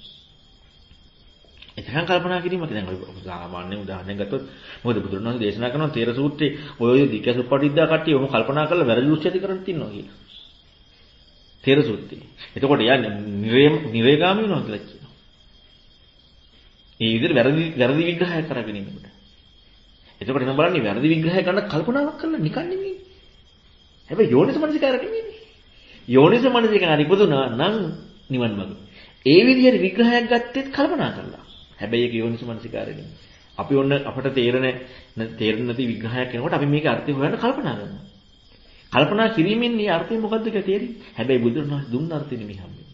එතකන් කල්පනා කිරීමක් දැන් ඔය සාමාන්‍ය උදාහරණයක් ගත්තොත් මොකද බුදුරණවහන්සේ දේශනා කරන තේර සූත්‍රයේ ඔය ඔය දිකසුප්පටිද්දා කට්ටිය ඔහොම කල්පනා කරලා වැරදි දෘෂ්ටි ඇති කරගෙන තින්නවා කියලා. තේර සූත්‍රයේ. එතකොට යන්නේ නිරේගාමී වෙනවා කියලා කියනවා. ඒ විදිහට වැරදි වැරදි විග්‍රහය කරගෙන ඉන්නකොට. එතකොට එනම් බලන්නේ වැරදි විග්‍රහය ගන්න කල්පනාවක් කරලා නිකන් නෙමෙයි. හැබැයි යෝනිස මනසිකාරක නෙමෙයි. යෝනිස මනසිකාරය ඉපදුනා නම් නිවන් මඟ. ඒ විදිහට විග්‍රහයක් ගත්තෙත් කල්පනා කරලා. හැබැයි ඒක යෝනිසු මනසිකාරයෙන්. අපි ඔන්න අපට තේරෙන තේරෙන්නේ නැති විග්‍රහයක් කරනකොට අපි මේකේ අර්ථය හොයන්න කල්පනා කරනවා. කල්පනා කිරීමෙන් මේ අර්ථය මොකද්ද කියලා තේරෙන්නේ. හැබැයි බුදුරණවහන්සේ දුන්න අර්ථය නෙමෙයි හම්බෙන්නේ.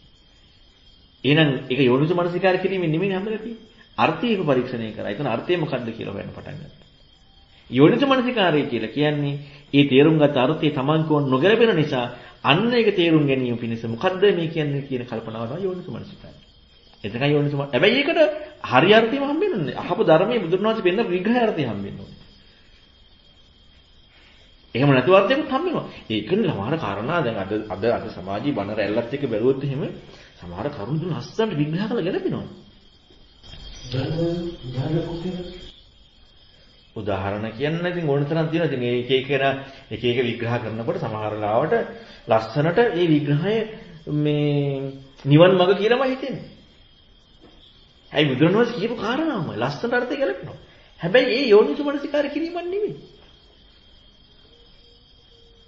එහෙනම් ඒක යෝනිසු මනසිකාර කිරීමෙන් නෙමෙයි හම්බෙලා තියෙන්නේ. අර්ථය ඒක පරීක්ෂණය කරා. එතන අර්ථය මොකද්ද කියලා හොයන්න පටන් ගත්තා. යෝනිසු මනසිකාරය කියලා කියන්නේ ඒ තේරුම් ගත අර්ථය Taman කෝන් නොගැලපෙන නිසා අන්න ඒක තේරුම් ගැනීම පිණිස මොකද්ද මේ කියන්නේ කියන කල්පනාව තමයි යෝනිසු මනසිකාරය. එතකන් යෝනිසු හැබැයි ඒකට හරි අර්ථයම හම්බෙන්නේ නැහැ. අහපු ධර්මයේ බුදුරණවහන්සේ පෙන්න විග්‍රහ අර්ථය හම්බෙන්නේ නැහැ. එහෙම නැතුව අර්ථයක්ත් හම්බෙනවා. ඒකනේ සමහර කාරණා දැන් අද අද අද සමාජී බණ රැල්ලත් එක්ක බැලුවොත් එහෙම සමහර කරුණු දුන ලස්සනට විග්‍රහ කරලා ගැලපෙනවා. උදාහරණ කියන්න ඉතින් ඕන තරම් තියෙනවා. ඉතින් ඒක එක එක එක එක විග්‍රහ කරනකොට සමහර ලාවට ලස්සනට ඒ විග්‍රහය මේ නිවන් මඟ කියලාම හිතෙන්නේ. ඇයි බුදුරණවහන්සේ කියපු කාරණාවම ලස්සන අර්ථය ගැලපෙනවා. හැබැයි ඒ යෝනිසු මනසිකාර කිරීමක් නෙමෙයි.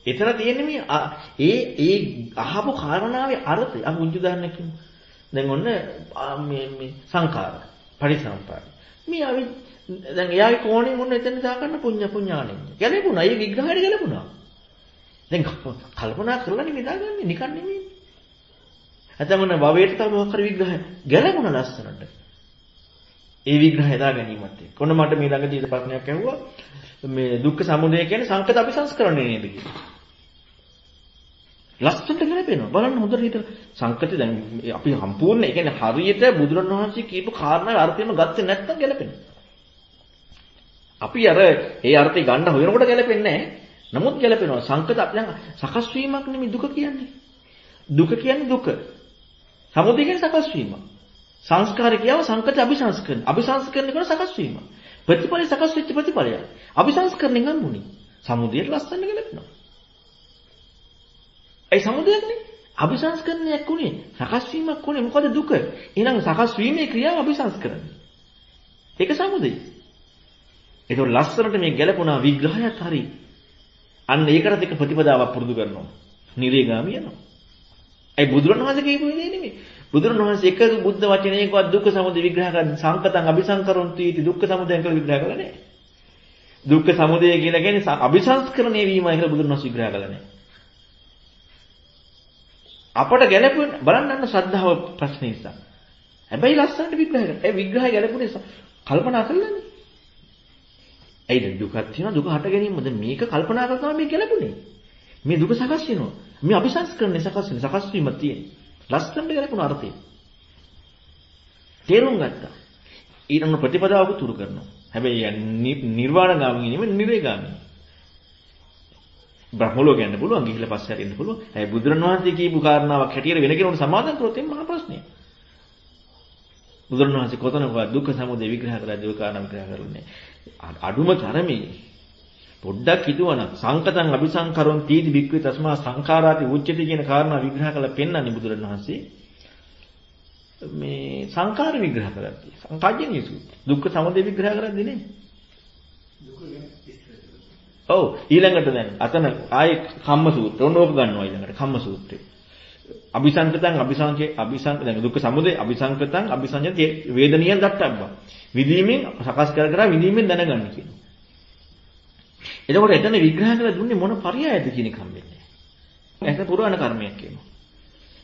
එතන තියෙන්නේ මේ ඒ ඒ අහපු කාරණාවේ අර්ථය. අපි උන්ජු දාන්නක් කියමු. දැන් ඔන්න මේ මේ සංඛාර පරිසම්පාද. මේ අවි දැන් එයාගේ කෝණයෙන් ඔන්න එතන දාගන්න පුඤ්ඤ පුඤ්ඤාණෙන්. ගැලපුණා. ඒ විග්‍රහයට ගැලපුණා. දැන් කල්පනා කරලා නෙමෙයි දාගන්නේ නිකන් නෙමෙයි. නැත්නම් මොන භවයට තව මොකක් හරි විග්‍රහය ගැලපුණ ලස්සනට. ඒ විග්‍රහය දා ගැනීමත් එක්ක. ඔන්න මට මේ ළඟදී ප්‍රශ්නයක් ඇහුවා. මේ දුක්ඛ සමුදය කියන්නේ සංකත අபிසංස්කරණය නේද කියලා. ලස්සනට ගැලපෙනවා. බලන්න හොඳට හිත සංකතය දැන් අපි සම්පූර්ණ ඒ කියන්නේ හරියට බුදුරණවහන්සේ කියපු කාරණාවේ අර්ථයම ගත්තේ නැත්නම් ගැලපෙනවා. අපි අර ඒ අර්ථය ගන්න හොයනකොට ගැලපෙන්නේ නැහැ. නමුත් ගැලපෙනවා. සංකත දැන් සකස් වීමක් නෙමෙයි දුක කියන්නේ. දුක කියන්නේ දුක. සමුදය කියන්නේ සකස් වීම. සංස්කාර කියාව සංකත අபிසංස්කරණ. අபிසංස්කරණය කරන සකස් වීම. ප්‍රතිපලය සකස් වෙච්ච ප්‍රතිපලය. අபிසංස්කරණෙන් ගන්නුනේ. සමුදයට ලස්සන ගැලපෙනවා. ඒ සමුදයන්නේ අபிසංස්කරණයක් උනේ සකස් වීමක් උනේ මොකද දුක? එහෙනම් සකස් වීමේ ක්‍රියාව අபிසංස්කරණය. ඒක සමුදේ. ඒතකොට ලස්සනට මේ ගැලපුණා විග්‍රහයත් හරි. අන්න ඒකට එක ප්‍රතිපදාවක් පුරුදු කරනවා. නිරේගාමී යනවා. ඒ බුදුරණවහන්සේ කියපු විදිහ නෙමෙයි. බුදුරණවහන්සේ එක බුද්ධ වචනයකවත් දුක්ඛ සමුදය විග්‍රහ කරන සංකතං අபிසංකරොන්තු ඊටි දුක්ඛ සමුදය කියලා විග්‍රහ කරලා නැහැ. දුක්ඛ සමුදය කියලා කියන්නේ අபிසංස්කරණය වීමයි කියලා බුදුරණවහන්සේ විග්‍රහ කළා නැහැ. අපට ගැළපෙන බලන්න ශ්‍රද්ධාව ප්‍රශ්නේ නිසා. හැබැයි ලස්සනට විග්‍රහ කරා. ඒ විග්‍රහය ගැළපුණේ කල්පනා කළානේ. ඇයිද දුකක් තියෙනවා දුක හට ගැනීමද මේක කල්පනා කරනවා මේ ගැළපුණේ. මේ දුක සකස් වෙනවා. මේ අபிසංස්කරණය සකස් වෙන සකස් වීම තියෙනවා. ලස්සනට ගැලපුණ අර්ථය. තේරුම් ගත්තා. ඊළඟ ප්‍රතිපදාවක තුරු කරනවා. හැබැයි නිර්වාණ ගාමී නෙමෙයි නිරේගාමී. බ්‍රහ්ම ලෝක යන්න පුළුවන් ගිහිල්ලා පස්සේ හරින්න පුළුවන්. හැබැයි බුදුරණවහන්සේ කියපු කාරණාවක් හැටියට වෙන කෙනෙකුට සමාදන් කරොත් එම් මහා ප්‍රශ්නයක්. බුදුරණවහන්සේ කොතනකවත් දුක්ඛ සමුදය විග්‍රහ කරලා දුක කාරණා විග්‍රහ කරන්නේ. අඩුම තරමේ පොඩ්ඩක් හිතුවනම් සංකතං අபிසංකරොන් තීති වික්‍රේ තස්මා සංඛාරාති උච්චති කියන කාරණා විග්‍රහ කරලා පෙන්වන්නේ බුදුරණවහන්සේ මේ සංඛාර විග්‍රහ කරද්දී සංකජ්ජනීය සූත්‍ර දුක්ඛ සමුදය විග්‍රහ කරද්දී නේ. ඔව් ඊළඟට දැන් අතන ආයේ කම්ම සූත්‍ර ඕනෝක ගන්නවා ඊළඟට කම්ම සූත්‍රය. අபிසංකතං අபிසංකේ අபிසංක දැන් දුක්ඛ සමුදය අபிසංකතං අபிසංජ වේදනියන් දත්තබ්බා විදීමෙන් සකස් කර කර විදීමෙන් දැනගන්න කියනවා. එතකොට එතන විග්‍රහ කරලා දුන්නේ මොන පරයයද කියන එක හම්බෙන්නේ. ඒක පුරාණ කර්මයක් කියනවා.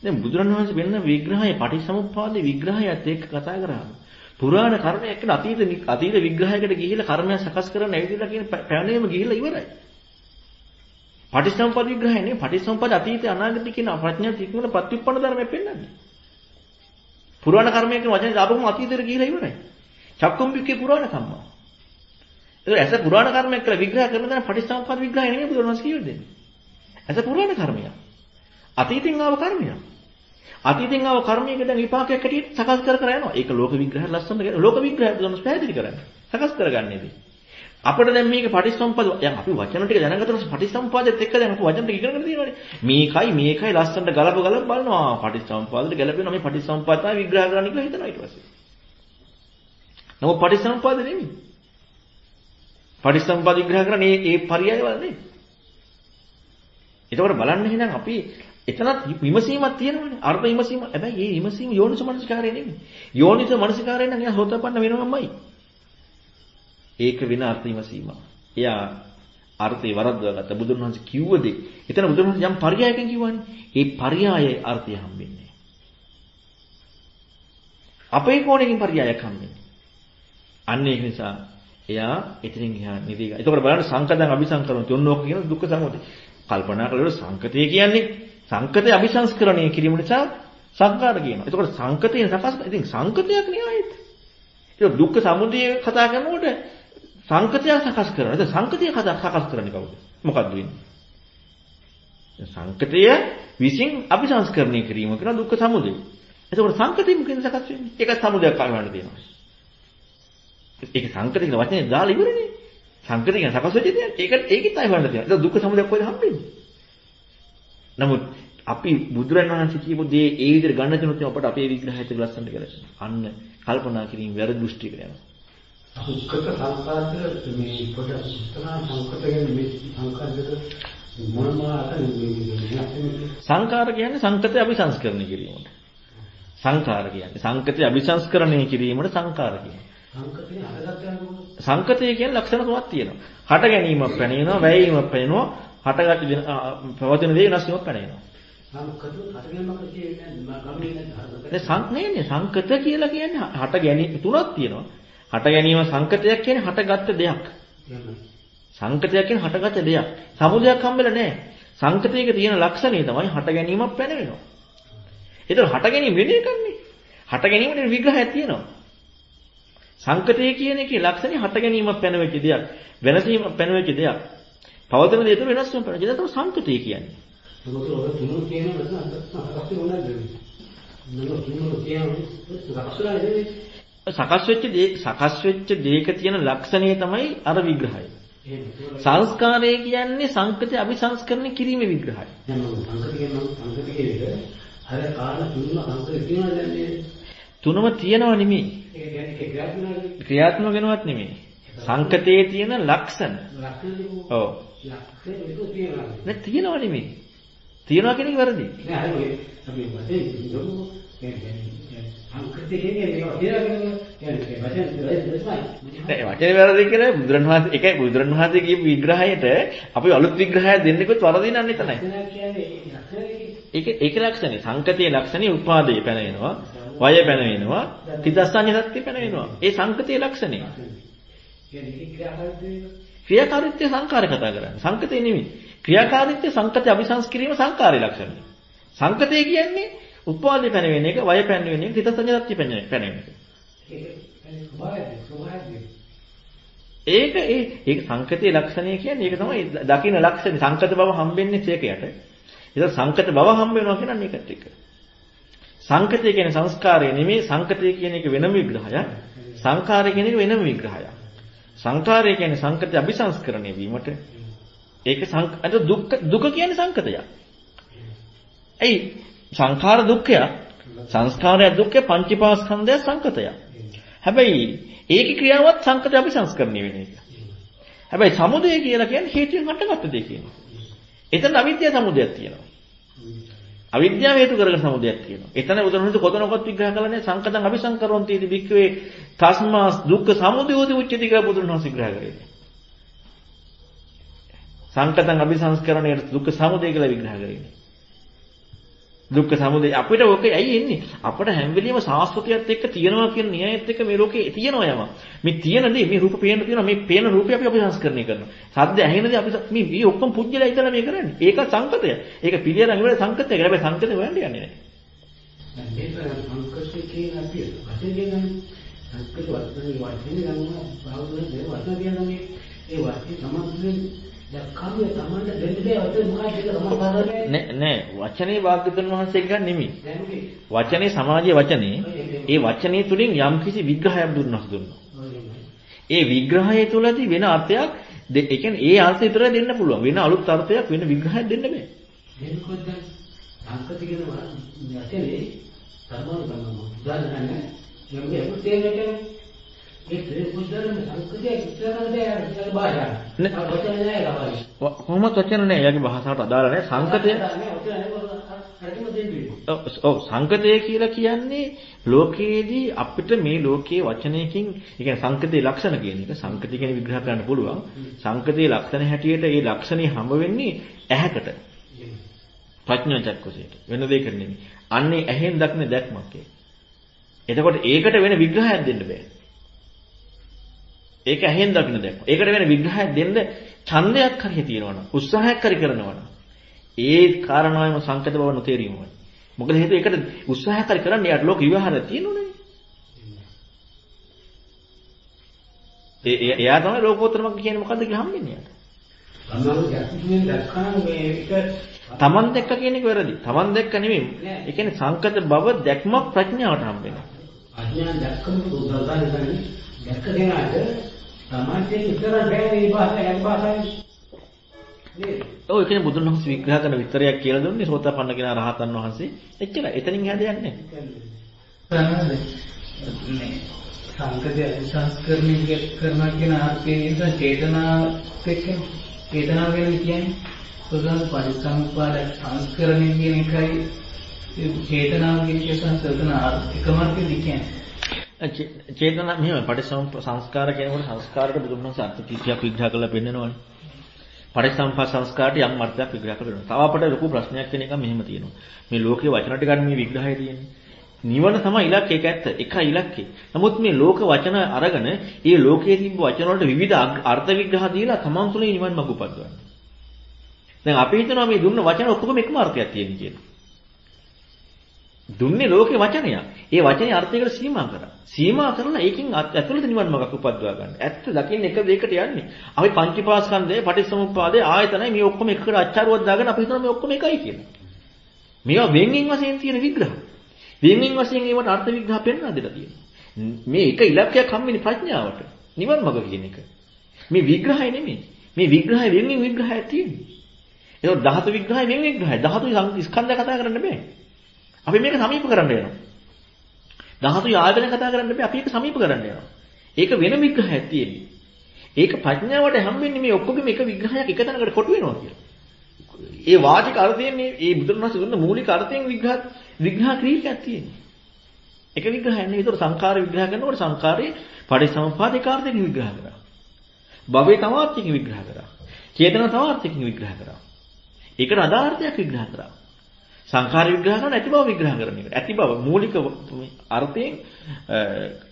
දැන් බුදුරණවහන්සේ වෙන්න විග්‍රහය පටිච්චසමුප්පාදේ විග්‍රහයත් එක්ක කතා කරාම පුරාණ කර්මයක් කියන අතීත අතීත විග්‍රහයකට ගිහිල්ලා කර්මයක් සකස් කරන්න ඇවිදලා කියන පැනීම ගිහිල්ලා ඉවරයි. පටිච්චසමුප්පාද විග්‍රහය නේ පටිච්චසමුප්පාද අතීත අනාගත කියන ප්‍රඥා තික්මන ප්‍රතිඋප්පන්න ධර්මයක් පෙන්වන්නේ. පුරාණ කර්මයක වචනේ දාපුවම අතීතෙට ගිහිල්ලා ඉවරයි. චක්කුම්බිකේ පුරාණ කම්මා. ඒක ඇස පුරාණ කර්මයක් කියලා විග්‍රහ කරන දැන පටිච්චසමුප්පාද විග්‍රහය නෙමෙයි බුදුරජාණන් කියලා දෙන්නේ. ඇස පුරාණ කර්මයක්. අතීතෙන් ආව කර්මයක්. අතීතෙන් ආව කර්මයක දැන් විපාකයක් හැටියට සකස් කර කර යනවා. ඒක ලෝක විග්‍රහය ලස්සනට ලෝක විග්‍රහය බුදුරජාණන් පැහැදිලි කරන්නේ. සකස් කරගන්නේදී. අපිට දැන් මේක පටිච්චසමුප්පාද දැන් අපි වචන ටික දැනගත්තොත් පටිච්චසමුප්පාදෙත් එක්ක දැන් අපි වචන ටික ඉගෙනගෙන තියෙනවානේ. මේකයි මේකයි ලස්සනට ගලප ගලප බලනවා. පටිච්චසමුප්පාදෙට ගැලපෙනවා මේ පටිච්චසමුප්පාද තමයි විග්‍රහ කරන්න කියලා හිතනවා ඊට පස්සේ. නමුත් පටිච්චසමුප්පාද නෙමෙයි. පටිච්චසමුප්පාද විග්‍රහ කරන්නේ ඒ ඒ පරයය වල නේ. එතකොට බලන්න එහෙනම් අපි එතනත් විමසීමක් තියෙනවනේ. අර්ථ විමසීම. හැබැයි මේ විමසීම යෝනිස මනසිකාරය නෙමෙයි. යෝනිස මනසිකාරය නම් එයා හොතපන්න වෙනවමයි. ඒක වෙන අර්ථ විමසීමක්. එයා අර්ථේ වරද්දලා ගත්ත බුදුන් වහන්සේ කිව්ව දේ. එතන බුදුන් වහන්සේ යම් පරයයකින් කිව්වනේ. ඒ පරයයේ අර්ථය හම්බෙන්නේ. අපේ කෝණයකින් පරයයක් හම්බෙන්නේ. අන්න ඒක නිසා එයා එතනින් ගියා නිවේග. එතකොට බලන්න සංකතං අபிසංකරණති ඔන්නෝක කියන දුක්ඛ සමුදය. කල්පනා කළොත් සංකතය කියන්නේ සංකතය අபிසංස්කරණය කිරීම නිසා සංකාර කියනවා. එතකොට සංකතයෙන් සකස් ඉතින් සංකතයක් නේ ආයෙත්. ඒක දුක්ඛ සමුදය කතා කරනකොට සංකතය සකස් කරනවා. එතකොට සංකතය කතා සකස් කරන්නේ කවුද? මොකද්ද වෙන්නේ? සංකතය විසින් අபிසංස්කරණය කිරීම කරන දුක්ඛ සමුදය. එතකොට සංකතය මොකෙන් සකස් වෙන්නේ? ඒක සමුදයක් කල්වන්න දෙනවා. ඒක සංකත කියන වචනේ දාලා ඉවරනේ. සංකත කියන සකස් වෙච්ච දෙයක්. ඒක ඒකෙත් අය හොයන්න තියෙනවා. ඒක දුක්ඛ සමුදයක් කොහෙද හම්බෙන්නේ? නමුත් අපි බුදුරණවහන්සේ කියපු දේ ඒ විදිහට ගන්න තුනොත් අපට අපේ විග්‍රහයත් ලස්සනට ගැලපෙනවා. අන්න කල්පනා කිරීම වැරදි දෘෂ්ටියකට යනවා. සංකත සංකාරද මේ පොඩ උත්තනා සංකත කියන්නේ මේ සංකාරද අතනේ සංකාර කියන්නේ සංකතය අபிසංස්කරණය කිරීමට. සංකාර කියන්නේ සංකතය අபிසංස්කරණය කිරීමට සංකාර කියන්නේ. සංකතය කියන්නේ ලක්ෂණ තුනක් තියෙනවා. හට ගැනීමක් පැනෙනවා, වැයීමක් පැනෙනවා, හටගත් පවතින දේ වෙනස් වීමක් පැනෙනවා. සංඥානේ සංකත කියලා කියන්නේ හට ගැනීම තුනක් තියෙනවා. හට ගැනීම සංකතයක් කියන්නේ හටගත්ත දෙයක්. සංකතයක් කියන්නේ හටගත්ත දෙයක්. සමුදයක් හම්බෙලා නැහැ. සංකතයක තියෙන ලක්ෂණය තමයි හට ගැනීමක් පැනවෙනවා. ඒතර හට ගැනීම වෙන එකන්නේ. හට ගැනීමේ විග්‍රහයක් තියෙනවා. සංකතය කියන එකේ ලක්ෂණය හට ගැනීමක් පැනවෙච්ච දෙයක්. වෙනසීමක් පැනවෙච්ච දෙයක්. පවතින දේ තුළ වෙනස් වීම පැනවෙච්ච දෙයක් තමයි සංකතය කියන්නේ. සකස් වෙච්ච දේ සකස් වෙච්ච දේක තියෙන ලක්ෂණය තමයි අර විග්‍රහය. සංස්කාරය කියන්නේ සංකතය අபிසංස්කරණය කිරීමේ විග්‍රහය. දැන් සංකති කියන සංකති කියන එක අර කාරණා තුන සංකති කියනවා දැන් තුනම තියෙනව නෙමෙයි. ඒක කියන්නේ ඒක ක්‍රියාත්මක ක්‍රියාත්මක වෙනවත් නෙමෙයි. සංකතයේ තියෙන ලක්ෂණ. ලක්ෂණ ඔව්. ලක්ෂණ ඒක තියෙනවා. නෑ තියෙනව නෙමෙයි. තියනවා කියන එක වැරදි. නෑ අර ඔය අපි වශයෙන් යොමු කියන්නේ සංකති කියන්නේ මේවා තියලාගෙන කියන්නේ වශයෙන් දෙලයි නෑ වචනේ වැරදි කියලා බුදුරණවහන්සේ ඒකයි බුදුරණවහන්සේ කියපු විග්‍රහයට අපි අලුත් විග්‍රහයක් දෙන්නෙකුත් වරදිනන්නේ එතනයි. කියන්නේ ඒ ලක්ෂණ ඒක ඒක ලක්ෂණේ සංකතයේ ලක්ෂණේ උපාදේ පැන වෙනවා. වය පැන වෙනවා. තිතස්සඤ්ඤ සත්‍ය පැන වෙනවා. ඒ සංකතයේ ලක්ෂණේ. කියන්නේ ඒක ක්‍රියාකාරීත්වය ක්‍රියාකාරීත්වය සංකාරය කතා කරන්නේ. සංකතේ නෙමෙයි. ක්‍රියාකාරීත්වය සංකතය අபிසංස්කිරීම සංකාරයේ ලක්ෂණය. සංකතය කියන්නේ උපාදේ පැන වෙන එක, වය පැන වෙන එක, තිතස්සඤ්ඤ සත්‍ය පැන පැන වෙන එක. ඒක ස්වභාවය ස්වභාවය ඒක ඒ ඒක සංකතයේ ලක්ෂණය කියන්නේ ඒක තමයි දකින්න ලක්ෂණ සංකත බව හම්බෙන්නේ චේකයට. ඒක සංකත බව හම්බ වෙනවා කියන්නේ ඒකත් එක්ක. සංකතය කියන්නේ සංස්කාරය නෙමෙයි සංකතය කියන එක වෙනම විග්‍රහයක්. සංකාරය කියන එක වෙනම විග්‍රහයක්. සංකාරය කියන්නේ සංකතය අபிසංස්කරණය වීමට. ඒක සංක දුක් දුක කියන්නේ සංකතයක්. ඇයි සංඛාර දුක්ඛය සංස්කාරය දුක්ඛය පංචීපාස්කන්ධය සංකතය. හැබැයි ඒකේ ක්‍රියාවත් සංකත අபிසංස්කරණය වෙන එක. හැබැයි සමුදය කියලා කියන්නේ හේතුයෙන් හටගත්ත දෙයක් කියනවා. එතන අවිද්‍යාව සමුදයක් තියෙනවා. අවිද්‍යාව හේතු කරගෙන සමුදයක් තියෙනවා. එතන උදාහරණයක් කොතනකොත් විග්‍රහ කළා නෑ සංකතං අபிසංකරොන් තීති වික්‍රේ තස්මා දුක්ඛ සමුදයෝති උච්චති කියලා බුදුරණවහන්සේ විග්‍රහ කරේ. සංකතං අபிසංස්කරණයට දුක්ඛ සමුදය කියලා විග්‍රහ කරේ. දුක්ඛ සමුදය අපිට ඕක ඇයි එන්නේ? අපිට හැම වෙලෙම සාස්වතයත් එක්ක තියනවා කියන න්‍යායත් එක්ක මේ ලෝකේ තියෙනවා යම. මේ තියෙන දේ මේ රූප පේන තියෙනවා මේ පේන රූපය අපි අபிසංස්කරණය කරනවා. සද්ද ඇහෙන දේ අපි මේ මේ ඔක්කොම පුජ්‍යලා ඉඳලා මේ කරන්නේ. ඒක සංකතය. ඒක පිළියරන් ඉවර සංකතය. හැබැයි සංකතය හොයන්න යන්නේ නැහැ. දැන් මේක සංකති කියන අපි වශයෙන් කියන්නේ සංකති වස්තුවේ වශයෙන් ගන්නවා බාහුවන දේ වස්තුව කියන්නේ ඒ වස්තු සම්බන්ධයෙන් දැක්කම තමයි දෙන්න බෑ වස්තු මොකක්ද ඒක සමාපාදන්නේ නෑ නෑ වචනේ වාග්යතුන් වහන්සේ ගන්න නෙමෙයි. වචනේ සමාජයේ වචනේ ඒ වචනේ තුලින් යම්කිසි විග්‍රහයක් දුන්නා දුන්නා. ඒ විග්‍රහය තුලදී වෙන අර්ථයක් ඒ කියන්නේ ඒ අර්ථය විතරයි දෙන්න පුළුවන්. වෙන අලුත් අර්ථයක් වෙන විග්‍රහයක් දෙන්න බෑ. මේකත් දැන් සංකති කියන වචනේ සම්මාන ගන්නවා උදාහරණයක් යම් යම් තේරෙන්නේ කොහොමද වචන නෑ. එයාගේ භාෂාවට අදාළ නෑ. සංකතය ඔව් සංකතය කියලා කියන්නේ ලෝකයේදී අපිට මේ ලෝකයේ වචනයකින් ඒ කියන්නේ සංකතයේ ලක්ෂණ කියන එක සංකතය කියන විග්‍රහ කරන්න පුළුවන්. සංකතයේ ලක්ෂණ හැටියට ඒ ලක්ෂණේ හම්බ වෙන්නේ ඇහැකට. ප්‍රඥා චක්කසයට. වෙන දෙයකට නෙමෙයි. අන්නේ ඇහෙන් දක්න දැක්මක්. එතකොට ඒකට වෙන විග්‍රහයක් දෙන්න බෑ. ඒක ඇහෙන් දකින්න දෙයක්. ඒකට වෙන විග්‍රහයක් දෙන්න ඡන්දයක් හරි තියෙනවනම් උත්සාහයක් හරි කරනවනම් ඒ කාරණාවෙම සංකත බව නොතේරීම වෙනවා. මොකද හේතුව ඒකට උත්සාහයක් හරි කරන්න යාට ලෝක විවහාරය තියෙනුනේ. ඒ එයා තමයි ලෝකෝත්තරම කියන්නේ මොකද්ද කියලා හම්බෙන්නේ යාට. තමන් දැක්ක කියන එක වැරදි. තමන් දැක්ක නෙමෙයි. ඒ කියන්නේ සංකත බව දැක්මක් ප්‍රඥාවට හම්බෙනවා. අඥාන දැක්කම උදාහරණයක් දැක්ක දෙනාට සමාජයේ ඉතර බෑ මේ භාෂාව යන භාෂාවේ නේද ඔව් ඒ කියන්නේ බුදුන් වහන්සේ විග්‍රහ කරන විතරයක් කියලා දුන්නේ සෝතාපන්න කෙනා රහතන් වහන්සේ. එච්චරයි. එතනින් එහා දෙයක් නැහැ. ප්‍රණාද මේ සංකතය සංස්කරණය කරනවා කියන අර්ථයෙන් ඉඳන් චේතනාවත් එක්ක චේතනාව ගැන කියන්නේ සෝදාන පරිසම්පාද සංස්කරණය කියන එකයි චේතනාව කියන එක සංස්කරණ එකම අර්ථෙදි කියන්නේ චේතනා මෙහෙම පටිසම් සංස්කාර කියනකොට සංස්කාරයට බුදුන් වහන්සේ අර්ථ කීපයක් විග්‍රහ කරලා පෙන්නනවනේ. පටිච්චසමුප්පාද සංස්කාරට යම් අර්ථයක් විග්‍රහ කරනවා. තව අපිට ලොකු ප්‍රශ්නයක් වෙන එක මෙහෙම තියෙනවා. මේ ලෝකේ වචන ටික ගන්න මේ විග්‍රහය තියෙන්නේ. නිවන තමයි ඉලක්කය ඒක ඇත්ත. එකයි ඉලක්කය. නමුත් මේ ලෝක වචන අරගෙන ඒ ලෝකයේ තිබ්බ වචන වලට විවිධ අර්ථ විග්‍රහ දීලා තමන් තුළින් නිවන් මඟ උපදවන්න. දැන් අපි හිතනවා මේ දුන්න වචන ඔක්කොම එකම අර්ථයක් තියෙන කියලා. දුන්නේ ලෝකේ වචනයක්. ඒ වචනේ අර්ථයකට සීමා කරා. සීමා කරලා ඒකෙන් ඇතුළත නිවන් මාර්ගක් උපද්දවා ගන්න. ඇත්ත දකින්න එක දෙයකට යන්නේ. අපි පංචපාස්කන්ධය, පටිච්චසමුප්පාදේ, ආයතනයි මේ ඔක්කොම එකට අච්චාරුවක් දාගෙන අපි හිතනවා මේ ඔක්කොම එකයි කියලා. මේවා වෙන්ගෙන් වශයෙන් තියෙන විග්‍රහ. වෙන්ගෙන් වශයෙන් ඒවට අර්ථ විග්‍රහ පෙන්වා දෙලා තියෙනවා. මේ එක ඉලක්කයක් හම්බෙන්නේ ප්‍රඥාවට. නිවන් මාර්ග කියන එක. මේ විග්‍රහය නෙමෙයි. මේ විග්‍රහය වෙන්ගෙන් විග්‍රහයක් තියෙන්නේ. ඒක ධාතු විග්‍රහය වෙන් විග්‍රහය. ධාතු ස්කන්ධය කතා කරන්න බෑ. අපි මේක සමීප කරන්න යනවා. ධාතු ආයතන කතා කරන්න බෑ. අපි ඒක සමීප කරන්න යනවා. ඒක වෙන විග්‍රහයක් තියෙන්නේ. ඒක ප්‍රඥාවට හැම්බෙන්නේ මේ ඔක්කොගෙම එක විග්‍රහයක් එක තැනකට කොටු වෙනවා කියලා. ඒ වාචික අර්ථයෙන් මේ මේ බුදුරණස් දුන්න මූලික අර්ථයෙන් විග්‍රහ විග්‍රහ ක්‍රියාවක් තියෙන්නේ. එක විග්‍රහයක් නෙවෙයි. ඒතකොට සංඛාර විග්‍රහ කරනකොට සංඛාරේ පරිසම්පාදික අර්ථයෙන් විග්‍රහ කරා. භවයේ තමාර්ථයෙන් විග්‍රහ කරා. චේතන තමාර්ථයෙන් විග්‍රහ කරා. ඒකට අදාර්ථයක් විග්‍රහ කරා. සංඛාර විග්‍රහ කරන ඇති බව විග්‍රහ කරන එක. ඇති බව මූලික අර්ථයෙන්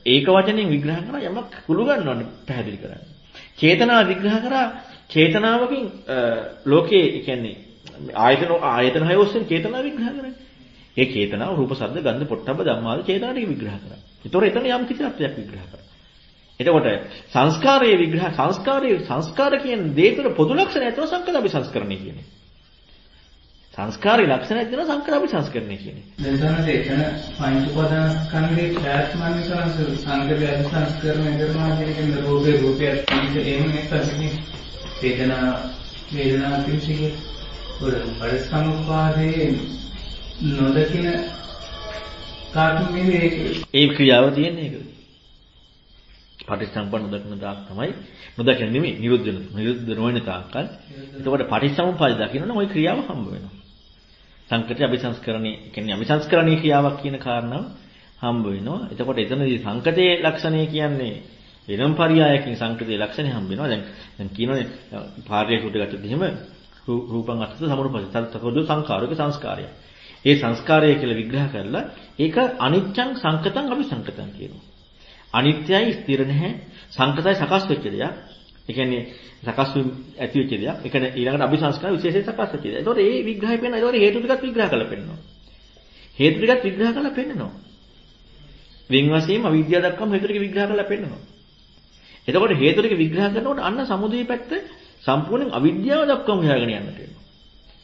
ඒක වචනෙන් විග්‍රහ කරන යමක් කුළු ගන්නවන්නේ පැහැදිලි කරන්නේ. චේතනා විග්‍රහ කරා චේතනාවකින් ලෝකේ කියන්නේ ආයතන ආයතන හය ඔස්සේ චේතනා විග්‍රහ කරන්නේ. ඒ චේතනාව රූප, ශබ්ද, ගන්ධ, පොට්ටබ්බ ධම්මාද චේතනා ටික විග්‍රහ කරා. ඒතොර එතන යම් කිසි අර්ථයක් විග්‍රහ කරා. එතකොට සංස්කාරයේ විග්‍රහ සංස්කාරයේ සංස්කාර කියන දේ තුළ පොදු ලක්ෂණය තමයි සංකල්ප සංස්කරණය කියන්නේ. සංස්කාරයේ ලක්ෂණයක් දෙනවා සංකල්ප සංස්කරණය කියන්නේ. දැන් තමයි එතන පංච උපාදාන ස්කන්ධේ ප්‍රාත්මන්‍ය කරන සංකල්ප සංස්කරණය කරනවා කියන රූපේ රූපයක් තියෙන එහෙම නැත්නම් වේදනා වේදනා පිළිසිකේ උඩ පරිසම්පාදේ නොදකින කාටුම් නෙවෙයි ඒ ක්‍රියාව තියෙන්නේ ඒක. පටිච්චසමුප්පාද නොදකින තාක් තමයි නොදකින නෙමෙයි නිරුද්ධ නිරුද්ධ නොවන තාක්කල්. එතකොට පටිච්චසමුප්පාද දකින්නනම් ওই ක්‍රියාව හම්බ වෙනවා. සංකෘති අபிසංස්කරණය කියන්නේ අபிසංස්කරණීය ක්‍රියාවක් කියන කාරණාව හම්බ වෙනවා. එතකොට එතනදී සංකතයේ ලක්ෂණය කියන්නේ වෙනම පරයයකින් සංකෘතියේ ලක්ෂණය හම්බ වෙනවා. දැන් දැන් කියනෝනේ පාර්යයට උඩගත්තොත් එහෙම රූපං අත්ථ සමුපපති තත්කෝද සංකාරක සංස්කාරය. ඒ සංස්කාරය කියලා විග්‍රහ කරලා ඒක අනිත්‍යං සංකතං අபிසංකතං කියනවා. අනිත්‍යයි ස්ථිර නැහැ. සංකතයි සකස් වෙච්ච දෙයක්. ඒ කියන්නේ සකස් ඇති වෙච්ච දෙයක්. ඒ කියන්නේ ඊළඟට අபிසංස්කාර විශේෂයෙන් සකස් වෙච්ච දෙයක්. ඒතකොට මේ විග්‍රහය පෙන්නනවා. ඒතකොට හේතු ටිකක් විග්‍රහ කරලා පෙන්නනවා. හේතු ටිකක් විග්‍රහ කරලා පෙන්නනවා. වෙන් වශයෙන්ම අවිද්‍යාව දක්වාම හේතු ටික විග්‍රහ කරලා පෙන්නනවා. එතකොට හේතු ටික විග්‍රහ කරනකොට අන්න සමුදේ පැත්ත සම්පූර්ණයෙන් අවිද්‍යාව දක්වාම හොයාගෙන යන්නට වෙනවා.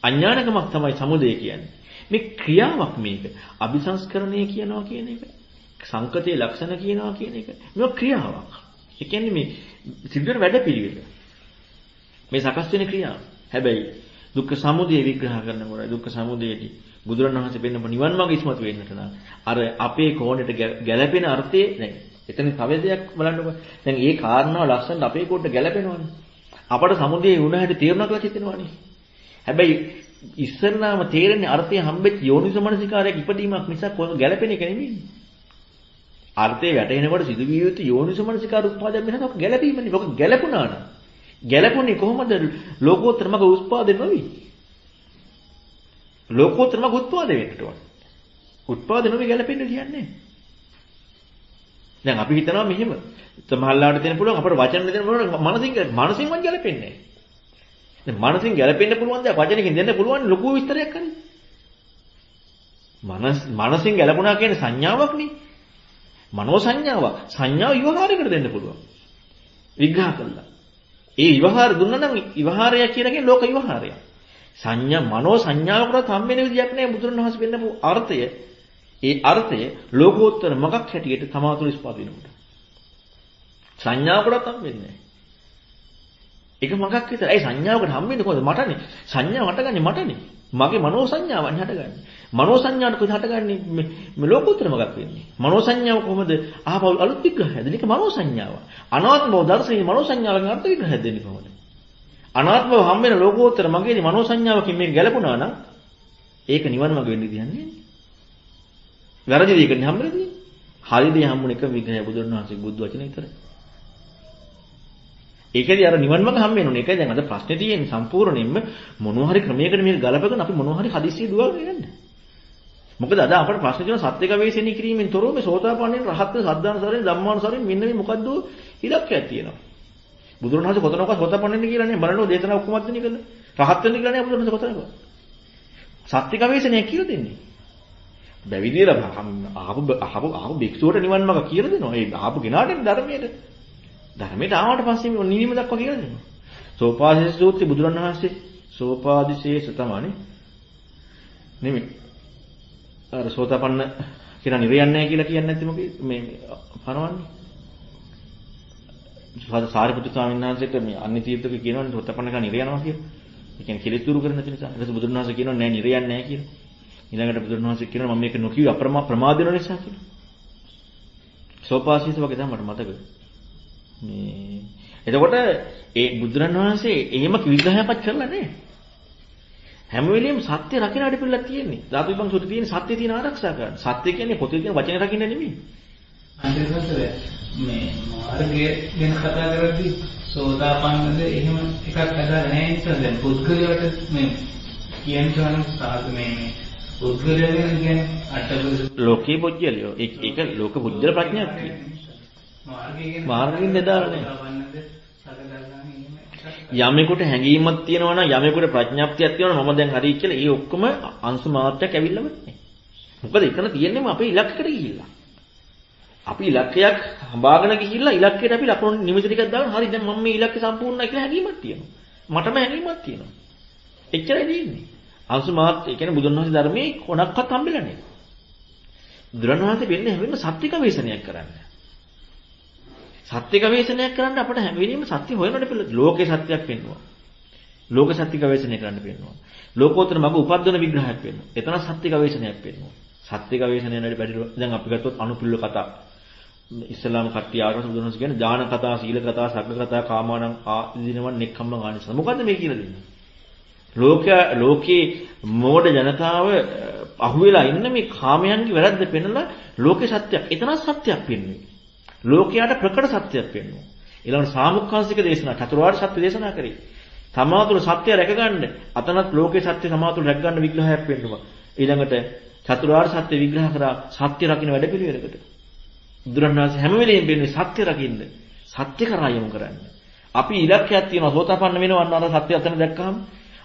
අඥානකමක් තමයි සමුදේ කියන්නේ. මේ ක්‍රියාවක් මේක. අபிසංස්කරණය කියනවා කියන එක. සංකතයේ ලක්ෂණ කියනවා කියන එක. මේක ක්‍රියාවක්. ඒ කියන්නේ මේ සිදුවෙන වැඩපිළිවෙල. මේ සකස් වෙන ක්‍රියාව. හැබැයි දුක්ඛ සමුදය විග්‍රහ කරනකොට දුක්ඛ සමුදයේදී බුදුරණවහන්සේ පෙන්නපු නිවන් මාර්ග ඉස්මතු වෙන්නට නම් අර අපේ කෝණයට ගැළපෙන අර්ථයේ දැන් එතන තව දෙයක් බලන්නකෝ. දැන් මේ කාරණාව ලස්සන අපේ කෝණයට ගැළපෙනවනේ. අපට සමුදේ වුණ හැටි තේරුණා කියලා හිතෙනවනේ. හැබැයි ඉස්සරලාම තේරෙන්නේ අර්ථය හම්බෙච්ච යෝනිසමනසිකාරයක් ඉපදීමක් නිසා කොහොම ගැළපෙන එක නෙමෙයි. අර්ථය වැටෙනකොට සිදුවිය යුතු යෝනිසමනසිකාර උත්පාදයෙන් වෙනස ඔක ගැළපීමනේ. ඔක ගැළපුණා නම් ගැළපුණේ කොහොමද ලෝකෝත්තර මග උත්පාදේ නොවි? ලෝකෝත්තර මග උත්පාදේ වෙන්නට ඕන. උත්පාදේ නොවි ගැළපෙන්න කියන්නේ. දැන් අපි හිතනවා මෙහෙම සමහරලාට දෙන්න පුළුවන් අපේ වචන දෙන්න පුළුවන් මනසින් මනසින්වත් ගැලපෙන්නේ නැහැ. දැන් මනසින් ගැලපෙන්න පුළුවන් දේ වචනකින් දෙන්න පුළුවන් ලොකු විස්තරයක් හරි. මනස් මනසින් ගැලපුණා කියන්නේ සංඥාවක් නේ. මනෝ සංඥාව. සංඥාව විවහාරයකට දෙන්න පුළුවන්. විග්‍රහ කළා. ඒ විවහාර දුන්නා නම් විවහාරය කියලා කියන්නේ ලෝක විවහාරය. සංඥා මනෝ සංඥාවකට හම්බෙන විදියක් නෑ බුදුරණවහන්සේ පෙන්නපු අර්ථය. ඒ අර්ථය ලෝකෝත්තර මොකක් හැටියට තමා තුළ ස්පාද වෙනකොට. සංඥාවකටත් හම්බෙන්නේ නැහැ. ඒක මගක් විතර. ඒ සංඥාවකට හම්බෙන්නේ කොහොමද? මටනේ. සංඥාව හටගන්නේ මටනේ. මගේ මනෝ සංඥාවන් හටගන්නේ. මනෝ සංඥාවට කොහොමද හටගන්නේ? මේ ලෝකෝත්තර මගක් වෙන්නේ. මනෝ සංඥාව කොහොමද? ආපහු අලුත් විග්‍රහය දෙන්නේ. ඒක මනෝ සංඥාව. අනාත්ම බව දර්ශනේ මනෝ සංඥාවෙන් අර්ථ විග්‍රහය දෙන්නේ කොහොමද? අනාත්ම බව හම්බෙන ලෝකෝත්තර මගේදී මනෝ සංඥාවකින් මේක ගැලපුණා නම් ඒක නිවන මග වෙන්නේ කියන්නේ. වැරදි දෙයකින් හම්බෙන්නේ. හරි දේ හම්බුන එක විග්‍රහය බුදුරණවහන්සේ බුදු වචනේ විතරයි. ඒකේදී අර නිවන් මඟ හම්බ වෙනුනේ. ඒකයි දැන් අද ප්‍රශ්නේ තියෙන්නේ සම්පූර්ණයෙන්ම මොනවා හරි ක්‍රමයකට මේක ගලපගෙන අපි මොනවා හරි හදිස්සිය දුවගෙන යන්න. මොකද අද අපට ප්‍රශ්න තියෙන සත්‍ය ගවේෂණය කිරීමෙන් තොරව මේ සෝතාපන්නයෙන් රහත් සද්ධානුසාරයෙන් ධම්මානුසාරයෙන් මෙන්න මේ මොකද්ද ඉලක්කයක් තියෙනවා. බුදුරණවහන්සේ කොතනකවත් සෝතාපන්නයෙන් කියලා නේ බලනවා දේශනා ඔක්කොමත් දෙන්නේ කළා. රහත් වෙන්න කියලා නේ බුදුරණවහන්සේ කොතනකවත්. සත්‍ය ගවේෂණය කියලා දෙන්නේ. බැවිදිලා ආපු ආපු ආපු භික්ෂුවට නිවන් මාර්ග කියලා දෙනවා. ඒ ආපු කෙනාට ධර්මයේ ධර්මයට ආවට පස්සේ නිවීම දක්වා කියලා දෙනවා. සෝපාදිශේෂ සූත්‍රය බුදුරණවහන්සේ සෝපාදිශේෂ තමයිනේ. නෙමෙයි. අර සෝතාපන්න කියන නිරයන්නේ නැහැ කියලා කියන්නේ නැත්නම් මොකද මේ පනවන්නේ? සාරිපුත්‍ර ස්වාමීන් වහන්සේට මේ අන්‍ය තීර්ථක කියනවනේ සෝතාපන්න කෙනා නිරයනවා කියලා. ඒ කියන්නේ කෙලෙස් දුරු කරන නිසා. ඊට පස්සේ බුදුන් වහන්සේ කියනවා නෑ නිරයන්නේ නැහැ කියලා. ඊළඟට බුදුන් වහන්සේ කියනවා මම මේක නොකියු අප්‍රමා ප්‍රමාද වෙන නිසා කියලා. සෝපාසීස වගේ තමයි මට මතක. මේ එතකොට ඒ බුදුරන් වහන්සේ එහෙම විග්‍රහයක්වත් කරලා නැහැ. හැම වෙලෙම සත්‍ය රකින්න අඩපිල්ලක් තියෙන්නේ. ධාතු විභංග සූත්‍රයේ තියෙන සත්‍ය තියෙන ආරක්ෂා කරන්න. සත්‍ය කියන්නේ පොතේ තියෙන වචන රකින්න නෙමෙයි. අන්තිමට මේ මාර්ගය ගැන කතා කරද්දී සෝදාපන්නද එහෙම එකක් අදාළ නැහැ නිසා දැන් පුද්ගලයාට මේ කියන්නේ සාධ මේ පුද්ගලයා ගැන කියන්නේ අටක ලෝකේ පුජ්‍යලියෝ. ඒක ඒක ලෝක පුජ්‍යල ප්‍රඥාවක් මාර්ගයෙන් දෙදාලා යමෙකුට හැඟීමක් තියෙනවා නම් යමෙකුට ප්‍රඥාප්තියක් තියෙනවා මම දැන් හරි කියලා ඒ ඔක්කොම අංශු මාත්‍රයක් ඇවිල්ලාම නැහැ. මොකද එතන තියෙන්නේ අපි ඉලක්කයකට ගිහිල්ලා. අපි ඉලක්කයක් හඹාගෙන ගිහිල්ලා ඉලක්කයට අපි ලකුණු නිමිති ටිකක් දාගෙන හරි දැන් මම මේ ඉලක්කය සම්පූර්ණයි කියලා හැඟීමක් තියෙනවා. මටම හැඟීමක් තියෙනවා. එච්චරයි තියෙන්නේ. අංශු මාත්‍ර ඒ කියන්නේ බුදුන් වහන්සේ ධර්මයේ කොනක්වත් හම්බෙලා නැහැ. බුදුන් වහන්සේ වෙන්නේ හැමෙම සත්‍යික වේශනයක් කරන්නේ. සත්‍ය ගවේෂණයක් කරන්න අපිට හැම වෙලෙම සත්‍ය හොයන්නට පිළ ලෝකේ සත්‍යයක් වෙන්නවා. ලෝක සත්‍ය ගවේෂණය කරන්න වෙන්නවා. ලෝකෝත්තර මඟ උපද්දවන විග්‍රහයක් වෙන්නවා. එතන සත්‍ය ගවේෂණයක් වෙන්නවා. සත්‍ය ගවේෂණය නේද බැරි දැන් අපි ගත්තොත් අනුපිල්ල කතා. ඉස්ලාම කට්ටිය ආරස බුදුනස් කියන්නේ දාන කතා, සීල කතා, සග්ග කතා, කාමානං ආදීනවන් නෙක්ඛම්ම ආනිසංස. මොකද්ද මේ කියලා දෙන්නේ? ලෝක ලෝකේ මෝඩ ජනතාව අහුවෙලා ඉන්න මේ කාමයන්ගේ වැරද්ද පෙන්නලා ලෝකේ සත්‍යයක්. එතන සත්‍යයක් වෙන්නේ. ලෝකයට ප්‍රකට සත්‍යයක් වෙනවා. ඊළඟ සාමුක්ඛාංශික දේශනා චතුරාර්ය සත්‍ය දේශනා කරේ. තමා තුළ සත්‍ය රැකගන්න අතනත් ලෝකේ සත්‍ය තමා තුළ රැකගන්න විග්‍රහයක් වෙන්නවා. ඊළඟට චතුරාර්ය සත්‍ය විග්‍රහ කරා සත්‍ය රකින්න වැඩපිළිවෙලකට. බුදුරණවහන්සේ හැම වෙලෙම වෙන්නේ සත්‍ය රකින්න. සත්‍ය කරා යොමු කරන්න. අපි ඉලක්කයක් තියෙනවා සෝතාපන්න වෙනවා අන්න අර සත්‍ය අතන දැක්කහම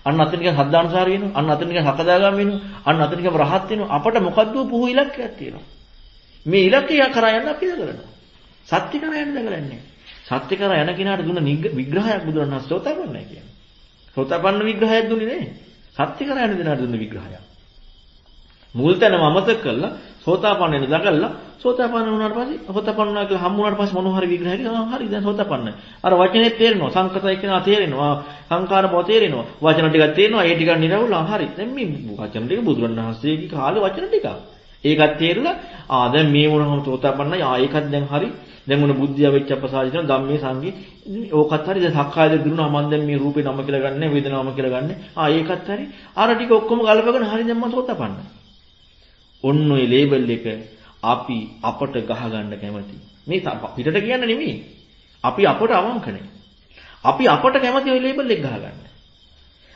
අන්න අතන නිකන් සද්ධානුසාර වෙනවා අන්න අතන නිකන් සකදාගාම වෙනවා අන්න අතන නිකන් රහත් වෙනවා අපට මොකද්ද පුහු ඉලක්කයක් තියෙනවා මේ ඉලක්කය කරා යන්න අපි දඟලනවා සත්‍ය කරා යන්න දඟලන්නේ. සත්‍ය කරා යන කෙනාට දුන්න විග්‍රහයක් බුදුරණවහන්සේ සෝතාපන්නයි කියන්නේ. සෝතාපන්න විග්‍රහයක් දුන්නේ නේ. සත්‍ය කරා යන දෙනාට දුන්න විග්‍රහයක්. මුල් තැනම අමතක කළා සෝතාපන්න වෙන දඟලලා සෝතාපන්න වුණාට පස්සේ සෝතාපන්න වුණා කියලා හම්බ වුණාට පස්සේ මොන හරි විග්‍රහයක හරි දැන් සෝතාපන්නයි. අර වචනේ තේරෙනවා සංකතය කියනවා තේරෙනවා සංකාර බව තේරෙනවා වචන ටිකක් තේරෙනවා ඒ ටිකක් නිරවුලා හරි. දැන් මේ වචන ටික බුදුරණවහන්සේගේ කාලේ වචන ටිකක්. ඒකත් තේරුණා ආ දැන් මේ වුණාම සෝතාපන්නයි ආ ඒකත් දැන් හරි දැන් මොන බුද්ධිය වෙච්ච අපසාරිතන ධම්මේ සංගී. ඕකත් හරි දැන් සක්කාය දෙක දුන්නා මම දැන් මේ රූපේ නම කියලා ගන්න වේදනාවම කියලා ගන්න. ආ ඒකත් හරි. අර ටික ඔක්කොම ගලපගෙන හරි දැන් මම සෝතපන්න. ඔන්න ඔය ලේබල් එක අපි අපට ගහ ගන්න කැමති. මේ පිටට කියන්න නෙමෙයි. අපි අපට අවංකනේ. අපි අපට කැමති ওই ලේබල් එක ගහ ගන්න.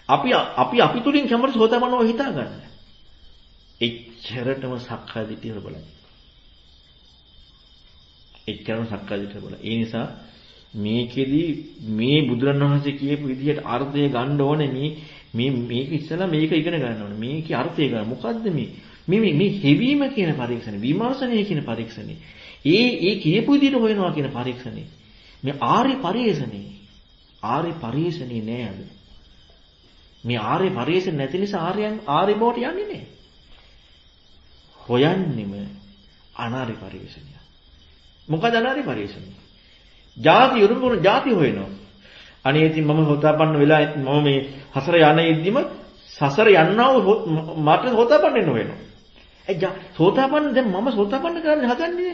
අපි අපි අපි තුලින් කැමති සෝතපන්නව හිතා ගන්න. එච්චරටම සක්කාය දිටිය බලන්න එච්චරම සක්කාදිට්ඨිය බල. ඒ නිසා මේකෙදි මේ බුදුරණවහන්සේ කියපු විදිහට අර්ථය ගන්න ඕනේ මේ මේ මේක ඉස්සලා මේක ඉගෙන ගන්න ඕනේ. මේකේ අර්ථය ගන්න. මොකද්ද මේ? මේ මේ හෙවීම කියන පරීක්ෂණය, විමර්ශනය කියන පරීක්ෂණය. ඒ ඒ කියපු විදිහට හොයනවා කියන පරීක්ෂණය. මේ ආර්ය පරිේශණය. ආර්ය පරිේශණේ නෑ අද. මේ ආර්ය පරිේශණ නැති නිසා ආර්යයන් ආර්ය බවට යන්නේ නෑ. හොයන්නෙම අනාර්ය පරිේශණය. මොකද අනාරි පරිේෂණ. ಜಾති උරුමුණු ಜಾති හොයනවා. අනේ ඉතින් මම හොතාපන්න වෙලා මම මේ හසර යනෙද්දිම සසර යන්නව මට හොතාපන්න වෙනවා. ඒ සෝතාපන්න දැන් මම සෝතාපන්න කරන්න හදන්නේ.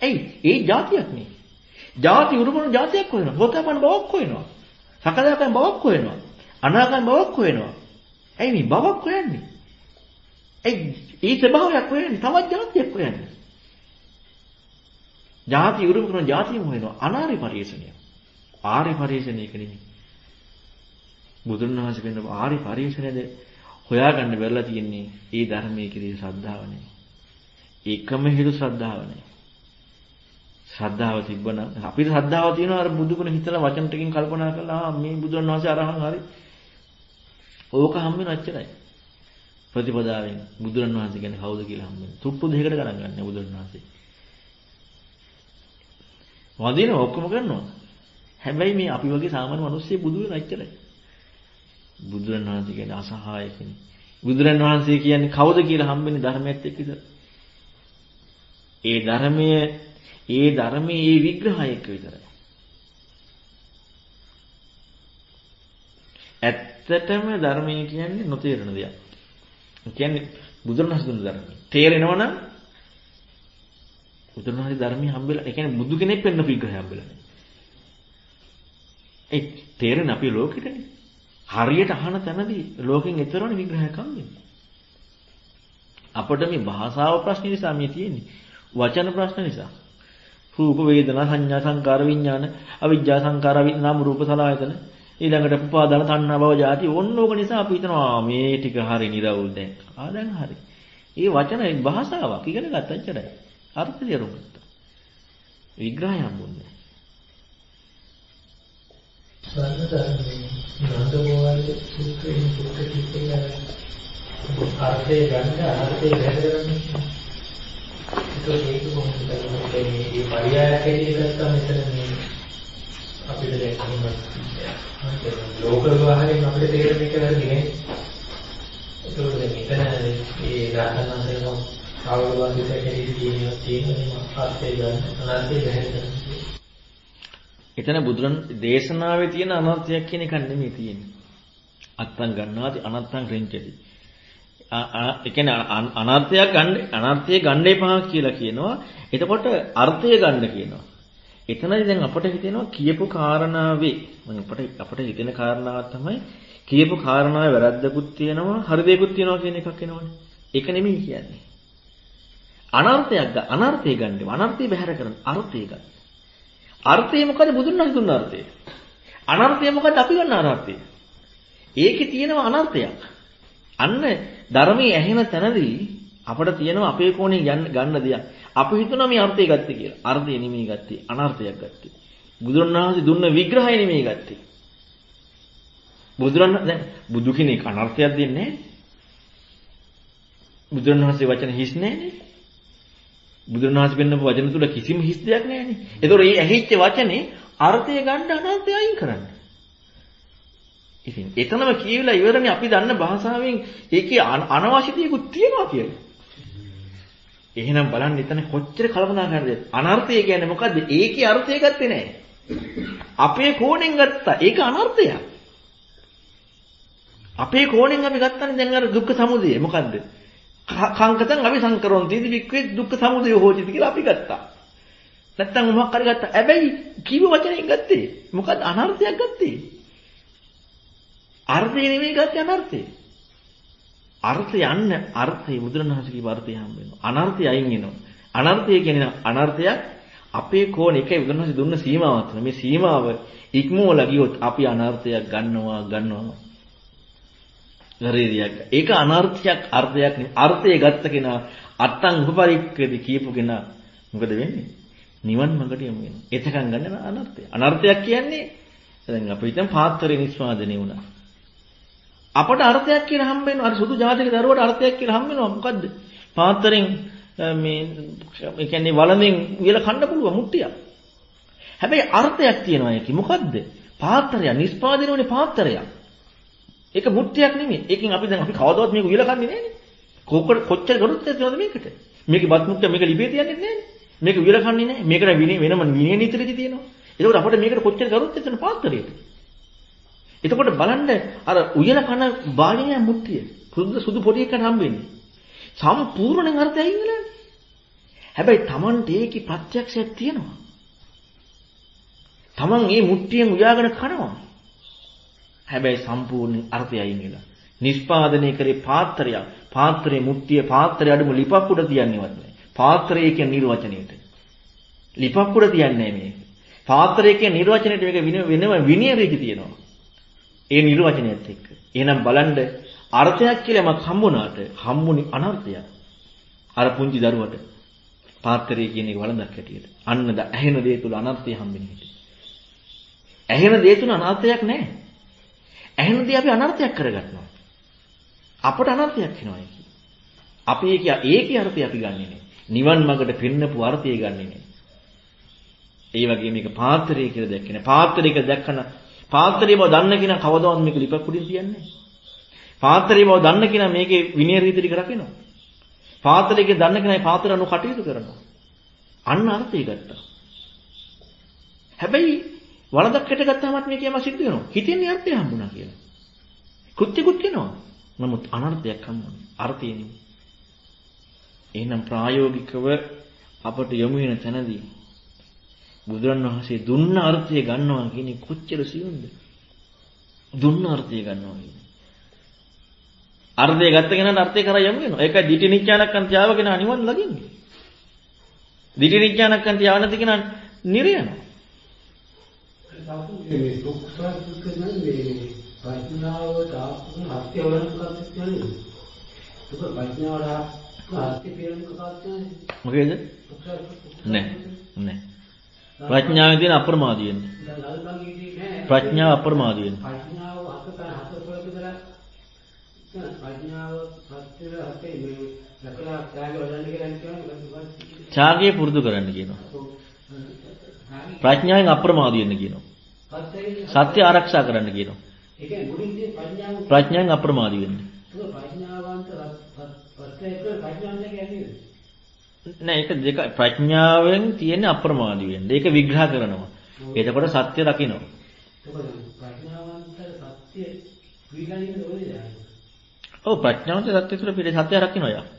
ඇයි? ඒ જાතියක් නේ. ಜಾති උරුමුණු ಜಾතියක් හොයනවා. හොතාපන්න බවක් හොයනවා. සකදාකම් බවක් හොයනවා. අනාගම් බවක් හොයනවා. ඇයි මේ බවක් හොයන්නේ? ඒ ඒ ස්වභාවයක් හොයන්නේ තවත් જાතියක් හොයන්නේ. ಜಾති උරුම කරන ಜಾතියම හොයනවා අනාරි පරිේශණය. ආර්ය පරිශ්‍රණයක නෙමෙයි. බුදුන් වහන්සේ කියන ආර්ය පරිශ්‍රණයද හොයාගන්න බැරලා තියෙන්නේ ඒ ධර්මයේ කිරී ශ්‍රද්ධාව නෙමෙයි. ඒකම හේතු ශ්‍රද්ධාව නෙමෙයි. ශ්‍රද්ධාව තිබ්බනම් අපිට ශ්‍රද්ධාව තියෙනවා අර බුදුගුණ හිතලා වචන ටිකකින් කල්පනා කරලා ආ මේ බුදුන් වහන්සේ අරහන් හරි. ඕක හම් වෙන අච්චරයි. ප්‍රතිපදාවෙන් බුදුරන් වහන්සේ කියන්නේ කවුද කියලා හම් වෙනවා. තුට්ටු දෙකකට ගණන් ගන්න බුදුරන් වහන්සේ. වදින ඔක්කොම කරනවා. හැබැයි මේ අපි වගේ සාමාන්‍ය මිනිස්සු බුදු වෙන අච්චරයි. බුදුරන් වහන්සේ කියන්නේ අසහාය කෙනෙක්. බුදුරන් වහන්සේ කියන්නේ කවුද කියලා හම්බෙන්නේ ධර්මයේත් එක්ක විතර. ඒ ධර්මයේ ඒ ධර්මයේ ඒ විග්‍රහයක විතරයි. ඇත්තටම ධර්මය කියන්නේ නොතේරෙන දෙයක්. කියන්නේ බුදුරණස් දුන්න ධර්මය. තේරෙනවනම් බුදුරණස්ගේ ධර්මය හම්බෙලා ඒ කියන්නේ බුදු කෙනෙක් වෙන්න විග්‍රහය හම්බෙලා නැහැ. ඒ තේරෙන අපේ ලෝකෙටනේ. හරියට අහන තැනදී ලෝකෙන් ඈතරවන විග්‍රහයක් හම්බෙන්නේ. අපිට මේ භාෂාව ප්‍රශ්න නිසා මේ තියෙන්නේ. වචන ප්‍රශ්න නිසා. රූප වේදනා සංඥා සංකාර විඥාන අවිජ්ජා සංකාර විඥාන රූප සලආයතන ඊළඟට උපාදාන තණ්හා භව ජාති ඕන්න ඕක නිසා අපි හිතනවා මේ ටික හරි නිරවුල් දැන්. ආ දැන් හරි. ඒ වචන භාෂාවක් ඉගෙන ගත්ත එච්චරයි. අර්ථය තේරුම් ගත්තා. විග්‍රහය හම්බුන්නේ. නන්දගෝවාලේ සූත්‍රයේ සූත්‍ර කිප්පේ අර්ථය ගන්න අර්ථය වැදගත් ඒක ඒක කොහොමද කරන්නේ මේ පරියායක් ඇදී ගත්තා මෙතන මේ අපිට දැන් කොහොමද ලෝක විවාහයෙන් අපිට තේරෙන එක නෙමෙයි ඒකෝද මෙතන මේ රාතනසලම ආවවාදිත ඇදී තියෙනවා තියෙනවා අර්ථය ගන්න අර්ථය වැදගත් එතන බුදුරන් දේශනාවේ තියෙන අනර්ථයක් කියන එක නෙමෙයි තියෙන්නේ. අත්තං ගන්නාති අනත්තං රෙන්චති. ඒ කියන්නේ අනර්ථයක් ගන්න අනර්ථය ගන්න එපා කියලා කියනවා. එතකොට අර්ථය ගන්න කියනවා. එතනදී දැන් අපට හිතෙනවා කියපු කාරණාවේ මම අපට අපට හිතෙන කාරණාව තමයි කියපු කාරණාවේ වැරද්දකුත් තියෙනවා හරි දෙයක්ත් තියෙනවා කියන එකක් එනවනේ. ඒක නෙමෙයි කියන්නේ. අනර්ථයක් අනර්ථය ගන්න. අනර්ථය බැහැර කරන අර්ථය ගන්න. අර්ථය මොකද බුදුන් වහන්සේ දුන්න අර්ථය? අනර්ථය මොකද අපි ගන්න අනර්ථය? ඒකේ තියෙනවා අනර්ථයක්. අන්න ධර්මයේ ඇහෙන තැනදී අපිට තියෙනවා අපේ කෝණේ ගන්න දෙයක්. අපි හිතනවා මේ අර්ථය ගත්තේ කියලා. අර්ථය නෙමෙයි ගත්තේ. අනර්ථයක් ගත්තේ. බුදුරණවහන්සේ දුන්න විග්‍රහය නෙමෙයි ගත්තේ. බුදුරණ දැන් බුදු කෙනෙක් අනර්ථයක් දෙන්නේ නැහැ. බුදුරණවහන්සේ වචන හිස් නැහැනේ. බුදුරණවහන්සේ පෙන්නපු වචන තුල කිසිම හිස් දෙයක් නැහැනේ. ඒතකොට මේ ඇහිච්ච වචනේ අර්ථය ගන්න අනර්ථය අයින් කරන්න. ඉතින් එතනම කියවිලා ඉවරනේ අපි දන්න භාෂාවෙන් ඒකේ අනවශ්‍ය දේකුත් තියෙනවා කියලා. එහෙනම් බලන්න එතන කොච්චර කල්පනා කරනද? අනර්ථය කියන්නේ මොකද්ද? ඒකේ අර්ථය ගත්තේ නැහැ. අපේ කෝණෙන් ගත්තා. ඒක අනර්ථයක්. අපේ කෝණෙන් අපි ගත්තනේ දැන් අර දුක්ඛ සමුදය. මොකද්ද? කංකතං අපි සංකරොන්ති වික්කේ දුක්ඛ සමුදය හෝචිත කියලා අපි ගත්තා. නැත්තම් මොකක් හරි ගත්තා. හැබැයි කීව වචනයෙන් ගත්තේ? මොකද්ද අනර්ථයක් ගත්තේ? අර්ථය නෙමෙයි ගත්තේ අනර්ථය. අර්ථය යන්න අර්ථය බුදුරණවහන්සේ කියපු අර්ථය හම්බ වෙනවා. අනර්ථය අයින් වෙනවා. අනර්ථය කියන්නේ අනර්ථයක් අපේ කෝණ එකයි බුදුරණවහන්සේ දුන්න සීමාවක් තියෙනවා. මේ සීමාව ඉක්මවලා ගියොත් අපි අනර්ථයක් ගන්නවා ගන්නවා. ගරීරියක්. ඒක අනර්ථයක් අර්ථයක් නෙවෙයි. අර්ථය ගත්ත කෙනා අත්තං උපපරික්කදී කියපු කෙනා මොකද වෙන්නේ? නිවන් මඟට යමු වෙනවා. එතකන් ගන්න අනර්ථය. අනර්ථයක් කියන්නේ දැන් අපි හිතමු පාත්‍රේ නිස්වාදනය වුණා. අපට අර්ථයක් කියලා හම්බ වෙනවා. අර සුදු ජාතික දරුවට අර්ථයක් කියලා හම්බ වෙනවා. මොකද්ද? පාත්‍රෙන් මේ ඒ කියන්නේ වළඳෙන් විල කන්න පුළුවන් මුට්ටියක්. හැබැයි අර්ථයක් තියෙනවා ඒකේ. මොකද්ද? පාත්‍රය නිස්පාදිනෝනේ පාත්‍රයක්. ඒක මුට්ටියක් නෙමෙයි. ඒකෙන් අපි දැන් අපි කවදාවත් මේක විල කන්නේ නෑනේ. කොච්චර කොච්චර කරුත් තියෙනවද මේකට? මේකේ බත් මුට්ටිය මේක ලිපේ තියන්නේ නෑනේ. මේක විල කන්නේ නෑ. මේකට වෙනම විනය නීතිරදී තියෙනවා. ඒකෝට අපිට මේකට කොච්චර කරුත් තියෙන පාත්‍රයට. එතකොට බලන්න අර උයන කන බාලිනිය මුට්ටිය සුදු සුදු පොඩි එකකට හම්බෙන්නේ. සම්පූර්ණයෙන් අර්ථය අයින් වෙලානේ. හැබැයි Tamante ඒකේ ප්‍රත්‍යක්ෂයක් තියෙනවා. Taman මේ මුට්ටියෙන් උයාගෙන කනවා. හැබැයි සම්පූර්ණ අර්ථය අයින් වෙලා. නිෂ්පාදනය කරේ පාත්‍රයක්. පාත්‍රයේ මුට්ටිය පාත්‍රය අඩුම ලිපක් උඩ තියන්නේවත් නැහැ. පාත්‍රය කියන නිර්වචනයේට. ලිපක් උඩ තියන්නේ මේ. පාත්‍රය කියන නිර්වචනයට මේක වෙනම විනය රීති තියෙනවා. ඒ නිර්වචනයත් එක්ක. එහෙනම් බලන්න අර්ථයක් කියලා මක් හම්බුණාට හම්බුනේ අනර්ථයක්. අර පුංචි දරුවට පාත්‍රය කියන එක වළඳක් හැටියට. අන්න ද ඇහෙන දේ තුල අනර්ථය හම්බෙන්නේ හැටි. ඇහෙන දේ තුල අනර්ථයක් නැහැ. ඇහෙන දේ අපි අනර්ථයක් කරගන්නවා. අපට අනර්ථයක් වෙනවා ඒක. අපි ඒක ඒකේ අර්ථය අපි ගන්නෙ නෑ. නිවන් මාර්ගට පෙන්නපු අර්ථය ගන්නෙ නෑ. ඒ වගේ මේක පාත්‍රය කියලා දැක්කේ නෑ. පාත්‍රය කියලා දැක්කම පාත්‍රය බව දන්න කෙනා කවදාවත් මේක ලිපක් උඩින් තියන්නේ නෑ. පාත්‍රය බව දන්න කෙනා මේකේ විනය රීති ටික රකිනවා. පාත්‍රයක දන්න කෙනා පාත්‍ර අනු කටයුතු කරනවා. අන්න අර්ථය ගත්තා. හැබැයි වලදක් හෙට ගත්තාමත් මේක යම සිද්ධ වෙනවා. හිතෙන්නේ අර්ථය හම්බුණා කියලා. කෘත්‍යකුත් වෙනවා. නමුත් අනර්ථයක් හම්බුනේ. අර්ථය නෙමෙයි. එහෙනම් ප්‍රායෝගිකව අපට යොමු වෙන තැනදී බුදුරණවහන්සේ දුන්න අර්ථය ගන්නවා කියන්නේ කොච්චර සියුම්ද? දුන්න අර්ථය ගන්නවා කියන්නේ. අර්ථය ගත්ත කෙනාට අර්ථය කරා යමු වෙනවා. ඒකයි දිටි නිඥානක්කන් තියාව කෙනා නිවන් ලගින්නේ. දිටි නිඥානක්කන් තියාව නැති කෙනා නිරියනවා. මේ සුක්ෂා සුක්ෂා මේ ප්‍රඥාවට ආපු හත්ය වලක් කියන්නේ. ඒක ප්‍රඥාවට ආස්ති පිරෙන කතාවක් මොකේද? නෑ. නෑ. ප්‍රඥාවෙන් තියෙන අප්‍රමාදී වෙන්නේ. ප්‍රඥාව අප්‍රමාදී වෙන්නේ. ප්‍රඥාව අතට හත පොළක කරලා ප්‍රඥාව සත්‍යර අපේ මේ ලකලා ත්‍යාග වඩන්න කියලා කියනවා. ත්‍යාගය පුරුදු කරන්න කියනවා. ප්‍රඥාවෙන් අප්‍රමාදී වෙන්න කියනවා. සත්‍ය ආරක්ෂා කරන්න කියනවා. ඒ කියන්නේ මුලින් තියෙන ප්‍රඥාව ප්‍රඥාවෙන් අප්‍රමාදී වෙන්න. ඒක ප්‍රඥාවන්ත සත්‍ය එක ප්‍රඥාවෙන් කියන්නේ නෑ ඒක දෙක ප්‍රඥාවෙන් තියෙන අප්‍රමාදී වෙන්න. ඒක විග්‍රහ කරනවා. එතකොට සත්‍ය දකිනවා. ප්‍රඥාවන්ත සත්‍ය විගණිත ඕනේ ඔව් ප්‍රඥාවන්ත සත්‍ය තුළ පිළි සත්‍ය. රකින්න කරන්නේ.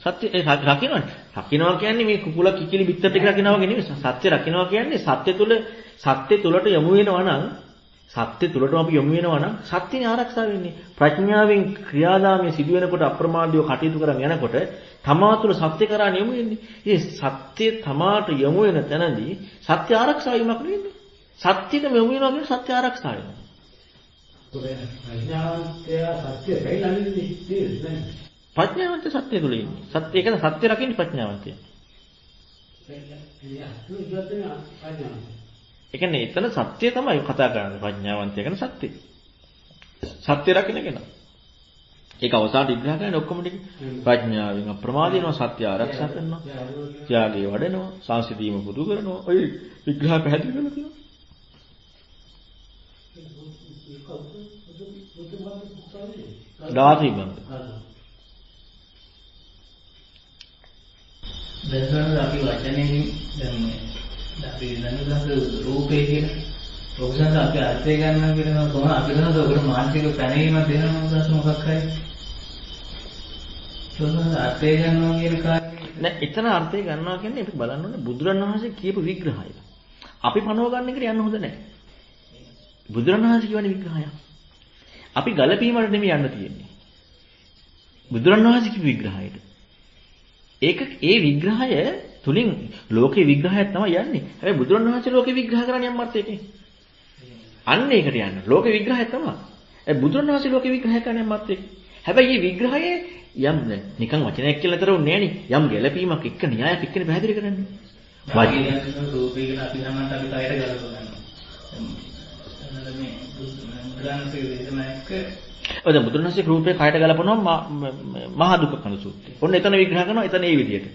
සත්‍ය ඒ රකින්නවා. රකින්නවා කියන්නේ මේ කුකුල කිකිලි බිත්තර ටික රකින්නවා වගේ නෙමෙයි. සත්‍ය රකින්නවා කියන්නේ සත්‍ය තුළ සත්‍ය තුළට යොමු වෙනවා නම් සත්‍ය තුළටම අපි යොමු වෙනවා නම් සත්‍යනේ ආරක්ෂා වෙන්නේ. ප්‍රඥාවෙන් ක්‍රියාදාමයේ සිදුවෙනකොට අප්‍රමාදීව කටයුතු කරන් යනකොට තමා තුළ සත්‍ය කරා යොමු වෙන්නේ. ඒ සත්‍ය තමාට යොමු වෙන තැනදී සත්‍ය ආරක්ෂා වීමක් නෙවෙයි. සත්‍යෙටම යොමු වෙනවා කියන්නේ සත්‍ය ආරක්ෂා වෙනවා. ප්‍රඥාවන්තය සත්‍ය වෙයිලන්නේ ප්‍රඥාවන්ත සත්‍ය තුළ ඉන්නේ. සත්‍ය ඒකද සත්‍ය රකින්න ප්‍රඥාවන්තය. ඒ කියන්නේ එතන සත්‍ය තමයි කතා කරන්නේ ප්‍රඥාවන්තය කියන සත්‍ය. සත්‍ය රකින්න කෙනා. ඒක අවසානට විග්‍රහ කරන්නේ ඔක්කොම ටික ප්‍රඥාවෙන් අප්‍රමාද වෙනවා සත්‍ය ආරක්ෂා කරනවා ත්‍යාගය වඩනවා සංසිඳීම පුදු කරනවා ඔය විග්‍රහ පැහැදිලි කරලා තියෙනවා ධාති බංග දැන් අපි වචනෙන් දැන් මේ අපි දැනුනත් රූපේ කියන ඔබසන්ත අපි අර්ථය ගන්නවා කියනවා කොහොම අපිට නේද ඔකට මානසික පැනවීමක් දෙනවා මොකක්ද මොකක් හරි කොහොමද අර්ථය ගන්නවා කියන කාරණේ නෑ එතන අර්ථය ගන්නවා කියන්නේ අපි බලන්න ඕනේ බුදුරණවහන්සේ කියපු විග්‍රහය. අපි පනව ගන්න එකට යන්න හොඳ නෑ. බුදුරණවහන්සේ කියවනේ විග්‍රහය. අපි ගලපීමකට නෙමෙයි යන්න තියෙන්නේ. බුදුරණවහන්සේ කියපු විග්‍රහයට. ඒක ඒ විග්‍රහය තුලින් ලෝකේ විග්‍රහයක් තමයි යන්නේ. හැබැයි බුදුරණවහන්සේ ලෝකේ විග්‍රහ කරන්නේ යම් අර්ථයකින්. අන්න ඒකට යන්න. ලෝකේ විග්‍රහය තමයි. ඒ බුදුරණවහන්සේ ලෝකේ විග්‍රහ කරන්නේ යම් අර්ථයකින්. හැබැයි මේ විග්‍රහයේ යම් නිකන් වචනයක් කියලා නතර උන්නේ නෑනේ. යම් ගැළපීමක් එක්ක න්‍යායක් එක්කනේ පැහැදිලි කරන්නේ. වාක්‍යයෙන් රූපේ කියන අපි සමන්ට අපි කයර ගලප ගන්නවා. මේ බුදුරණන්සේ දේශනායක ඔය දැන් බුදුරණන්සේ රූපේ කයට ගලපනවා මහා දුක කන සූත්‍රය. ඔන්න එතන විග්‍රහ කරනවා එතන ඒ විදිහට.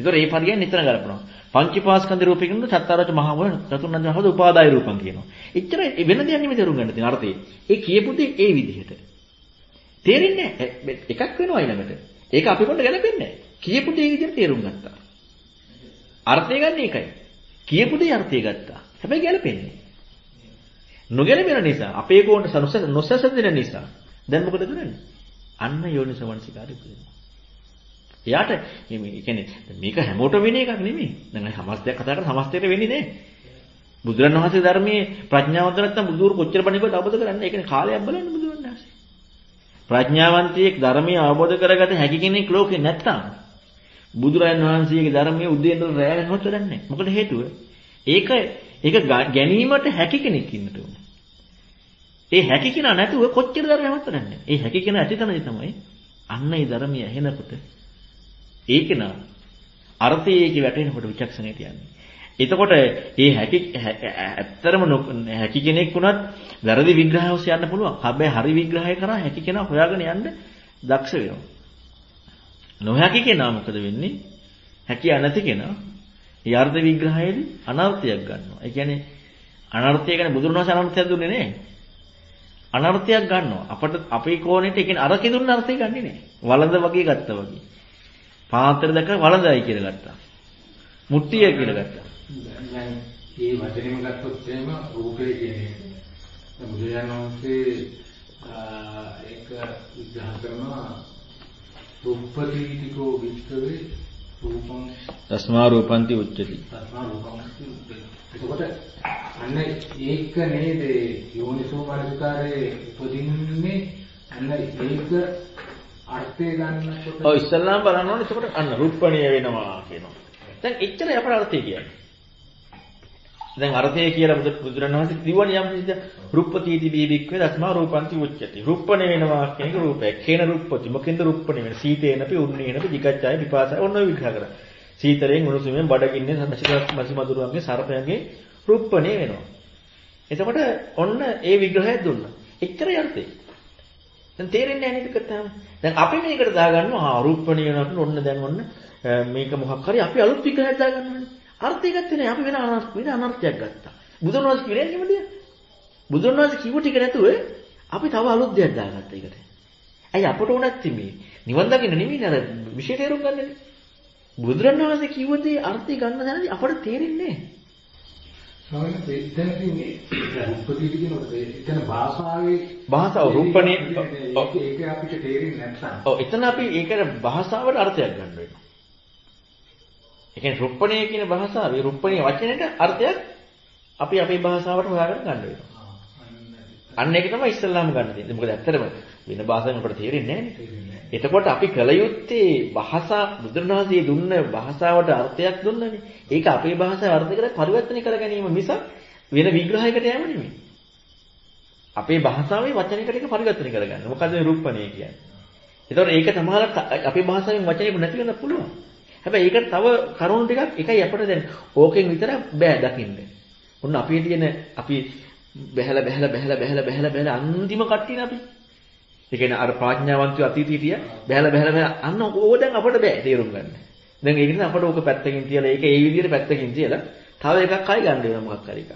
ඒතකොට ඒ පරියන් එතන ගලපනවා. පංචීපාස්කන්ධ රූපේ කියනකොට චත්තාරච මහා වල චතුර්ණන්ද මහද උපාදාය රූපම් කියනවා. එච්චර වෙන දෙයක් නෙමෙයි තේරුම් ගන්න තියෙන අර්ථය. ඒ කියපු දේ ඒ විදිහට. තේරෙන්නේ නැහැ. එකක් වෙනවා ඊළඟට. ඒක අපි කොට ගැලපෙන්නේ නැහැ. කියපු දේ විදිහට තේරුම් ගත්තා. අර්ථය ගන්න එකයි. කියපු දේ අර්ථය ගත්තා. හැබැයි ගැලපෙන්නේ. නොගැලපෙන නිසා අපේ කෝණට නොසැසඳෙන නිසා දැන් මොකද කරන්නේ? අන්න යෝනිසමනසිකාරය කියනවා. එයාට මේ කියන්නේ මේක හැමෝටම වෙන එකක් නෙමෙයි. දැන් අය සමස්තයක් කතා කරලා සමස්තයට වෙන්නේ නැහැ. බුදුරණවහන්සේ ධර්මයේ ප්‍රඥාවන්ත නැත්තම් බුදුරු කොච්චර බණිකවත් අවබෝධ කරන්නේ. ඒ කියන්නේ කාලයක් බලන්න බුදුරණවහන්සේ. ප්‍රඥාවන්තයෙක් ධර්මයේ අවබෝධ කරගත හැකි කෙනෙක් ලෝකේ නැත්තම් බුදුරජාණන් වහන්සේගේ ධර්මයේ උදේ ඉඳලා රැ වෙනකොට දන්නේ මොකද හේතුව? ඒක ඒක ගැනීමට හැකි කෙනෙක් ඉන්නට ඕන. ඒ හැකි කෙනා නැතුව කොච්චර ධර්මයක් නැහැ. ඒ හැකි කෙනා ඇති තැනදී තමයි අන්න ඒ ධර්මය ඇහෙනකොට ඒ කෙනා අර්ථයේක වැටෙනකොට විචක්ෂණයට යන්නේ. එතකොට මේ හැකි ඇත්තරම හැකි කෙනෙක් වුණත් වැරදි විග්‍රහය ඔස්සේ යන්න පුළුවන්. හැබැයි හරි විග්‍රහය කරා හැකි කෙනා හොයාගෙන යන්න දක්ෂ වෙනවා. නොහැකි කෙනා මොකද වෙන්නේ? හැකිය නැති කෙනා ඒ අර්ථ විග්‍රහයේදී අනර්ථයක් ගන්නවා. ඒ කියන්නේ අනර්ථය කියන්නේ බුදුරණවහන්සේ අනර්ථයක් දුන්නේ නේ. අනර්ථයක් ගන්නවා. අපිට අපේ කෝණයට ඒ කියන්නේ අර කිදුන්න අර්ථය ගන්නෙ නේ. වළඳ වගේ ගත්තා වගේ. පාත්‍ර දැක වළඳයි කියලා ගත්තා. මුට්ටිය කියලා ගත්තා. මේ වචනේම ගත්තොත් එහෙම රූපේ කියන එක. දැන් බුදුරජාණන් වහන්සේ ඒක විග්‍රහ කරනවා රූපපටිතිකෝ විච්ඡවේ රූපං තස්මා රූපන්ති උච්චති. තස්මා රූපං එතකොට අන්න ඒක නේද යෝනිසෝ මනසිකාරයේ උපදින්නේ අන්න ඒක අර්ථය ගන්නකොට ඔව් ඉස්සල්ලාම බලන්න ඕනේ එතකොට අන්න රූපණීය වෙනවා කියනවා. දැන් එච්චරයි අපේ අර්ථය කියන්නේ. දැන් අර්ථය කියලා බුදුරණවහන්සේ කිව්වනේ යම් විදිහ රුප්පතිති බීබික්වේ දස්මා රූපන්ති උච්චති. රුප්පණ වෙනවා කියන එක රූපයක්. කේන රුප්පති. මොකෙන්ද රුප්පණ වෙන්නේ? සීතේනපි උන්නේනපි විකච්ඡාය විපාසය ඔන්න ඔය විග්‍රහ කරා. සීතලෙන් උණුසුමෙන් බඩගින්නේ මසි මදුරුවන්ගේ සර්පයන්ගේ රුප්පණේ වෙනවා. එතකොට ඔන්න ඒ විග්‍රහය දුන්නා. එච්චරයි අර්ථය. දැන් තේරෙන්නේ නැහැ නේද කතාව? දැන් අපි මේකට දාගන්නවා ආ රූපණිය වෙනකොට ඔන්න දැන් ඔන්න මේක මොකක් හරි අපි අලුත් විග්‍රහයක් දාගන්නවානේ. අර්ථය ගත්තේ නැහැ. අපි වෙන අනර්ථ වෙන අනර්ථයක් ගත්තා. බුදුන් වහන්සේ කියන්නේ මොකද? බුදුන් වහන්සේ කිව්ව ටික නැතුව අපි තව අලුත් දෙයක් දාගත්තා ඒකට. ඇයි අපට උනත් මේ නිවන් දකින්න නෙමෙයි අර විශේෂ තේරුම් ගන්නනේ. බුදුරණවහන්සේ කිව්ව දේ අර්ථය ගන්න දැනදී අපට තේරෙන්නේ නැහැ. එතනදී මේ රූපපටිති කියනකොට එතන භාෂාවේ භාෂාව රූපණේ ඒක අපිට තේරෙන්නේ නැත්නම් ඔව් එතන අපි ඒකට භාෂාවට අර්ථයක් ගන්න වෙනවා. ඒ කියන්නේ රුප්පණේ කියන භාෂාවේ රුප්පණේ වචනෙට අර්ථයක් අපි අපේ භාෂාවට හොයාගෙන ගන්න වෙනවා. අන්න ඒක තමයි ඉස්සල්ලාම ගන්න තියෙන්නේ. මොකද ඇත්තටම වෙන භාෂාවෙන් අපට තේරෙන්නේ නැහැ එතකොට අපි කල යුත්තේ භාෂා බුදුරණවහන්සේ දුන්න භාෂාවට අර්ථයක් දුන්නනේ. ඒක අපේ භාෂාවේ අර්ථ කර පරිවර්තනය කර ගැනීම මිස වෙන විග්‍රහයකට යෑම නෙමෙයි. අපේ භාෂාවේ වචනයකට එක පරිවර්තනය කරගන්න. මොකද මේ රුප්පණේ කියන්නේ. ඒතකොට ඒක සමහරවිට අපේ භාෂාවෙන් වචනයක නැති වෙන්න පුළුවන්. හැබැයි ඒකට තව කරුණු ටිකක් එකයි අපිට දැන් ඕකෙන් විතර බෑ දකින්න. ඔන්න අපි තියෙන අපි බැහැලා බැහැලා බැහැලා බැහැලා බැහැලා බැහැලා අන්තිම කට්ටියනේ අපි. ඒ කියන්නේ අර ප්‍රඥාවන්තයෝ අතීතීතිය බැහැලා බැහැලා බැහැලා අන්න ඕක දැන් අපිට බෑ තේරුම් ගන්න. දැන් ඒක නිසා අපිට ඕක පැත්තකින් තියලා ඒක ඒ විදිහට පැත්තකින් තියලා තව එකක් ආයි ගන්න වෙනවා මොකක් හරි එකක්.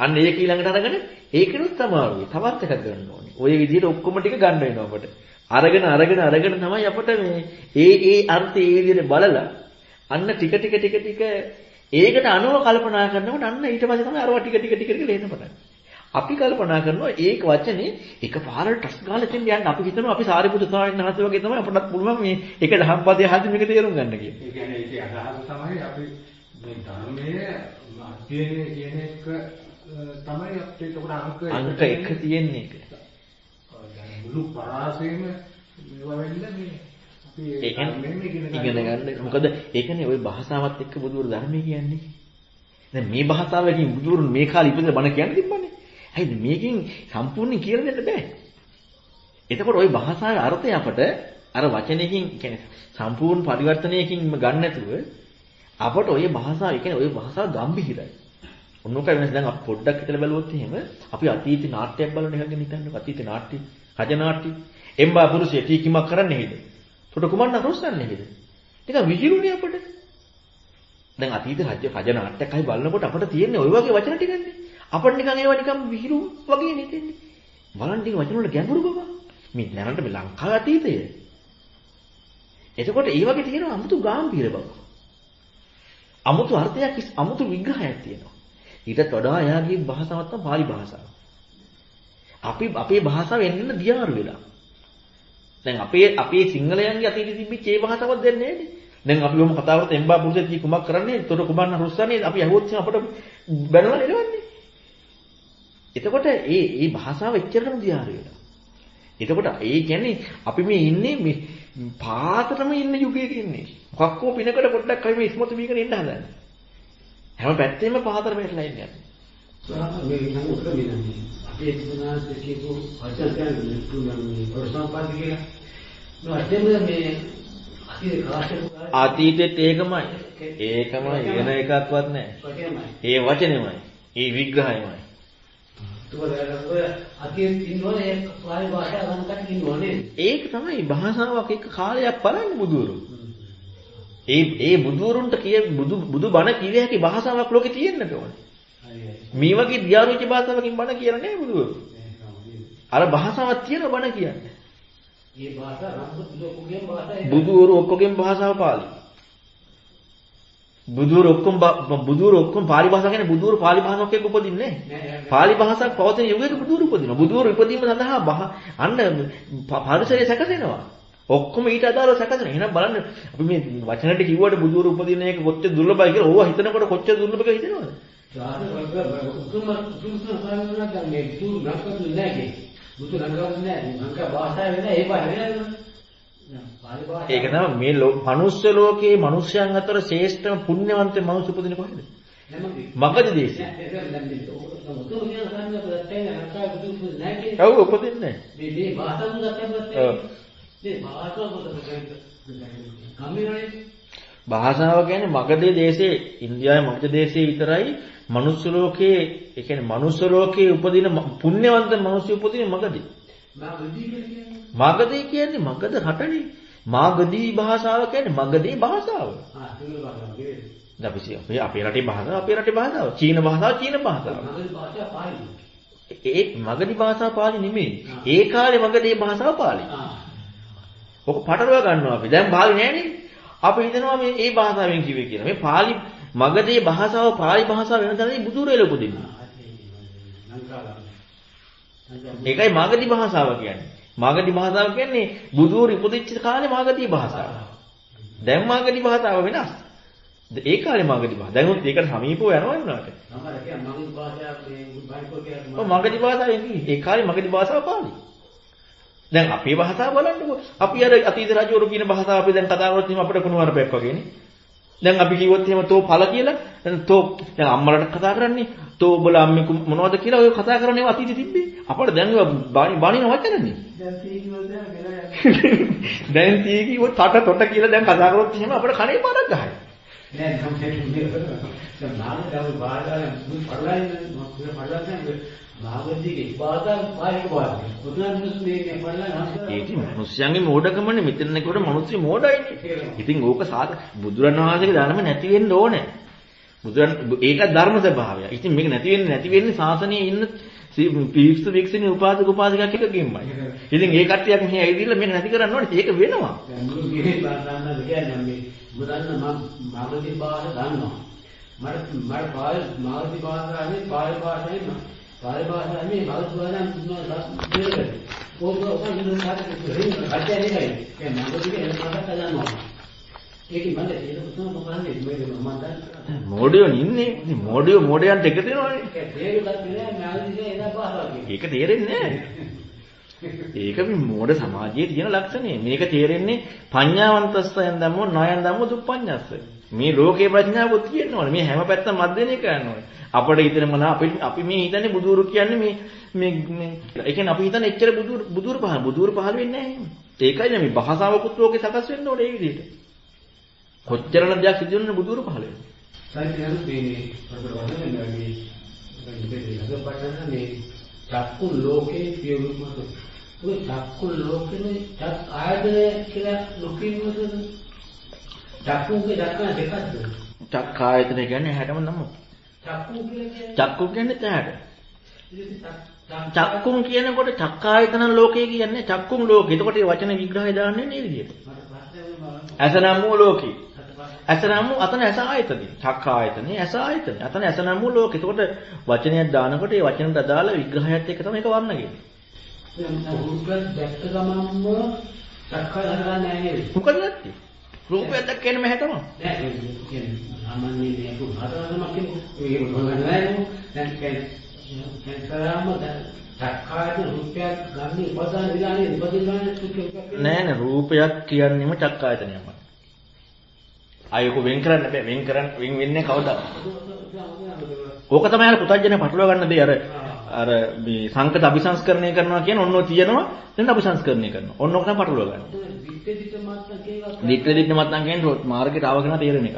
අන්න ඒක ඊළඟට අරගෙන ඒකනොත් තමයි තවත් එකක් ගන්න ඕනේ. ওই විදිහට ඔක්කොම ටික ගන්න වෙනවා අපිට. අරගෙන අරගෙන අරගෙන තමයි අපිට මේ ඒ ඒ අර්ථය ඒ විදිහට බලලා අන්න ටික ටික ටික ටික ඒකට අනුව කල්පනා කරනකොට අන්න ඊට පස්සේ තමයි අරවා ටික ටික ටික ටික ලේන පටන් අපි කල්පනා කරනවා ඒක වචනේ එක පාරට ටස් ගාලා තින් යන්න අපි හිතනවා අපි සාරිපුත්‍ර ස්වාමීන් වහන්සේ වගේ තමයි අපටත් පුළුවන් මේ එක දහම්පදයේ හදින් මේක තේරුම් ගන්න කියලා. ඒ කියන්නේ ඒකේ අදහස තමයි අපි මේ ධර්මයේ අධ්‍යයනය කියන එක තමයි අපිට උඩ අංක අංක එක තියෙන්නේ ඒක. මුළු පරාසෙම මේවා වෙන්න මේ ඉගෙන ගන්න. මොකද ඒකනේ ওই භාෂාවත් එක්ක බුදුර ධර්මයේ කියන්නේ. දැන් මේ භාෂාවකින් බුදුරුන් මේ කාලේ ඉපදෙලා බණ කියන්න තිබ්බනේ. හරිද? මේකෙන් සම්පූර්ණයෙන් කියලා දෙන්න බෑ. එතකොට ওই භාෂාවේ අර්ථය අපට අර වචනයකින් කියන්නේ සම්පූර්ණ පරිවර්තනයකින් ගන්න නැතුව අපට ওই භාෂාව, කියන්නේ ওই භාෂාව ගැඹිරයි. ඔන්නෝක වෙනස් දැන් අපි පොඩ්ඩක් හිතලා බලුවොත් එහෙම අපි අතීත නාට්‍යයක් බලන එක ගැන හිතන්නකො අතීත නාට්‍ය, රජ නාට්‍ය. එම්බා පුරුෂය ටීකිමක් කරන්නේ නේද? තොට කුමන්න රොස්සන්නේ නේද? ටික විහිළුනේ අපට. දැන් අතීත රජ රජ නාට්‍යයක් අහි බලනකොට අපට තියෙන්නේ ওই වගේ වචන ටිකන්නේ. අපිට නිකන් ඒවා නිකන් විහිළු වගේ නෙතෙන්නේ. බලන්න ටික වචන වල ගැඹුරු බව. මේ දැනට මේ ලංකාවේ අතීතය. එතකොට ඒ වගේ තියෙනවා අමුතු ගැඹීර බව. අමුතු අර්ථයක් අමුතු විග්‍රහයක් තියෙනවා. ඊටත් වඩා එයාගේ භාෂාවක් තමයි pāli භාෂාව. අපි අපේ භාෂාව එන්න දියාරු වෙලා. දැන් අපේ අපේ සිංහලයන්ගේ අතීතෙ තිබිච්ච ඒ භාෂාවක් දෙන්නේ නෑනේ. දැන් අපි වොම කතා කරත් එම්බා පුරුෂය කී කුමක් කරන්නේ? ඒතර කුමන්න රුස්සන්නේ අපි අහුවොත් අපට බැනලා එළවන්නේ. එතකොට ඒ ඒ භාෂාව එච්චරටම දියාරු වෙලා. එතකොට ඒ කියන්නේ අපි මේ ඉන්නේ මේ පාතටම ඉන්න යුගයක ඉන්නේ. මොකක්කෝ පිනකට පොඩ්ඩක් අපි මේ ඉස්මතු වීගෙන ඉන්න හදන්නේ. හැම පැත්තෙම පහතර වැටලා ඉන්නේ. සාම මේ නම් උත්තර දෙන්නේ. අපි එක්කනාස් කියපු වචන කියන්නේ තුනන්නේ ප්‍රසම්පාද කියලා. නෝ අදම මේ අතීත කාශ්‍යප අතීතෙත් ඒකමයි. ඒකමයි වෙන එකක්වත් නැහැ. වචනමයි. ඒ වචනේමයි. ඒ විග්‍රහයමයි. ඒක අතීත ඉන්නවනේ ඒ පාලි භාෂාව ගන්නකට ඉන්නවනේ. ඒක තමයි භාෂාවක් එක්ක කාලයක් බලන්නේ බුදුරු. ඒ ඒ බුදුරුන්ට කිය බුදු බුදු බණ කිව හැකි භාෂාවක් ලෝකේ තියෙන්නට ඕනේ. මේ වගේ දියාරුච්ච භාෂාවකින් බණ කියලා නෑ බුදුරු. අර භාෂාවක් තියෙන බණ කියන්නේ. මේ භාෂාව. බුදුරු ඔක්කොගෙන් භාෂාව පාලි. බුදුරු ඔක්කොම බුදුරු ඔක්කොම පාලි භාෂාව කියන්නේ බුදුරු පාලි භාෂාවක් එක්ක උපදින්නේ නෑ. පාලි භාෂාවක් පවතින යුගයක බුදුරු උපදිනවා. බුදුරු ඉපදීම සඳහා අන්න පරිසරය සැකසෙනවා. ඔක්කොම ඊට අදාළව සැකසෙනවා. එහෙනම් බලන්න අපි මේ වචන ටික කිව්වට බුදුරු උපදින එක කොච්චර දුර්ලභයි කියලා ඕවා හිතනකොට කොච්චර දුර්ලභ කියලා හිතනවද? උතුම් උතුම් සංස්කාරවල දැන් මේ තුරු නක්කතු නැහැ. බුදු නංගවන්නේ නැහැ. නංග භාෂාව වෙන ඒ පාඩ. ඒක තමයි මේ මනුස්ස ලෝකයේ මිනිස්යන් අතර ශ්‍රේෂ්ඨම පුණ්‍යවන්ත මනුස්ස උපදින කොහෙද? මගධ දේශේ. උතුම් කියන සංස්කාරවල තියෙන නංග බුදු නැහැ කියන්නේ. ඔව් උපදින්නේ. මේ මේ භාෂාව ගත්තම. මේ භාෂාව භාෂාව කියන්නේ මගධ දේශේ ඉන්දියාවේ මගධ දේශේ විතරයි මනුස්ස ලෝකයේ ඒ කියන්නේ මනුස්ස ලෝකයේ උපදින පුණ්‍යවන්ත මිනිස්සු උපදින මගධේ. මගධේ කියන්නේ මගධ රටනේ. මාගදී භාෂාව කියන්නේ මගධේ භාෂාව. අපි අපේ අපේ රටේ භාෂාව අපේ රටේ භාෂාව. චීන භාෂාව චීන භාෂාව. මගධ. ඒ මගධි භාෂාව පාලි නෙමෙයි. ඒ කාලේ මගධේ භාෂාව පාලි. ඔක පටලවා ගන්නවා අපි. දැන් පාලි නෑනේ. අපි හිතනවා මේ ඒ භාෂාවෙන් කිව්වේ කියලා. මේ පාලි මගධේ භාෂාව පාලි භාෂාව වෙන තැනදී බුදුරේල උපදින්නේ. ඒකයි මාගධි භාෂාව කියන්නේ. මාගධි භාෂාව කියන්නේ බුදුරු ඉපදිච්ච කාලේ මාගධි භාෂාව. දැන් මාගධි භාෂාව වෙනස්. ඒ කාලේ මාගධි භාෂාව. දැන් උත් ඒකට සමීපව යනවා වුණාට. සමහර කියන්නේ මගධ භාෂාව මේ බයිකෝ කියන්නේ ඔව් මාගධි භාෂාවෙන් කිව්වේ. ඒ කාලේ මාගධි භාෂාව පාලි. දැන් අපේ භාෂාව බලන්නකෝ. අපි අර අතීත රජවරු කියන භාෂාව අපි දැන් කතා කරොත් එහෙනම් අපිට කුණු වරපයක් වගේනේ. දැන් අපි කිව්වොත් එහෙම තෝ ඵල කියලා දැන් තෝ දැන් අම්මලට කතා කරන්නේ තෝ ඔබලා අම්මේ මොනවද කියලා ඔය කතා කරන්නේ අතීතෙ තිබ්බේ. අපිට දැන් ඒවා බාණින වචනනේ. දැන් තී කිව්වොත් තට තොට කියලා දැන් කතා කරොත් එහෙම අපිට කණේ පාරක් ගහයි. නෑ නම් කියන්නේ නාමය දැන් භාෂාවෙන් මුල් පඩලන්නේ මොකද පඩලන්නේ මාගධිගේ භාෂාව පාලික භාෂාව. ඒක මිනිස්යන්ගේ මෝඩකමනේ මෙතන කොට මිනිස්සු මෝඩයිනේ. ඉතින් ඕක සාද බුදුරණවහන්සේගේ ධර්ම නැති වෙන්න ඕනේ. බුදුරන් ඒක ධර්ම ස්වභාවය. ඉතින් මේක නැති වෙන්නේ නැති වෙන්නේ ශාසනයේ ඉන්න පිරික්ස වික්ෂණේ උපාසක උපාසිකා එක ගෙම්මයි. ඉතින් ඒ කට්ටියක් මෙහි ඇවිදilla මේක නැති කරන්න ඕනේ. ඒක වෙනවා. මට මට පාලි මාගධි භාෂාවේ පාලි භාෂාවේ පාලි භාෂාවේ මේ මාගධි භාෂාවෙන් දුන්නා ඕක ඕක ඉන්න කාටද කියන්නේ කච්චා එකයි. ඒ මාගධිගේ එන භාෂාව දන්නවා. ඒක මම ඒක පුතම මොකන්නේ මේ මම දන්නවා. මෝඩයෝ ඉන්නේ. ඉතින් මෝඩයෝ මෝඩයන්ට එකතු වෙනවනේ. ඒක තේරුවත් නෑ මාගධිගේ එන භාෂාව කියන්නේ. ඒක තේරෙන්නේ නැහැ. ඒක මේ මෝඩ සමාජයේ තියෙන ලක්ෂණය. මේක තේරෙන්නේ පඤ්ඤාවන්තස්සයන් දැම්මෝ ණයන් දැම්මෝ දුප්පඤ්ඤස්ස. මේ ලෝකේ ප්‍රඥාවොත් තියෙන්න ඕනේ. මේ හැම පැත්තම මැදෙනේ කරන්න ඕනේ. අපිට හිතෙන මොන අපි අපි මේ හිතන්නේ බුදුරු කියන්නේ මේ මේ මේ ඒ කියන්නේ අපි හිතන්නේ එච්චර බුදුරු බුදුරු පහල බුදුරු පහල වෙන්නේ නැහැ. ඒකයි මේ භාෂාවකුත් ලෝකේ සකස් වෙන්න ඕනේ ඒ විදිහට. කොච්චරන දෙයක් සිදු වෙන බුදුරු පහල වෙනවා. සාරියන මේ ප්‍රබලවන්නේ මේ මේ හදපටන මේ චක්කු ලෝකේ පියුරුමත ඔය චක්කු ලෝකේ චක් ආයතනය කියලා ලෝකෙන්නද චක්කුගේ දක්වන දෙකක්ද චක්කායතන කියන්නේ හැටම නම. චක්කු කියන්නේ චක්කු කියන්නේ තැහැට. චක්කුම් කියනකොට චක්කායතන ලෝකය කියන්නේ චක්කුම් ලෝකය. එතකොට මේ වචන විග්‍රහය දාන්නේ මේ විදිහට. ඇස නම් වූ ලෝකේ. ඇස නම් වූ අතන ඇස ආයතනෙ. චක්කායතනෙ ඇස ආයතනෙ. අතන ඇස නම් වූ ලෝකේ. එතකොට වචනයක් දානකොට ඒ වචනට අදාළ විග්‍රහයත් එක්ක තමයි ඒක වර්ණගන්නේ. දැන් උරුගල් දැක්ක ගමන්ම චක්කය හදලා නැහැ නේද මොකද නැත්තේ? රූපයක් දැක්කේම හැටම. නෑ ඒ කියන්නේ සාමාන්‍ය මේ හතරම කියන්නේ ඒක මොනවද නෑ දැන් කියන්නේ කරාම සුඛ නෑ නෑ රූපයක් කියන්නේම චක්කායතනයමයි. ආයෙක වෙන් කරන්න බෑ. වෙන් කරන්න වෙන් වෙන්නේ කවදා? ඕක තමයි අර පුතඥය පටලවා ගන්න දේ අර අර මේ සංකත අபிසංස්කරණය කරනවා කියන ඔන්නෝ තියෙනවා දැන් අபிසංස්කරණය කරනවා. ඔන්න ඕක තමයි පටලවා ගන්න. කියලා දිට්ඨ දිට්ඨ මත්තන් කියන්නේ මාර්ගයට ආවගෙන තේරෙන එක.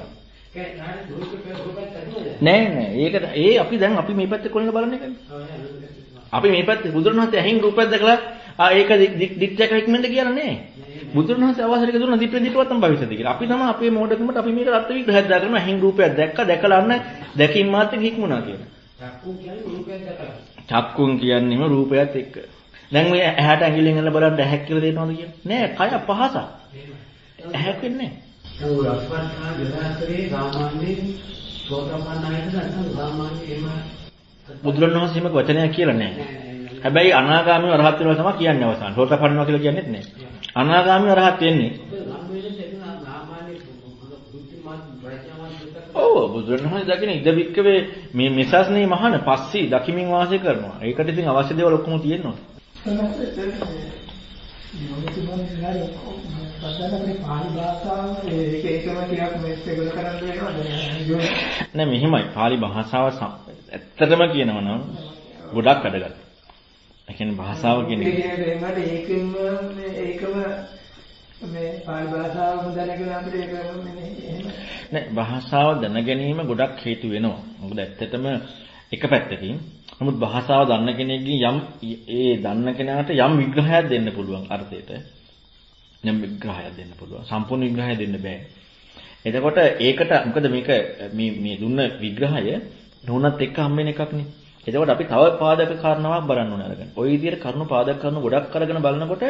නෑ නෑ. ඒකට ඒ අපි දැන් අපි මේ පැත්තේ කොහෙන්ද බලන්නේ කියන්නේ? අපි මේ පැත්තේ බුදුරණවහන්සේ ඇහින් රූපයක් දැකලා ආ ඒක දිට්ඨයක් හික්මෙන්ද කියලා නෑ. බුදුරණවහන්සේ අවසරයක දුන්න දිට්ඨ දිට්ඨවත්තම් භවිෂද කියලා. අපි තමයි අපේ මොඩකමට අපි මේක අර්ථ විග්‍රහයක් දාගෙන ඇහින් රූපයක් දැක්ක දැකලා අන්න දැකීම මාත්‍රෙ හික්මුණා කියලා. චක්කු කියන්නේ රූපයක් දැකලා. චක්කුන් කියන්නේම රූපයත් එක්ක. දැන් මේ ඇහැට ඇඟිල්ලෙන් එල්ල බලන්න ඇහැක් කියලා දෙනවද කියන්නේ? නෑ, කය පහසක්. ඇහැක් වෙන්නේ නෑ. ඒ රස්පත් හා ජලාශරේ සාමාන්‍යයෙන් සෝතපන්න ආයතන නැත්නම් සාමාන්‍ය එහෙම බුදුරණවහන්සේ මේක වචනයක් කියලා නෑ. හැබැයි අනාගාමී අරහත් වෙනවා තමයි කියන්නේ අවසාන. සෝතපන්නවා කියලා කියන්නේත් නෑ. අනාගාමී අරහත් වෙන්නේ. ඔව් බුදුරණවහන්සේ දකින ඉද වික්කවේ මේ මෙසස්නේ මහාන පස්සී දකිමින් වාසය කරනවා. ඒකට ඉතින් අවශ්‍ය දේවල් ඔක්කොම තියෙනවා. නෑ මෙහිමයි. pāli භාෂාව සම්- ඇත්තටම කියනවා නම් ගොඩක් වැදගත්. ඒ කියන්නේ භාෂාව කියන එක. ඒකට ඒකෙම මේ ඒකම මේ පාලි භාෂාව දැනගෙන අපිට ඒක මේ එහෙම නෑ භාෂාව දැන ගැනීම ගොඩක් හේතු වෙනවා. මොකද ඇත්තටම එක පැත්තකින් නමුත් භාෂාව දන්න කෙනෙක්ගෙන් යම් ඒ දන්න කෙනාට යම් විග්‍රහයක් දෙන්න පුළුවන් අර්ථයට. යම් විග්‍රහයක් දෙන්න පුළුවන්. සම්පූර්ණ විග්‍රහය දෙන්න බෑ. එතකොට ඒකට මොකද මේක මේ මේ දුන්න විග්‍රහය නුනත් එක්ක හම්බෙන එකක්නේ. එතකොට අපි තව පාදක කාරණාවක් බලන්න ඕනේ අරගෙන. ওই විදිහට කරුණු පාදක කරුණු ගොඩක් අරගෙන බලනකොට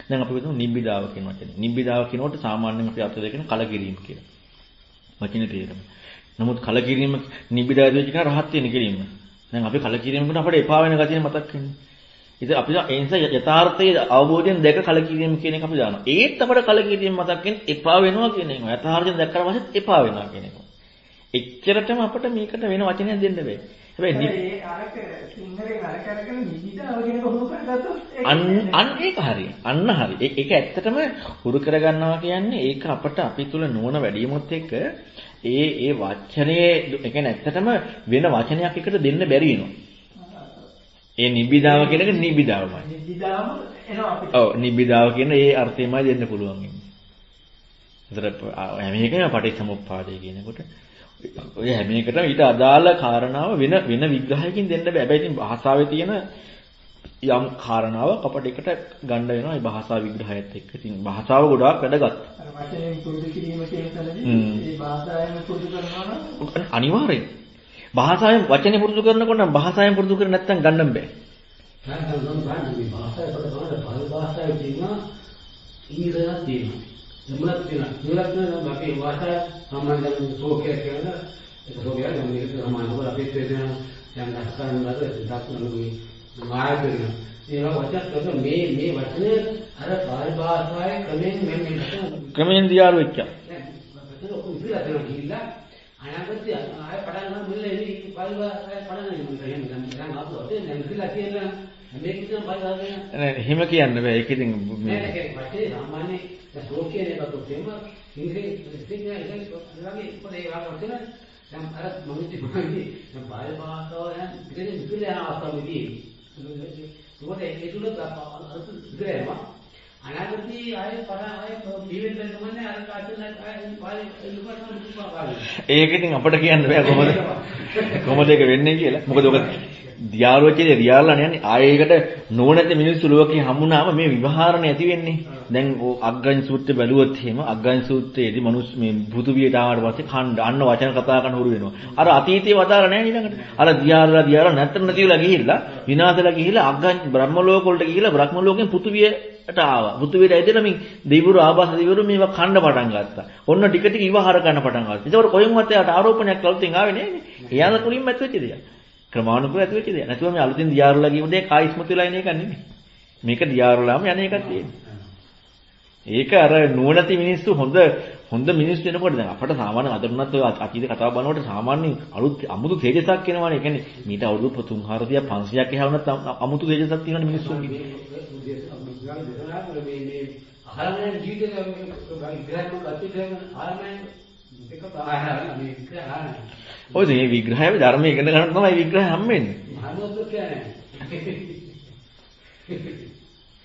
දැන් අපි හිතමු නිබ්බිදාව කියන වචනේ. නිබ්බිදාව කියනකොට සාමාන්‍යයෙන් අපි අර්ථ දෙකන කලකිරීම කියලා. වචනේ තේරෙම. නමුත් කලකිරීම නිබ්බිදාව දෙවිච කියන රහත් වෙන කිරීම. දැන් අපි කලකිරීම කරන අපිට එපා වෙන ගතිය මතක් වෙන්නේ. ඉතින් අපි ඒ නිසා යථාර්ථයේ අවබෝධයෙන් දැක කලකිරීම කියන එක අපි දානවා. ඒත් අපිට කලකිරීම මතක් වෙන්නේ එපා වෙනවා කියන එක. යථාර්ථයෙන් දැක්කට පස්සෙත් එපා වෙනවා කියන එක. එච්චරටම අපිට මේකට වෙන වචනයක් දෙන්න බෑ. හැබැයි ඒ අරක සිංහලෙන් අරක අරගෙන නිදිදාව කියන කොහොම කරගත්තොත් අන්න අන්න ඒක හරි. අන්න හරි. ඒක ඇත්තටම හුරු කරගන්නවා කියන්නේ ඒක අපට අපි තුල නුවණ වැඩි වීමත් එක්ක ඒ ඒ වචනේ ඒ කියන්නේ ඇත්තටම වෙන වචනයක් එකට දෙන්න බැරි. ඒ නිබ්බිදාව කියන එක නිබ්බිදාවමයි. නිදිදාම එනවා අපිට ඔව් නිබ්බිදාව කියන ඒ අර්ථයමයි දෙන්න පුළුවන් ඉන්නේ. ඒතර හැම එකම පටිච්චසමුප්පාදය කියනකොට ඔය හැම එකටම ඊට අදාළ කාරණාව වෙන වෙන විග්‍රහයකින් දෙන්න බෑ. හැබැයි ඉතින් භාෂාවේ තියෙන යම් කාරණාවක් අපිට එකට ගන්න වෙනවා මේ භාෂා විග්‍රහයත් එක්ක. ඉතින් භාෂාව ගොඩාක් වැදගත්. අර වචනයෙන් පුරුදු කිරීම කියන තැනදී. ඒ භාෂාවෙන් පුරුදු කරනවා නම් අනිවාර්යෙන්. භාෂාවෙන් වචනේ පුරුදු කරනකොට නම් භාෂාවෙන් පුරුදු කරේ නැත්නම් ගන්න බෑ. මේ දැන් අස්කරන වල දක්වන්නේ මායකරන. ඒවා වචන මේ මේ වචනේ අර පරි භාෂාවේ ක්‍රමෙන් මෙන්න මෙන්න ක්‍රමෙන් දියාරු වෙච්චා. වචන ඔක්කොම ඉතිරිලා තියෙනවා කියලා අනාගතය ආය පටන් ගන්න මුල්ල එන්නේ පරිවාරය පටන් ගන්න මුල්ල එහෙම නම් දැන් අපුවට දැන් ඉතිරිලා තියෙන මේක කියන පරිවාරය නෑ එහෙම කියන්න බෑ. ඒක ඉතින් මේ නෑ ඒක වටේ සාමාන්‍ය සෝකේ එකක් තේම ඉංග්‍රීසි ඉතින් ඒක වගේ පොඩේ වගේ දැන් අර මම ඉතින් දැන් බාහිර භාෂාව දැන් ඉතින් ඉතිරිලා යන අවස්ථාවේදී ඒකට ඒ තුල ඉතිරියම අනාගතයේ ආය පරා ආය පිළිවෙල ගමන්නේ අර කාටද ආය පාලි ලුකටම දුපා පාලි ඒක ඉතින් අපිට කියන්න බෑ කොහොමද [LAUGHS] කොහොමද ඒක වෙන්නේ කියලා. මොකද ඔක දියාලෝචයේ දියාලන යන්නේ ආයෙකට නොනැති මිනිස්සු ලෝකේ හමුනාම මේ විවහාරණ ඇති වෙන්නේ. දැන් ඔය අග්ගඤ්ඤ සූත්‍රය බැලුවොත් එහෙම අග්ගඤ්ඤ සූත්‍රයේදී මනුස්ස මේ පෘථුවියට ආවට පස්සේ ඛණ්ඩ අන්න වචන කතා කරන හුරු වෙනවා. අර අතීතයේ වදාලා නැහැ ඊළඟට. අර දියාලලා දියාලලා නැත්තර නැතිවලා ගිහිල්ලා විනාශලා ගිහිල්ලා අග්ගඤ්ඤ බ්‍රහ්ම ලෝක වලට ගිහිල්ලා බ්‍රහ්ම ලෝකෙන් පෘථුවියට ආවා. පෘථුවියට ඇදලා මින් දෙවිවරු ආභාස දෙවිවරු මේවා ඛණ්ඩ පටන් ගත්තා. ඔන්න ටික ටික ඉවහාර ගන්න පටන් ගත්තා. ඒකවල කොහෙන්වත් එයාට ආරෝපණයක් කළොත් ආවේ නැහැ නේ. එයාලා තුලින්ම ඇති වෙච්ච දෙයක්. ක්‍රමානුකූලව ඇති වෙච්ච දෙයක්. නැතුව මේ අලුතින් දියාරුලා ගියම දෙයක් ආයි ඉස්මතු වෙලා ඉන එකක් නෙමෙයි. මේක දියාරුලාම යන එකක් තියෙන්නේ. ඒක අර නුවණැති මිනිස්සු හොඳ හොඳ මිනිස්සු වෙනකොට දැන් අපට සාමාන්‍ය අදරුණත් ඔය අතීත කතාව බලනකොට සාමාන්‍යයෙන් අලුත් අමුතු තේජසක් එනවනේ. ඒ කියන්නේ මීට අවුරුදු 300 500ක් එහා වුණත් අමුතු තේජසක් තියෙන මිනිස්සුන්ගේ. අහලමෙන් ජීවිතේ ඉග්‍රහම කතිකම අහලමෙන් ඒක පාහරන මේ විග්‍රහය. ඔය මේ විග්‍රහය ධර්මයේ ඉගෙන ගන්න තමයි විග්‍රහය හම්බෙන්නේ.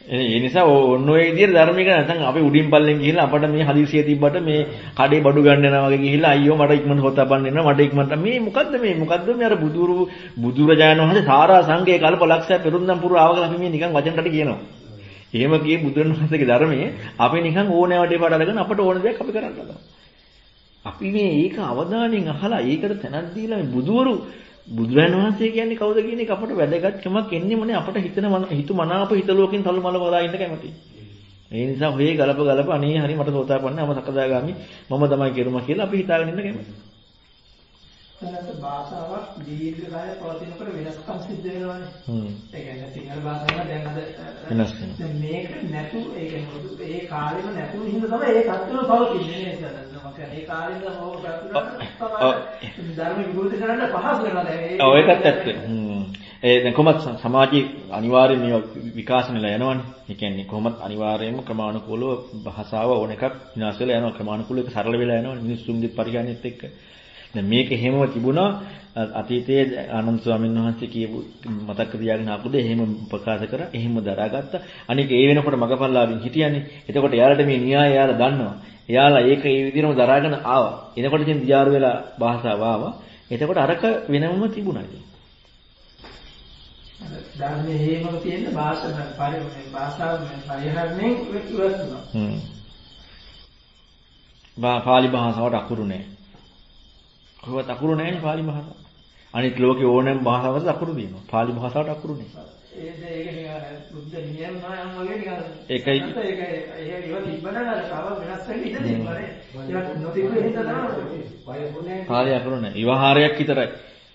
ඒ නිසා ඔන්න ඔය විදිහට ධර්මික නැත්නම් අපි උඩින් පල්ලෙන් ගිහිල්ලා අපට මේ හදිසිය තිබ්බට මේ කඩේ බඩු ගන්න යනවා වගේ ගිහිල්ලා අයියෝ මට ඉක්මනට හොතපන්න එනවා මට ඉක්මනට මේ මොකද්ද මේ මොකද්ද මේ අර බුදුරු බුදුරජාණන් වහන්සේ සාරා සංඝේ කල්ප ලක්ෂය පෙරුම්දම් පුර ආවගල අපි මේ නිකන් වචන රට කියනවා. එහෙම කියේ බුදුන් වහන්සේගේ ධර්මයේ අපි නිකන් ඕනෑවට පාඩ අරගෙන අපට ඕන දෙයක් අපි කරන්න හදනවා. අපි මේ ඒක අවධානයෙන් අහලා ඒකට තැනක් දීලා මේ බුදවරු බුදුරජාණන් වහන්සේ කියන්නේ කවුද කියන එක අපට වැදගත්කමක් එන්නේ මොනේ අපට හිතන හිතු මනාප හිතලුවකින් තලු මල බලා ඉන්න කැමති. ඒ නිසා හොයේ ගලප ගලප අනේ හරි මට සෝතාපන්න මම සකදාගාමි මම තමයි කෙරුම කියලා අපි හිතාගෙන ඉන්න කැමති. නැත්නම් භාෂාවක් දීර්ඝ කාලයක් පවතිනකොට වෙනස්කම් සිද්ධ වෙනවානේ. හ්ම්. ඒ කියන්නේ සිංහල භාෂාව දැන් අද වෙනස් වෙනවා. මේක නැතු ඒ කියන්නේ ඒ කාලෙම නැතුණු හින්දා තමයි ඒ තත්ත්වෙම පවතින්නේ නේද? මම කියන්නේ ඒ කාලෙම හොව පැතුනට ධර්ම විකෘති කරන්න පහසු වෙනවා දැන් ඔව් ඒකත් ඇත්ත. හ්ම්. ඒ දැන් කොහොමත් සමාජයේ අනිවාර්යයෙන් මේ විකාශනලා යනවනේ. ඒ කියන්නේ කොහොමත් අනිවාර්යයෙන්ම ක්‍රමානුකූලව භාෂාව ඕන එකක් විනාශ වෙලා යනවා. ක්‍රමානුකූලව ඒක සරල වෙලා යනවා මිනිස්සුන්ගේ පරිහානියත් එක්ක. දැන් මේක එහෙමම තිබුණා. අතීතයේ ආනන්ද ස්වාමීන් වහන්සේ කියපු මතක තියාගෙන ආපුද එහෙම ප්‍රකාශ කරා. එහෙම දරාගත්තා. අනික ඒ වෙනකොට මගපල්ලාවින් හිටියන්නේ එතකොට එයාලට මේ න්‍යාය එයාලා දන්නවා. එයාලා ඒක ඒ විදිහටම දරාගෙන ආවා. එනකොට ඉතින් දියාරු වෙලා භාෂාව ආවා. එතකොට අරක වෙනම තිබුණා ඉතින්. ධර්මයේ හේමක තියෙන භාෂා පරිමේ භාෂාව පරිහරණයෙන් ඉවසනවා. හ්ම්. පාලි භාෂාවට අකුරු නැහැ. කොහොමද අකුරු නැහැනේ පාලි භාෂාව. අනිත් ලෝකේ ඕනෑම භාෂාවකට අකුරු තියෙනවා. පාලි භාෂාවට අකුරු නැහැ. ඒක ඒක නිකන් බුද්ධ නියම නම් වගේ නිකන් ඒකයි ඒක ඒක ඒව තිබ්බනම් අර කව වෙනස් වෙන්න ඉඩ තියෙනවා. ඒක නොතිබ්බ හින්දා තමයි. වයෝුනේ පාලි අකුරු නැහැ. විවහාරයක් විතරයි.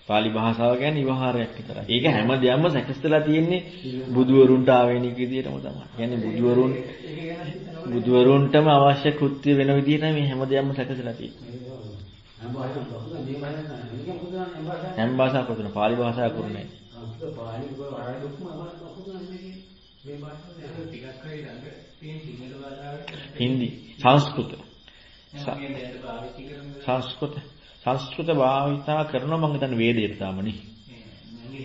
පාලි භාෂාව කියන්නේ විවහාරයක් විතරයි. ඒක හැමදේම සැකස්තලා තියෙන්නේ බුදුවරුන්ට ආවේනික විදිහටම තමයි. කියන්නේ බුදුවරුන් ඒක ගැන හිතනකොට බුදුවරුන්ටම අවශ්‍ය කෘත්‍ය වෙන විදිහට මේ හැමදේම සැකසලා තියෙන්නේ. පුදුන. හැම භාෂාවකම තියෙන පාලි භාෂාවක් නැහැ. අපිට බාහිර ගොඩ අරයි දුක්ම අපුදුන මේකේ මේ බාහිර ටිකක් හරි ළඟ තියෙන සිංහල භාෂාවට හින්දි සංස්කෘත සංස්කෘත සංස්කෘත භාවිතා කරනවා මම හිතන්නේ වේදයට තාමනේ. මගේ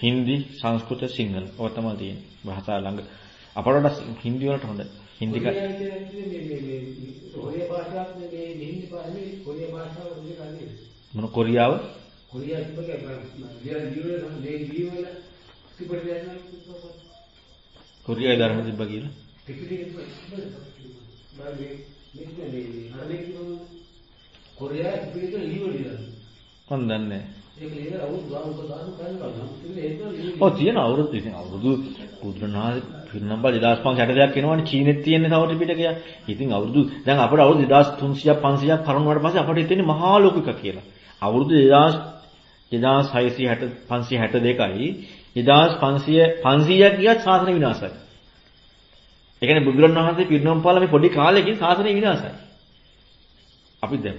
හින්දි සංස්කෘත සිංහල ඔය තමයි තියෙන්නේ. භාෂා ළඟ අපට වඩා හින්දි වලට හොඳයි. හින්දි. මොන කොරියාව කොරියාවේ ධර්ම තිබ්බා කියලා. ටිකටික බෑ මේ මේ අරලේ කියන කොරියා තිබ්බේ ලියවල ඉන්න. මම දන්නේ නැහැ. ඒක ලියලා අවුරුදු ගානක් දාන්න කරනවා නම් ඉතින් ඒක ඔව් තියෙන අවුරුදු ඉතින් අවුරුදු බුදුරණාහි පිරිනම්බා 2560ක් එනවනේ චීනෙත් තියෙන්නේ තව ත්‍රිපිටකය. ඉතින් අවුරුදු දැන් අපිට අවුරුදු 2300ක් 500ක් පරණුවාට පස්සේ අපිට හිතෙන්නේ මහා ලෝකික කියලා. අවුරුදු 2660 562යි 2500 500ක් ගියත් ශාසනය විනාශයි. ඒ කියන්නේ බුදුරණවහන්සේ පිරිනොම් පාලා මේ පොඩි කාලෙකින් ශාසනය විනාශයි. අපි දැන්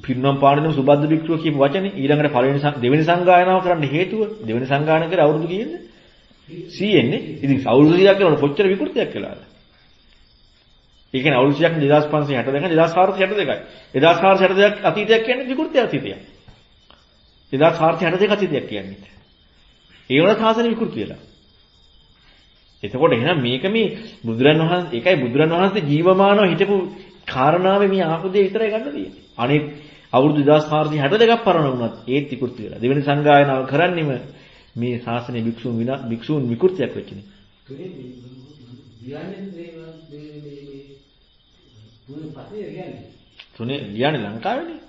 පිරිනම් පාණිනම සුබද්ද වික්‍රුව කියපු වචනේ ඊළඟට පළවෙනි සං- දෙවෙනි සංගායනාව කරන්න හේතුව දෙවෙනි සංගායන කරේ අවුරුදු කීයද? 100 න්නේ ඉතින් අවුරුදු 100ක් කරනකොට කොච්චර විකෘතියක් කළාද ඒ කියන්නේ අවුරුදු 100ක් 2562 2462යි 2462ක් අතීතයක් කියන්නේ විකෘති අතීතයක්. 2462 අතීතයක් කියන්නේ? ඒ වල සාසන විකෘති වෙලා එතකොට එහෙනම් මේක මේ බුදුරන් වහන්සේ ඒකයි බුදුරන් වහන්සේ ජීවමානව හිටපු කාරණාවේ මේ ආපු දේ විතරයි ගන්න තියෙන්නේ. අනෙක් අවුරුදු 2462ක් පරණ වුණත් ඒත් විකෘති වෙලා. දෙවෙනි සංගායනාව කරන්නෙම මේ ශාසනයේ භික්ෂුන් විනා භික්ෂුන් විකෘතියක් වෙච්ච නේ. තුනේ ලියන්නේ ලංකාවේනේ.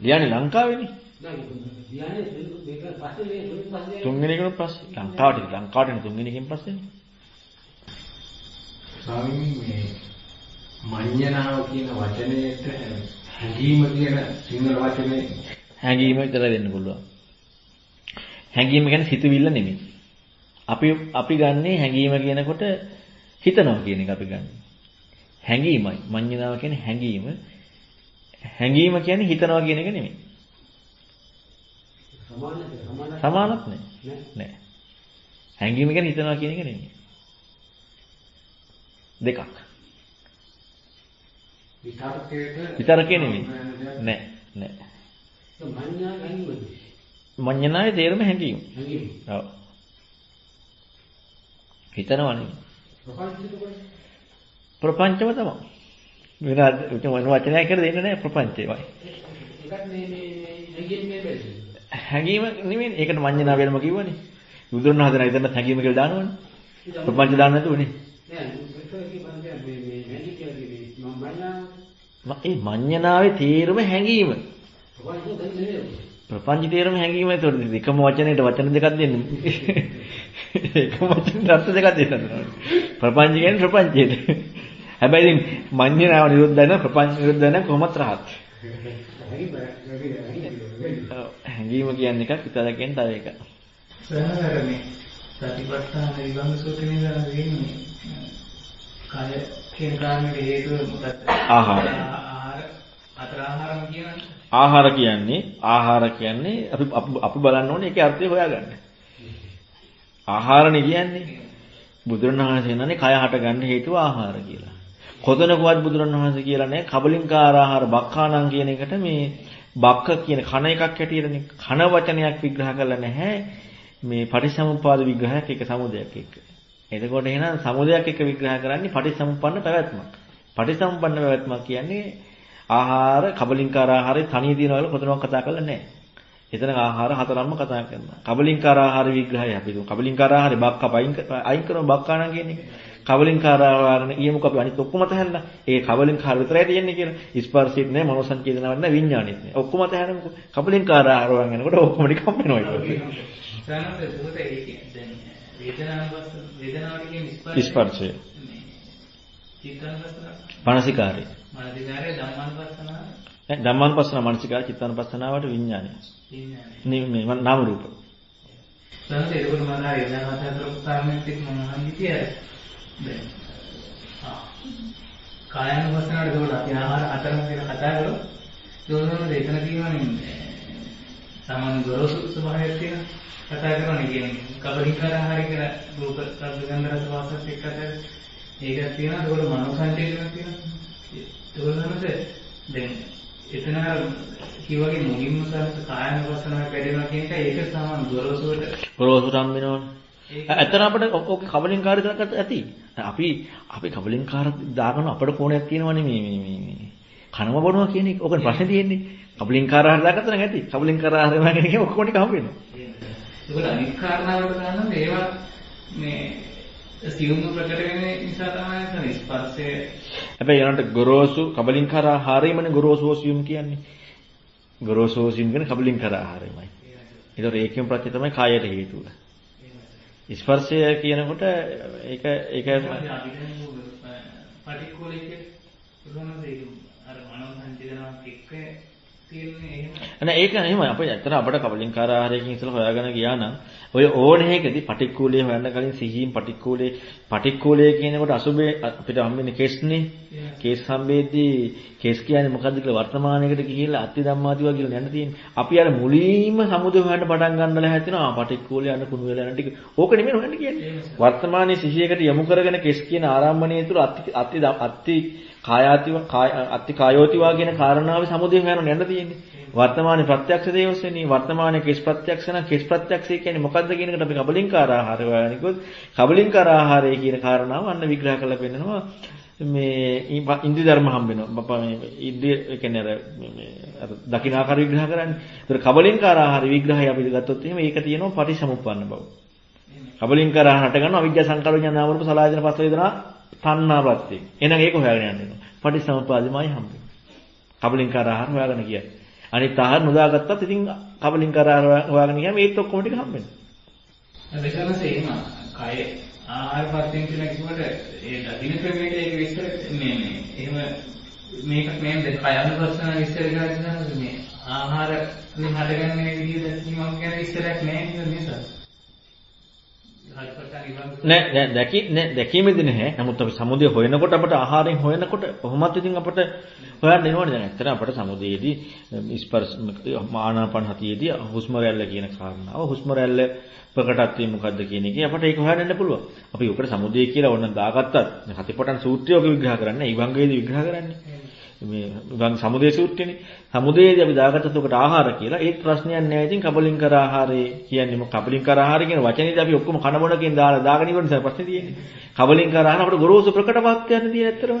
ලියන්නේ ලංකාවේනේ. තුන්වෙනි එකෙන් පස්සේ ලංකාවට ලංකාවට තුන්වෙනි එකෙන් පස්සේනේ. ස්වාමීනි මේ මඤ්ඤණාව කියන වචනයේට හැඟීම කියන සිංහල වචනේ හැඟීම විතර දෙන්න පුළුවන්. හැඟීම කියන්නේ සිතුවිල්ල නෙමෙයි. අපි අපි ගන්නේ හැඟීම කියනකොට හිතනවා කියන එක අපි ගන්න. හැඟීමයි. මඤ්ඤණාව කියන්නේ හැඟීම. හැඟීම කියන්නේ හිතනවා කියන එක නෙමෙයි. සමානද සමාන සමානත් නෑ. නෑ. හැඟීම කියන්නේ හිතනවා කියන එක නෙමෙයි. දෙකක්. විතර්කයට විතරකේ නෙමෙයි. නෑ නෑ. මඤ්ඤණාවේ තේරම හැඟීම. හැඟීම. ඔව්. හිතනවා නෙමෙයි. ප්‍රපංචිත කොට ප්‍රපංචම තමයි. වෙන වෙන වචනයක් කියලා දෙන්නේ නැහැ ප්‍රපංචේමයි. හැඟීම් නෙමෙයි. ඒකට මඤ්ඤණා වේලම කිව්වනේ. බුදුරණවහන්සේ නම් එතන හැඟීම කියලා දානවනේ. ප්‍රපංච දාන්න නැතුවනේ. නෑ ඒක කියන්නේ මේ මේ හැඟීම් කියලා කිව්වේ මම මඤ්ඤා ම- ඒ මඤ්ඤණාවේ තේරම හැඟීම. ප්‍රපංචිත දැන් නෙවෙයි. ප්‍රපංච තේරම හැඟීම ඒතකොට එකම වචනේට වචන දෙකක් දෙන්නේ. එකම වචනේට අර්ථ දෙකක් දෙන්න. ප්‍රපංච කියන්නේ ප්‍රපංචයට. හැබැයි ඉතින් මඤ්ඤණාව නිරුද්ධ වෙන ප්‍රපංච නිරුද්ධ වෙන කොහොමත් රහත්. හැඟීම් හැඟීම් ඔව්. හැඟීම කියන්නේ එකක් විතර කියන්නේ තව එකක්. සහර මේ සතිපට්ඨාන විභංග සූත්‍රයේ දාන දෙන්නේ කාය කාරණේට හේතුව? ආහාර. ආහාර කියන්නේ ආහාර කියන්නේ කියන්නේ අපි අපි- බලන්න ඕනේ ඒකේ අර්ථය හොයාගන්න. ආහාරනේ කියන්නේ බුදුරණවහන්සේ නන්නේ කය හට ගන්න හේතුව ආහාර කියලා. කොතනකවත් බුදුරණවහන්සේ කියලා නැහැ කබලින්කාර ආහාර බක්කානම් කියන එකට මේ බක්ක කියන කන එකක් හැටියටනේ කන වචනයක් විග්‍රහ කරලා නැහැ මේ පටිසමුප්පාද විග්‍රහයක් එක සමුදයක් එක්ක. එතකොට එහෙනම් සමුදයක් එක විග්‍රහ කරන්නේ පටිසමුප්පන්න පැවැත්මක්. පටිසමුප්පන්න පැවැත්මක් කියන්නේ ආහාර කබලින්කාර ආහාරේ තනිය දිනන වල කොතනවත් කතා කරලා නැහැ. එතන ආහාර හතරක්ම කතා කරනවා. කබලින්කාර ආහාර විග්‍රහය අපි දුමු. කබලින්කාර ආහාරේ බක්ක පයින් අයින් කරන බක්කාණන් කියන්නේ. කබලින්කාර ආහාරන ඊමුක අපි අනිත් ඔක්කොම තැහැන්න. ඒ කබලින්කාර විතරයි තියෙන්නේ කියලා. ස්පර්ශෙත් නැහැ, මනෝසංකේතනවත් නැහැ, විඥානෙත් නැහැ. ඔක්කොම තැහැරමුකෝ. කබලින්කාර ආහාර වංගනකොට ඔක්කොම නිකම් වෙනවා ඒක. සානන්ද සුගතයි කියන්නේ. කියන්නේ ස්පර්ශය. මානසිකාරය. මානසිකාරය ධම්මානුපස්සන ඈ ධම්මානුපස්සන මානසිකාර චිත්තානුපස්සනාවට විඥානය. විඥානය. මේ නාම රූප. සානන්ද ඒක මම ආයෙ දැන් කතා කරපු කාරණේත් එක්ක මම කියලා. දැන් ආ කායනුපස්සනාවට දුන්න අපි ආහාර හතරම ගැන කතා කරලා දුන්නොත් එතන තියෙනවනේ සාමාන්‍ය ගොරෝසු ස්වභාවයක් තියෙන කතා කරනවා කියන්නේ කබලින්කාර ආහාරය කියලා රූප ශබ්ද ගන්ධ රස වාසස් එක්ක කතා ඒකක් තියෙනවා ඒකවල මනෝ සංචේතනයක් තියෙනවා ඒකවලනොත් දැන් එතන කිව්වගේ මුලින්ම සරස කායන වසනාවක් වැඩෙනවා කියන එක ඒක සාමාන්‍ය ගොරෝසුවට ගොරෝසුට හම් වෙනවනේ. ඇත්තට අපිට ඔක කබලින්කාර කරකට ඇති. අපි අපි කබලින්කාර දාගෙන අපිට කෝණයක් තියෙනවනේ මේ මේ මේ. කනම බොනවා කියන එක. ඔකනේ ප්‍රශ්නේ තියෙන්නේ. කබලින්කාර ආහාර දාගත්ත නම් ඇති. කබලින්කාර ආහාර වගේ එක ඔක්කොම ටික හම් වෙනවා. ඒකල අනිත් කාරණාවට ගන්න ඒවා මේ සියුම් ප්‍රකට වෙන නිසා තමයි තමයි ස්පර්ශය හැබැයි යනට ගොරෝසු කබලින්කාර ආහාරයමනේ ගොරෝසු වසියුම් කියන්නේ. ගොරෝසු වසියුම් කියන්නේ කබලින්කාර ආහාරයමයි. ඒතකොට ඒකෙන් ප්‍රත්‍ය තමයි කායයට හේතුව. ස්පර්ශය කියනකොට ඒක ඒක පටික්කුලික එහෙම අනේ ඒක නෙමෙයි අපි ඇත්තට අපිට කබලින්කාර ආහාරයකින් ඉස්සලා හොයාගෙන ගියා නම් ඔය ඕන හේකදී පටික්කුලේ හොයන්න කලින් සිහියෙන් පටික්කුලේ පටික්කුලේ කියනකොට අසුබේ අපිට හම්බෙන්නේ කෙස්නේ කේස් හම්බෙද්දී කේස් කියන්නේ මොකද්ද කියලා වර්තමානයකට ගිහිල්ලා අත්ති ධම්මාතිවා කියලා යන්න තියෙන්නේ. අපි අර මුලින්ම සමුදේ හොයන්න පටන් ගන්නලා හැදෙනවා පටික්කුලේ යන කුණු වෙලා යන ටික. ඕක නෙමෙයි හොයන්න කියන්නේ. වර්තමානයේ සිහියකට යොමු කරගෙන කෙස් කියන ආරම්භණය තුළ අත්ති අත්ති කායාතිව අත්ති කායෝතිවා කියන කාරණාවේ සමුදේ හොයන්න යන්න තියෙන්නේ. වර්තමානයේ ප්‍රත්‍යක්ෂ දේවස්සෙනි වර්තමානයේ කෙස් ප්‍රත්‍යක්ෂ නම් කෙස් ප්‍රත්‍යක්ෂය කියන්නේ මොකද්ද කියන එකට අපි කබලින්කාර ආහාර හොයනකොත් කබලින්කාර ආහාරය කියන කාරණාව අන්න විග්‍රහ කරලා පෙන්නනවා මේ ඉන්ද්‍රිය ධර්ම හම්බ වෙනවා. මේ ඉන්ද්‍රිය කියන්නේ අර මේ අර දකින්න ආකාර විග්‍රහ කරන්නේ. ඒතර කබලින්කාර ආහාර විග්‍රහය අපි ගත්තොත් එහෙම ඒක තියෙනවා පටිසමුප්පන්න බව. කබලින්කාර ආහාර හට ගන්නවා අවිද්‍යා සංකාර විඥාන නාම රූප සලආයතන පස්ස වේදනා තණ්හා ප්‍රත්‍ය. එහෙනම් ඒක හොයාගෙන යන්න වෙනවා. පටිසමුපාදමයි හම්බ වෙනවා. කබලින්කාර ආහාර හොයාගෙන ගියා. අනිත් ආහාර නොදාගත්තත් ඉතින් කබලින්කාර ආහාර හොයාගෙන ගියාම ඒත් ඔක්කොම ටික හම්බ වෙනවා. විශාලස එහෙම කය ආහාර පත්‍යෙන් කියලා කිව්වට ඒ දකින්න ක්‍රමයට ඒක විස්තර මේ මේ එහෙම මේක මේ දැන් කය අනුපස්සන විස්තර කරලා මේ ආහාර මේ හටගන්නේ විදිහ දැක්වීමක් ගැන විස්තරයක් නැහැ නේද නිසා. නෑ නෑ දැකි නෑ දැකීමේදී නැහැ. නමුත් අපි සමුදය හොයනකොට අපිට ආහාරයෙන් හොයනකොට කොහොමත් ඉතින් අපිට හොයන්න එනවනේ දැන් ඇත්තට අපිට සමුදයේදී ස්පර්ශ ආනාපාන හතියේදී හුස්ම රැල්ල කියන කාරණාව හුස්ම රැල්ල ප්‍රකටත් වීම මොකද්ද කියන එකේ අපිට ඒක හොයන්න පුළුවන්. අපි උකට සමුදය කියලා ඕන දාගත්තත් හතිපටන් සූත්‍රය ඔක විග්‍රහ කරන්නේ ඊවංගයේදී විග්‍රහ කරන්නේ. මේ ගම් සමුදේ සූත්‍රයනේ. සමුදේදී අපි දාගත්තත් උකට ආහාර කියලා. ඒත් ප්‍රශ්නයක් නෑ. ඉතින් කබලින්කර ආහාරය කියන්නේ මොකක් කබලින්කර ආහාරය කියන වචනේදී අපි ඔක්කොම කන බොන කියන දාලා දාගෙන ඉවර නිසා ප්‍රශ්නේ තියෙන්නේ. කබලින්කර ආහාර අපිට ගොරෝසු ප්‍රකට වාක්‍යයක් තියෙන ඇත්තටම.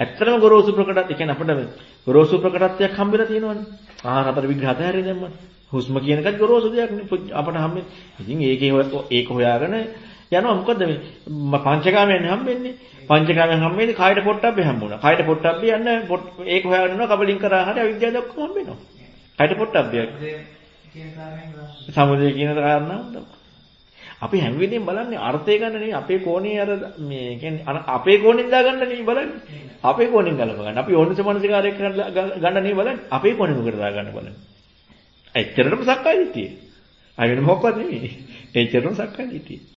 ඇත්තටම ගොරෝසු ප්‍රකටත් ඒ කියන්නේ අපිට ගොරෝසු ප්‍රකටත්වයක් හම්බෙලා තියෙනවනේ. ආහාර අපිට විග්‍රහ හතරේ දැම්මත්. හුස්ම කියන එකත් ගොරෝසු දෙයක් නේ අපිට හම්බෙන්නේ. ඉතින් ඒකේ ඒක හොයාගෙන යනවා මොකද මේ පංචකාමයෙන් හම්බෙන්නේ. පංචකාමයෙන් හම්බෙන්නේ කායට පොට්ටබ්බේ හම්බුණා. කායට පොට්ටබ්බේ යන්න ඒක හොයාගෙන යනවා කබලින් කරා හරි අවිද්‍යාව දක්වම හම්බෙනවා. කායට පොට්ටබ්බේ. සමුදය කියන කාරණාව තමයි. අපි හැම වෙලෙම බලන්නේ අර්ථය ගන්න නෙවෙයි අපේ කෝණේ අර මේ කියන්නේ අපේ කෝණෙන් දාගන්න නෙවෙයි බලන්නේ. අපේ කෝණෙන් ගලප ගන්න. අපි ඕනස මනසිකාරයක් ගන්න නෙවෙයි බලන්නේ. අපේ කෝණෙන් මොකටද දාගන්න බලන්නේ. එච්චරටම සක්කාය දිට්ඨිය. අය වෙන මොකක්වත් නෙවෙයි. එච්චරටම සක්කාය දිට්ඨිය.